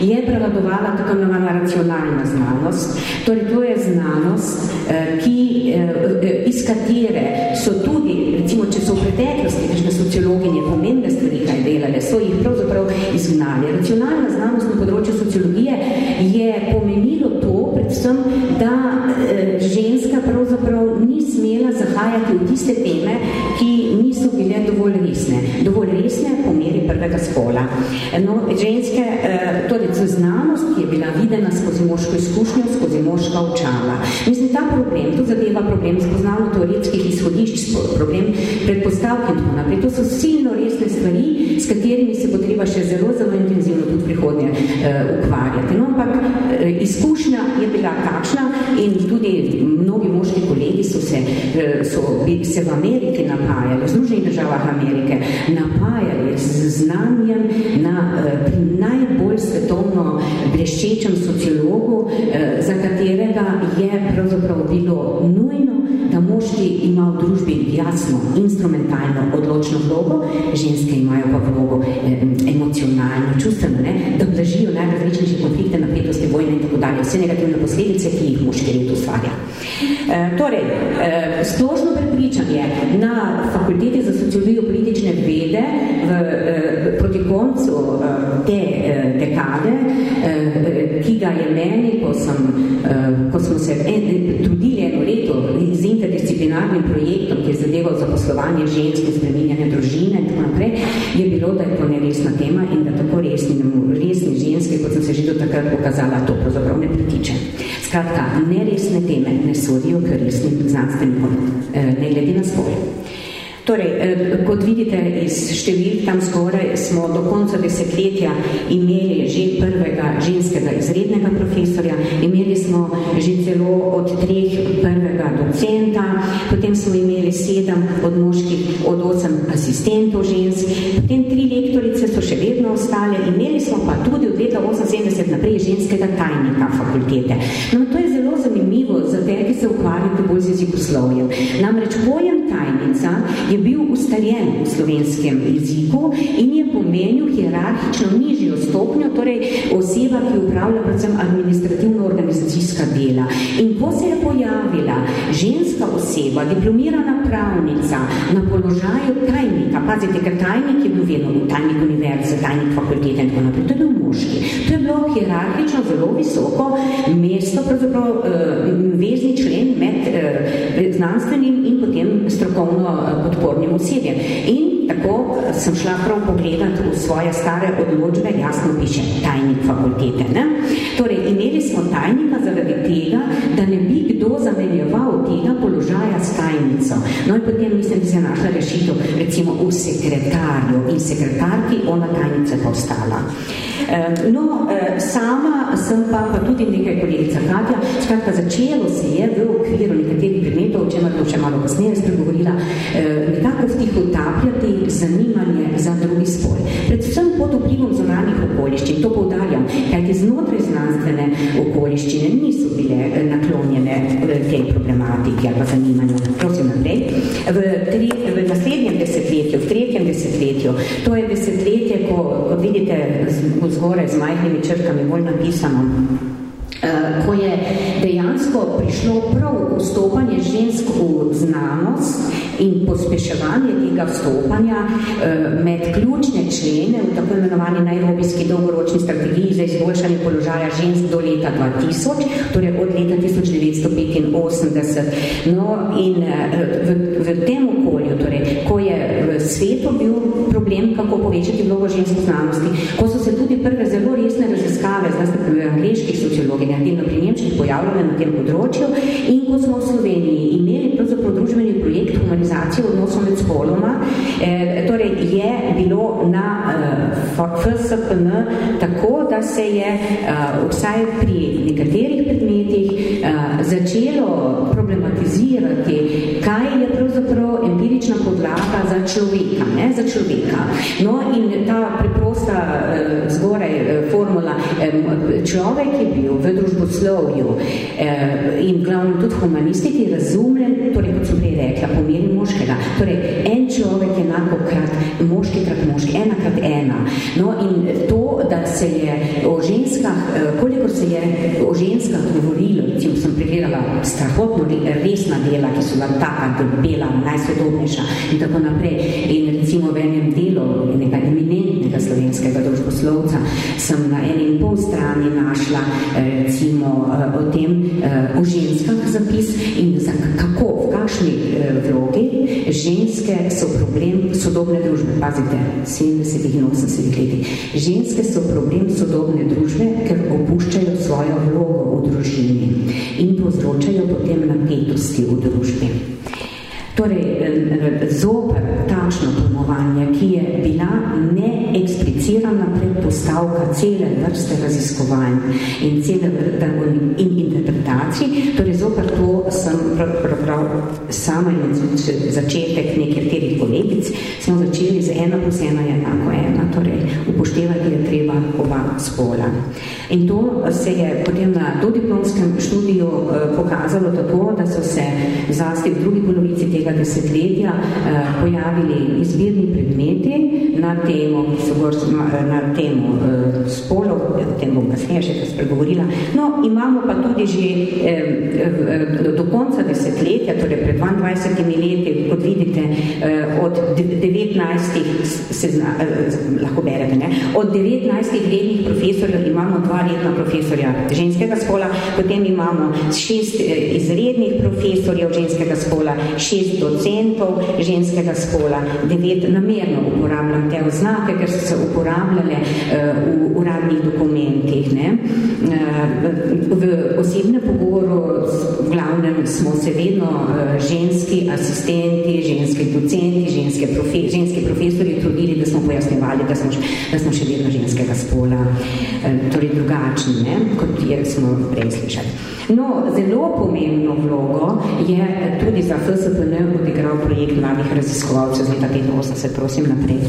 je prevladovala tako imenovana racionalna znanost. Torej, to je znanost, eh, ki, eh, iz katere so tudi, recimo, če so v preteklosti, kakšne sociologinje pomembne stvari, kaj delale, so jih pravzaprav izgnali. Racionalna znanost na področju sociologije je pomenilo to, predvsem, da eh, ženska pravzaprav ni smela zahajati v tiste teme, ki niso bile dovolj resne. Dovolj resne po meri prvega spola. No, ženske, eh, torej znanost, ki je bila videna skozi moško izkušnjo, skozi moška očala. Mislim, ta problem, to zadeva problem spoznavno teoretskih izhodišč, problem predpostavk in tako naprej. To so silno resne stvari, s katerimi se bo treba še zelo, zelo intenzivno tudi prihodnje uh, ukvarjati. No, ampak uh, izkušnja je bila takšna in tudi mnogi moški kolegi se, uh, so, bi, se v Ameriki napajali, v Združenih državah Amerike, napajali z znanjem na uh, pri najbolj svetovno bleščečem sociologu, uh, za katerega je pravzaprav bilo nujno, da moški ima v družbi jasno, instrumentalno, odločno vlogo, ženske imajo pa vlogo eh, emocionalno, čustveno, ne, da blažijo najrazličnejše konflikte, napetosti, vojne in tako dalje, vse negativne posledice, ki jih moški red ustvarja. E, torej, e, splošno prepričanje na fakulteti za sociologijo politične vede v, e, proti koncu e, te e, dekade, ki ga je meni, ko, sem, ko smo se en, trudili eno leto z interdisciplinarnim projektom, ki je zadeval zaposlovanje žensk in spreminjanje družine in tako naprej, je bilo, da je to neresna tema in da tako resni, resni ženske, kot sem se že do takrat pokazala, to pravzaprav ne pritiče. Skratka, neresne teme ne sodijo k resnim znanstvenikom, eh, ne glede na spol. Torej, eh, kot vidite iz številk tam skoraj, smo do konca desetletja imeli že prvega ženskega izrednega profesorja, imeli smo že celo od treh prvega docenta, potem smo imeli sedem od moških, od osem asistentov žensk, potem tri lektorice vedno ostale, imeli smo pa tudi od leta 78 naprej ženskega tajnika fakultete. No, to je zelo zanimivo za te, ki se ukvarjate bolj z jezikoslovjem. Namreč pojem tajnica je bil ustaljen v slovenskem jeziku in je pomenil hierarhično nižjo stopnjo, torej oseba, ki upravlja predvsem administrativno-organizacijska dela. In ko se je pojavila ženska oseba, diplomirana pravnica na položaju tajnika, pazite, ker tajnik je bil vedno tajnik univerze, tajnik fakultete in tako naprej, to je bil moški. To je bilo hierarhično zelo visoko mesto, pravzaprav uh, vezni člen med uh, znanstvenim in potem strokovno uh, podpornim osebjem. In tako sem šla prav pogledati v svoje stare odločbe, jasno piše tajnik fakultete. Ne? Torej, imeli smo tajnika zaradi tega, da ne bi kdo zamenjeval tega položaja s tajnico. No in potem mislim, da se je našla rešitev recimo v sekretarju in sekretarki ona tajnica pa ostala. No, sama sem pa, pa tudi nekaj kolegica Katja, skratka, začelo se je v okviru nekaterih predmetov, o čemer bo še malo kasneje spregovorila, nekako vtih utapljati zanimanje za drugi spol. Predvsem pod vplivom zonanih okoliščin, to poudarjam, kajti okoliščine niso bile naklonjene tej problematiki ali pa zanimanju. Prosim naprej. V, tri, v naslednjem desetletju, v tretjem desetletju, to je desetletje, ko, ko vidite zgore z majhnimi črkami bolj napisano, Eh, ko je dejansko prišlo prav vstopanje žensk v znanost in pospeševanje tega vstopanja eh, med ključne člene v tako imenovani najrobijski dolgoročni strategiji za izboljšanje položaja žensk do leta 2000, torej od leta 1985. No in eh, v, v tem okolju, torej, ko je svetu bil problem, kako povečati vlogo žensk v znanosti, ko so se tudi prve zelo resne raziskave, zlasti pri angliških sociologih, negativno pri Nemčih pojavljale na tem področju in ko smo v Sloveniji imeli pravzaprav družbeni projekt humanizacije odnosov med spoloma, eh, torej je bilo na eh, FSPN tako, da se je eh, vsaj pri nekaterih predmetih eh, začelo problematizirati, kaj je pravzaprav empirična podlaga za človeka, ne, za človeka. No in ta preprosta eh, zgoraj eh, formula, eh, človek je bil v družboslovju eh, in glavno tudi humanistiki razumljen, torej kot sem prej rekla, pomeri moškega. Torej, en človek je enako krat moški krat moški, ena krat ena. No in to, da se je o ženskah, eh, koliko se je o ženskah govorilo, recimo sem pregledala strahotno resna dela, ki so bila taka, bela, najsodobnejša in tako naprej. In recimo v enem delu enega eminentnega slovenskega družboslovca sem na enem pol strani našla eh, recimo eh, o tem, o ženskah zapis in za kako, kakšni eh, vlogi ženske so problem sodobne družbe. Pazite, 70 in 80 letih. Ženske so problem sodobne družbe, ker opuščajo svojo vlogo v družini in povzročajo potem napetosti v družbi. Torej, zoper takšno pojmovanje, ki je bila neeksplicirana predpostavka cele vrste raziskovanj in cele in interpretacij, torej zoper to sem prav, prav, prav sama in začetek nekaterih kolegic, smo začeli z ena plus ena je enako ena, torej upoštevati je treba oba spola. In to se je potem na dodiplomskem študiju eh, pokazalo tako, da so se zlasti v drugi polovici tega desetletja eh, pojavili izbirni predmeti na temo, ki so gor, na temo eh, spolov, o tem bom kasneje še spregovorila. No, imamo pa tudi že eh, do konca desetletja, torej pred 22 leti, kot vidite, od 19 se zna, lahko berete, ne? od 19 rednih profesorjev imamo dva redna profesorja ženskega spola, potem imamo šest izrednih profesorjev ženskega spola, šest docentov ženskega spola, devet namerno uporabljam te oznake, ker so se uporabljale uh, v uradnih dokumentih. Ne? Uh, v osebnem pogovoru v glavnem smo se vedno uh, ženski asistenti, ženski docenti, ženske profe ženski profesori trudili, da smo pojasnjevali, da smo, da smo še vedno ženskega spola, uh, torej drugačni, ne? kot je smo prej slišali. No, zelo pomembno vlogo je tudi za FSPN odigral projekt mladih raziskovalcev z leta 85, prosim naprej.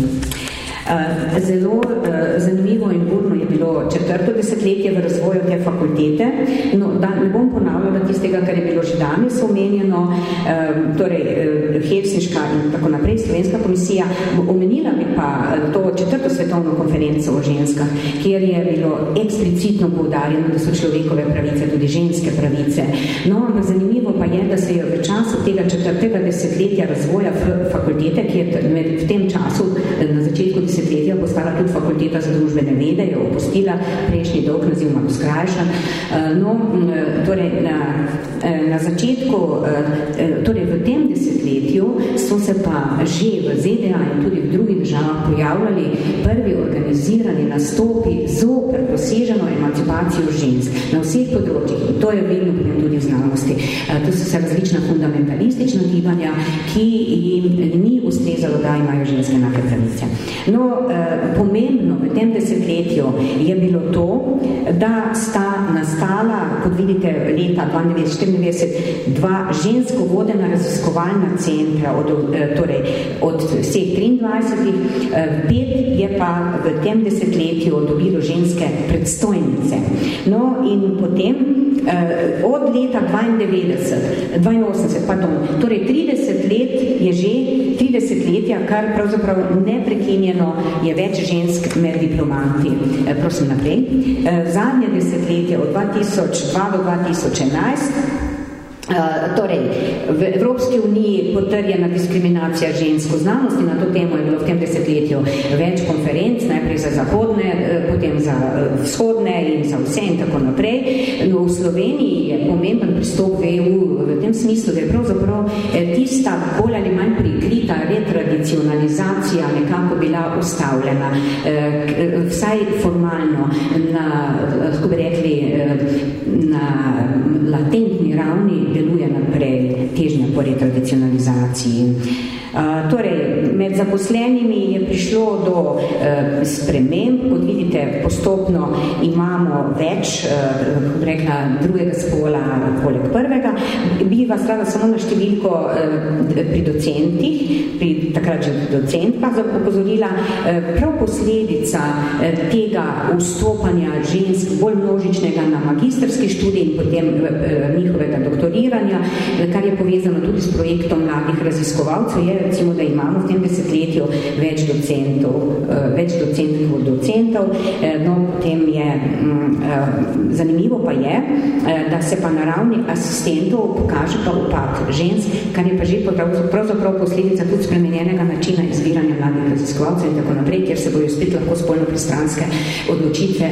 Eh, zelo eh, zanimivo in burno je bilo četrto desetletje v razvoju te fakultete. No, da ne bom ponavljala tistega, kar je bilo že danes omenjeno, eh, torej Helsinška in tako naprej, Slovenska komisija, omenila bi pa to četrto svetovno konferenco o ženskah, kjer je bilo eksplicitno poudarjeno, da so človekove pravice tudi ženske pravice. No, zanimivo pa je, da se je v času tega četrtega desetletja razvoja fakultete, ki je v tem času na začetku desetletja postala tudi fakulteta za družbene vede, je opustila prejšnji dolg naziv malo skrajšan. Eh, no, torej, na, eh, na začetku, eh, torej v tem desetletju so se pa že v ZDA in tudi v drugih državah pojavljali prvi organizirani nastopi zoper poseženo emancipacijo žensk na vseh področjih. In to je vedno potem tudi v znanosti. To so se različna fundamentalistična gibanja, ki jim ni ustrezalo, da imajo ženske enake pravice. No, eh, pomembno v tem desetletju je bilo to, da sta nastala, kot vidite, leta 1994 dva žensko vodena raziskovalna centra centra, od, torej od vseh 23, pet je pa v tem desetletju dobilo ženske predstojnice. No in potem eh, od leta 92, 82, pardon, torej 30 let je že, 30 letja, kar pravzaprav neprekinjeno je več žensk med diplomanti. Eh, prosim naprej. Eh, zadnje desetletje od 2002 do 2011 Uh, torej, v Evropski uniji potrjena diskriminacija žensko znanosti, na to temo je bilo v tem desetletju več konferenc, najprej za zahodne, eh, potem za eh, vzhodne in za vse in tako naprej. No, v Sloveniji je pomemben pristop v EU v tem smislu, da je pravzaprav tista bolj ali manj prikrita retradicionalizacija nekako bila ustavljena, vsaj formalno, na, kako bi rekli, na latentni ravni deluje naprej težnja po retradicionalizaciji. Torej, med zaposlenimi je prišlo do uh, sprememb, kot vidite, postopno imamo več, uh, rekla, drugega spola poleg prvega. Bi vas rada samo na številko uh, pri docentih, pri takrat že docentkah upozorila, prav posledica tega vstopanja žensk bolj množičnega na magistrski študij in potem njihovega doktoriranja, kar je povezano tudi s projektom mladih raziskovalcev, je recimo, da imamo v tem desetletju več docentov, uh, več docentov od docentov, uh, no, potem je, um, uh, zanimivo pa je, da se pa na ravni asistentov pokaže pa upad žensk, kar je pa že pravzaprav posledica tudi spremenjenega načina izbiranja mladih raziskovalcev in tako naprej, kjer se bojo spet lahko spolno pristranske odločitve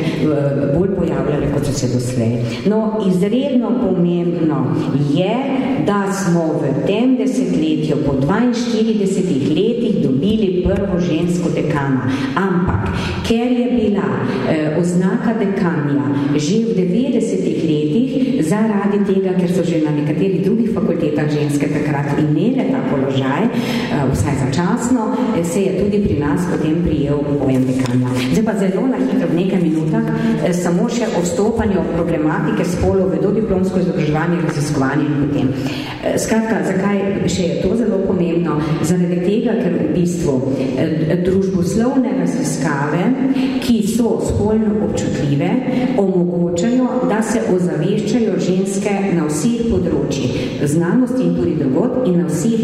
bolj pojavljale, kot so se doslej. No, izredno pomembno je, da smo v tem desetletju po 42 30 letih dobili prvo žensko dekana. Ampak, ker je bila eh, oznaka dekanja že v 90 letih, zaradi tega, ker so že na nekaterih drugih fakultetah ženske takrat imele ta položaj, eh, vsaj začasno, eh, se je tudi pri nas potem prijel pojem dekanja. Zdaj pa zelo na hitro v nekaj minutah eh, samo še o vstopanju problematike spolov v dodiplomsko izobraževanje, raziskovanje in potem. Eh, skratka, zakaj še je to zelo pomembno? Zaradi tega, ker v bistvu eh, družboslovne raziskave, ki so spolno občutljive, omogočajo, da se ozaveščajo ženske na vseh področjih znanosti in tudi drugod in na vseh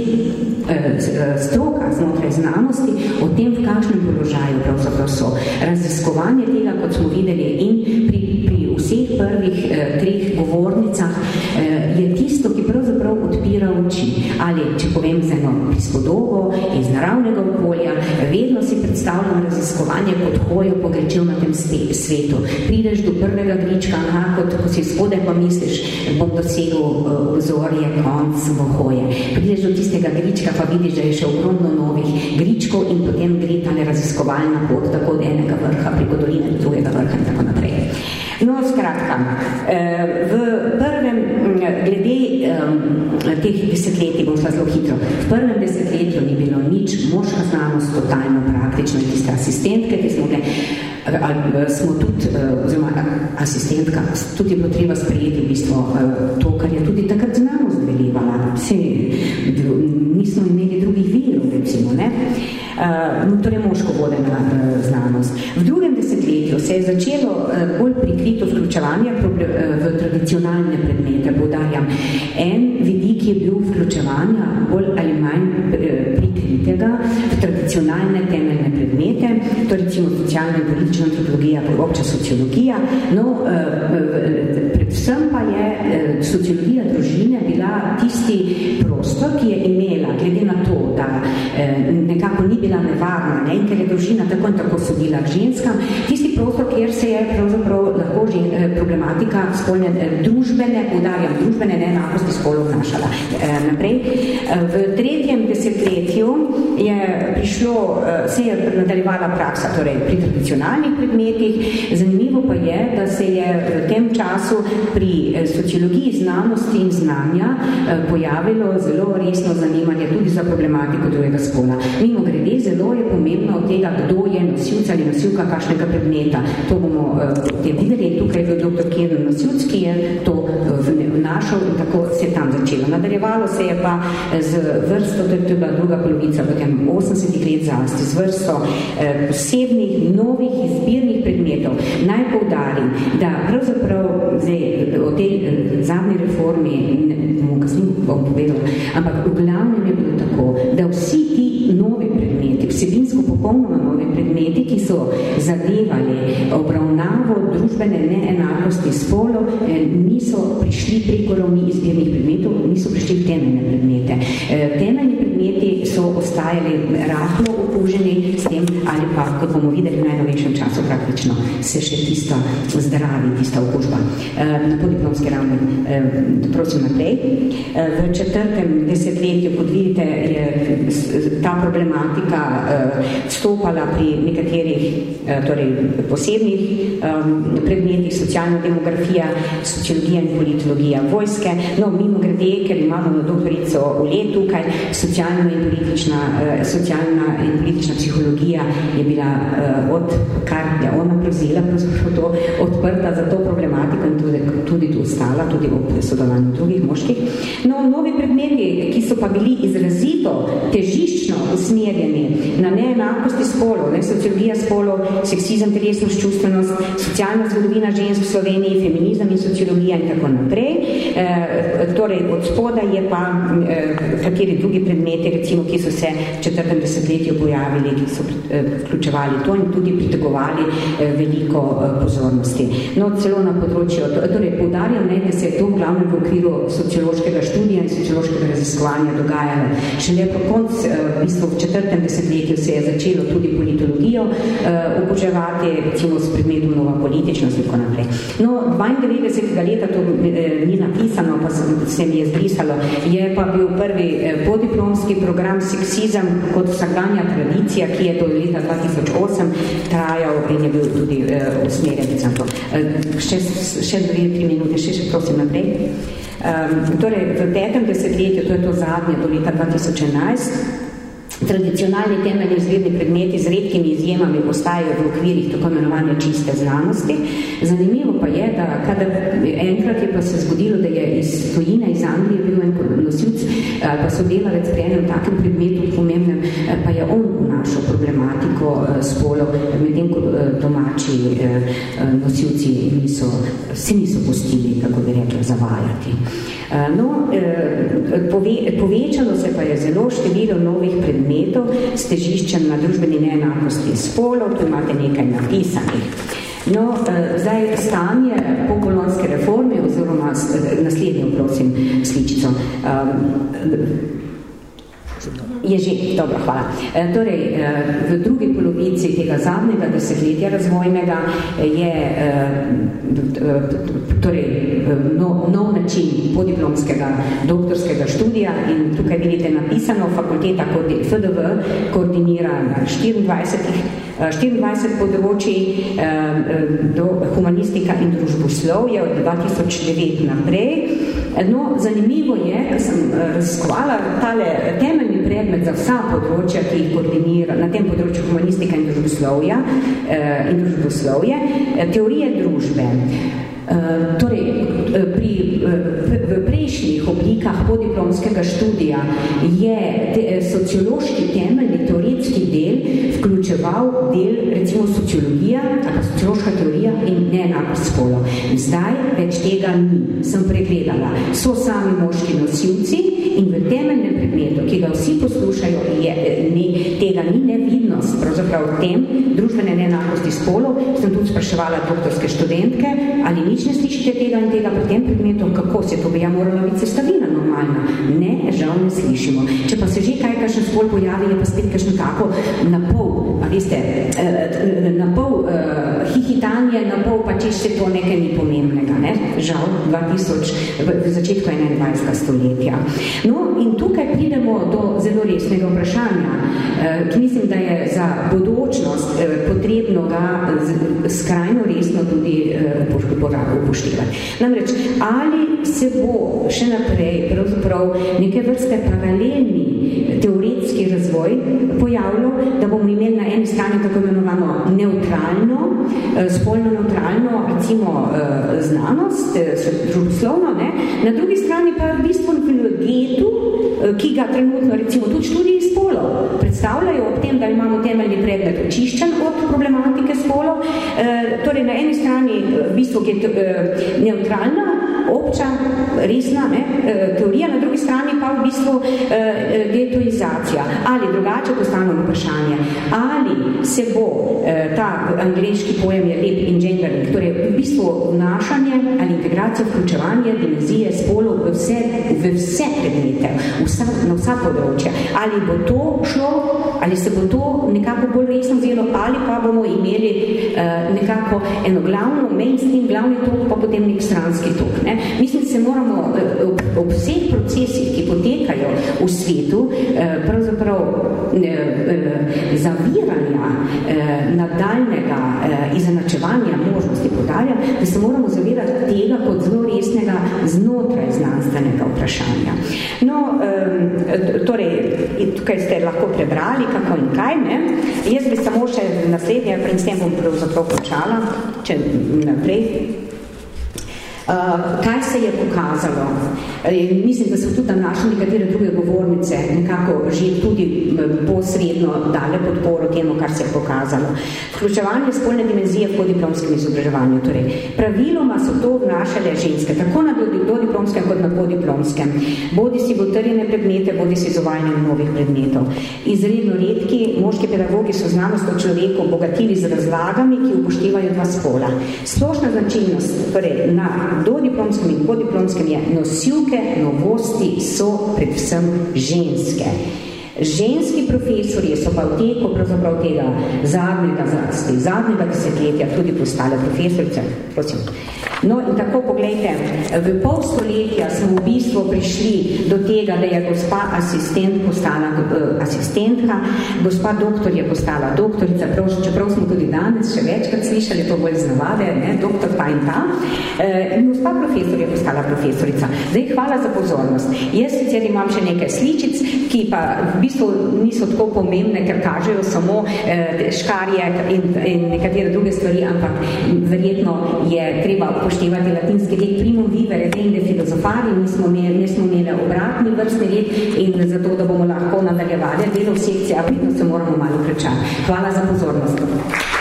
eh, eh, strokah znotraj znanosti o tem, v kakšnem položaju pravzaprav so. Raziskovanje tega, kot smo videli in pri, pri vseh prvih eh, treh govornicah, eh, je tisto, ki pravzaprav odpira oči. Ali, če povem z eno prispodobo iz naravnega okolja, vedno si predstavljam raziskovanje pod hojo po grečevnatem svetu. Prideš do prvega grička, aha, kot ko si spodaj pa misliš, bom dosegel uh, vzorje, konc v hoje. Prideš do tistega grička, pa vidiš, da je še ogromno novih gričkov in potem gre ta raziskovalna pot, tako od enega vrha preko doline do drugega vrha in tako naprej. No, skratka, eh, v prvem, glede teh desetletij, bom šla zelo hitro, v prvem desetletju ni bilo nič moška znanost, totalno praktično, tiste asistentke, ki smo, ali, smo tudi, eh, oziroma asistentka, tudi je bilo treba sprejeti v bistvu eh, to, kar je tudi takrat znanost velivala. Vse, nismo imeli drugih virov, recimo, ne? Uh, torej moško vodena uh, znanost. V drugem desetletju se je začelo uh, bolj prikrito vključevanje v tradicionalne predmete, podarjam. En vidik je bil vključevanja bolj ali manj prikritega v tradicionalne temeljne predmete, to recimo socialna in politična antropologija, obča sociologija. No, predvsem pa je sociologija družine bila tisti prostor, ki je imela, glede na to, da nekako ni bila nevarna, ne, ker je družina tako in tako sodila k ženskam, tisti prostor, kjer se je pravzaprav lahko že eh, problematika spolne, eh, družbene, udarjam, družbene neenakosti spolo vnašala. Eh, naprej. V tretjem desetletju je prišlo, se je nadaljevala praksa, torej pri tradicionalnih predmetih. Zanimivo pa je, da se je v tem času pri sociologiji znanosti in znanja pojavilo zelo resno zanimanje tudi za problematiko drugega spola. Mimo grede, naprej, zelo je pomembno od tega, kdo je nosilca ali nosilka kakšnega predmeta. To bomo uh, videli, tukaj je bil dr. Kjerno nosilc, ki je to uh, našel in tako se je tam začelo. Nadaljevalo se je pa z vrsto, to je bila druga polovica, potem 80 let zasti, z vrsto uh, posebnih, novih, izbirnih predmetov. Naj poudarim, da pravzaprav zdaj, o tej zadnji reformi, ne bom kasnim bom povedal, ampak v glavnem je bilo tako, da vsi ti novi predmeti, vsebinsko popolnoma novi predmeti, ki so zadevali obravnavo družbene neenakosti spolo, eh, niso prišli preko ravni izbirnih predmetov, niso prišli v temeljne predmete. Eh, temeljni predmeti so ostajali rahlo okuženi s tem, ali pa, kot bomo videli v najnovejšem času, praktično se še tista zdravi, tista okužba. Eh, na podiplomski ravni, prosim naprej. V četrtem desetletju, kot vidite, je ta problematika vstopala pri nekaterih torej posebnih predmetih, socialna demografija, sociologija in politologija vojske. No, mimo grede, ker imamo na doktorico v let tukaj, socialna in politična, socialna in politična psihologija je bila od, kar je ona prevzela, to odprta za to problematiko in tudi, tudi tu ostala, tudi ob sodelovanju drugih moških. No, novi predmeti, ki so pa bili izrazito težiščno usmerjeni na neenakosti spolov, ne, sociologija spolov, seksizem, telesnost, čustvenost, socialna zgodovina žensk v Sloveniji, feminizem in sociologija in tako naprej. E, torej, od spoda je pa e, kateri drugi predmeti, recimo, ki so se v četrtem desetletju pojavili, ki so e, vključevali to in tudi pritegovali e, veliko e, pozornosti. No, celo na področju, torej, poudarjam, ne, da se je to v glavnem v okviru sociološkega študija in sociološkega raziskovanja dogajalo. Šele po konc, e, v bistvu v četrtem desetletju se je začelo tudi politologijo e, upočevati, recimo s predmetom nova političnost in tako naprej. No, 92. leta to eh, ni napisano, pa se mi je zbrisalo, je pa bil prvi eh, podiplomski program Seksizem kot vsakdanja tradicija, ki je do leta 2008 trajal in je bil tudi eh, usmerjen za to. Eh, še, še dve, tri minute, še, še prosim naprej. Um, torej, v petem desetletju, to je to zadnje, do leta 2011, Tradicionalni temeljni izvedni predmeti z redkimi izjemami postajajo v okvirih tako imenovane čiste znanosti. Zanimivo pa je, da kadar enkrat je pa se zgodilo, da je iz Tojina, iz Anglije bil en nosilc ali pa sodelavec pri enem takem predmetu pomembnem, pa je on vnašal problematiko spolov, medtem ko domači nosilci niso, se niso postili, kako bi rekla, zavajati. No, pove, povečalo se pa je zelo število novih predmetov s težiščem na družbeni neenakosti spolov, tu imate nekaj napisanih. No, zdaj stanje po kolonske reforme, oziroma naslednjo, prosim, sličico. Je že, dobro, hvala. E, torej, e, v drugi polovici tega zadnjega desetletja razvojnega je e, torej, no, nov način podiplomskega doktorskega študija in tukaj vidite napisano, fakulteta FDV koordinira na 24 24 področji do humanistika in družboslovje od 2009 naprej. No, zanimivo je, ker sem raziskovala tale temeljni predmet za vsa področja, ki jih koordinira na tem področju humanistika in družboslovja in družboslovje, teorije družbe. Uh, torej, pri, v, v prejšnjih oblikah podiplomskega študija je te, sociološki temeljni teoretski del vključeval del, recimo, sociologija ali sociološka teorija in neenakost spolo. Zdaj več tega ni. Sem pregledala. So sami moški nosilci in v temeljnem predmetu, ki ga vsi poslušajo, je, ne, tega ni nevidnost, pravzaprav v tem družbene neenakosti spolov, sem tudi spraševala doktorske študentke, ali nič ne slišite tega in tega pri tem predmetu, kako se to bi ja morala biti sestavina normalna. Ne, žal ne slišimo. Če pa se že kaj kakšen spol pojavi, je pa spet kakšno tako na pol, a veste, na pol uh, hihitanje, na pol pa če se to nekaj ni pomembnega. Ne? Žal 2000, v začetku 21. stoletja. No, in tukaj pridemo do zelo resnega vprašanja, eh, ki mislim, da je za bodočnost eh, potrebno ga skrajno resno tudi upoštevati. Namreč, ali se bo še naprej pravzaprav neke vrste paralelni teoretski razvoj pojavilo, da bomo imeli na eni strani tako imenovano neutralno, eh, spolno neutralno, recimo eh, znanost, eh, družboslovno, ne? na drugi strani pa v bistvu v getu, ki ga trenutno recimo tudi študiji spolov predstavljajo ob tem, da imamo temeljni predmet očiščen od problematike spolov, torej na eni strani v bistvu neutralna, obča, resna ne, teorija, na drugi strani pa v bistvu getoizacija. Ali drugače postavljamo vprašanje, ali se bo ta angliški pojem je lep in genderling, torej v bistvu vnašanje ali integracija, vključevanje dimenzije spolov v vse, v vse predmete, vsa, na vsa področja. Ali bo to šlo, ali se bo to nekako bolj resno vzelo, ali pa bomo imeli uh, nekako eno glavno mainstream, glavni tok, pa potem nek stranski tok. Ne? Mislim, da se moramo uh, ob, ob vseh procesih, ki potekajo v svetu, uh, pravzaprav uh, uh, zaviranja nadaljnega izenačevanja možnosti podarja, da se moramo zavedati tega kot zelo resnega znotraj znanstvenega vprašanja. No, um, torej, tukaj ste lahko prebrali, kako in kaj, ne? Jaz bi samo še naslednje, pred tem bom pravzaprav počala, če naprej. Uh, kaj se je pokazalo? In mislim, da so tudi tam naše nekatere druge govornice nekako že tudi posredno dale podporo temu, kar se je pokazalo. Vključevanje spolne dimenzije v podiplomskem izobraževanju. Torej, praviloma so to vnašale ženske, tako na dodiplomskem kot na podiplomskem. Bodi si botrjene predmete, bodi si izovajanje novih predmetov. Izredno redki moški pedagogi so znanost o človeku obogatili z razlagami, ki upoštevajo dva spola. Splošna značilnost, torej na dodiplomskem in podiplomskem je nosilke novosti so predvsem ženske. Ženski profesorji so pa v teku pravzaprav tega zadnjega zrasti, zadnjega desetletja tudi postale profesorice. Prosim. No in tako pogledajte, v pol stoletja smo v bistvu prišli do tega, da je gospa asistent postala uh, asistentka, gospa doktor je postala doktorica, prav, čeprav smo tudi danes še večkrat slišali to bolj znavade, ne, doktor pa in ta. Uh, in gospa profesor je postala profesorica. Zdaj, hvala za pozornost. Jaz sicer imam še nekaj sličic, ki pa v bistvu niso tako pomembne, ker kažejo samo uh, škarje in, in nekatere druge stvari, ampak verjetno je treba upoštevati latinski red primum vivere dende filozofari, mi smo imeli, mi smo imeli obratni vrstni red in zato, da bomo lahko nadaljevali delo v sekciji, a vidno se moramo malo prečati. Hvala za pozornost.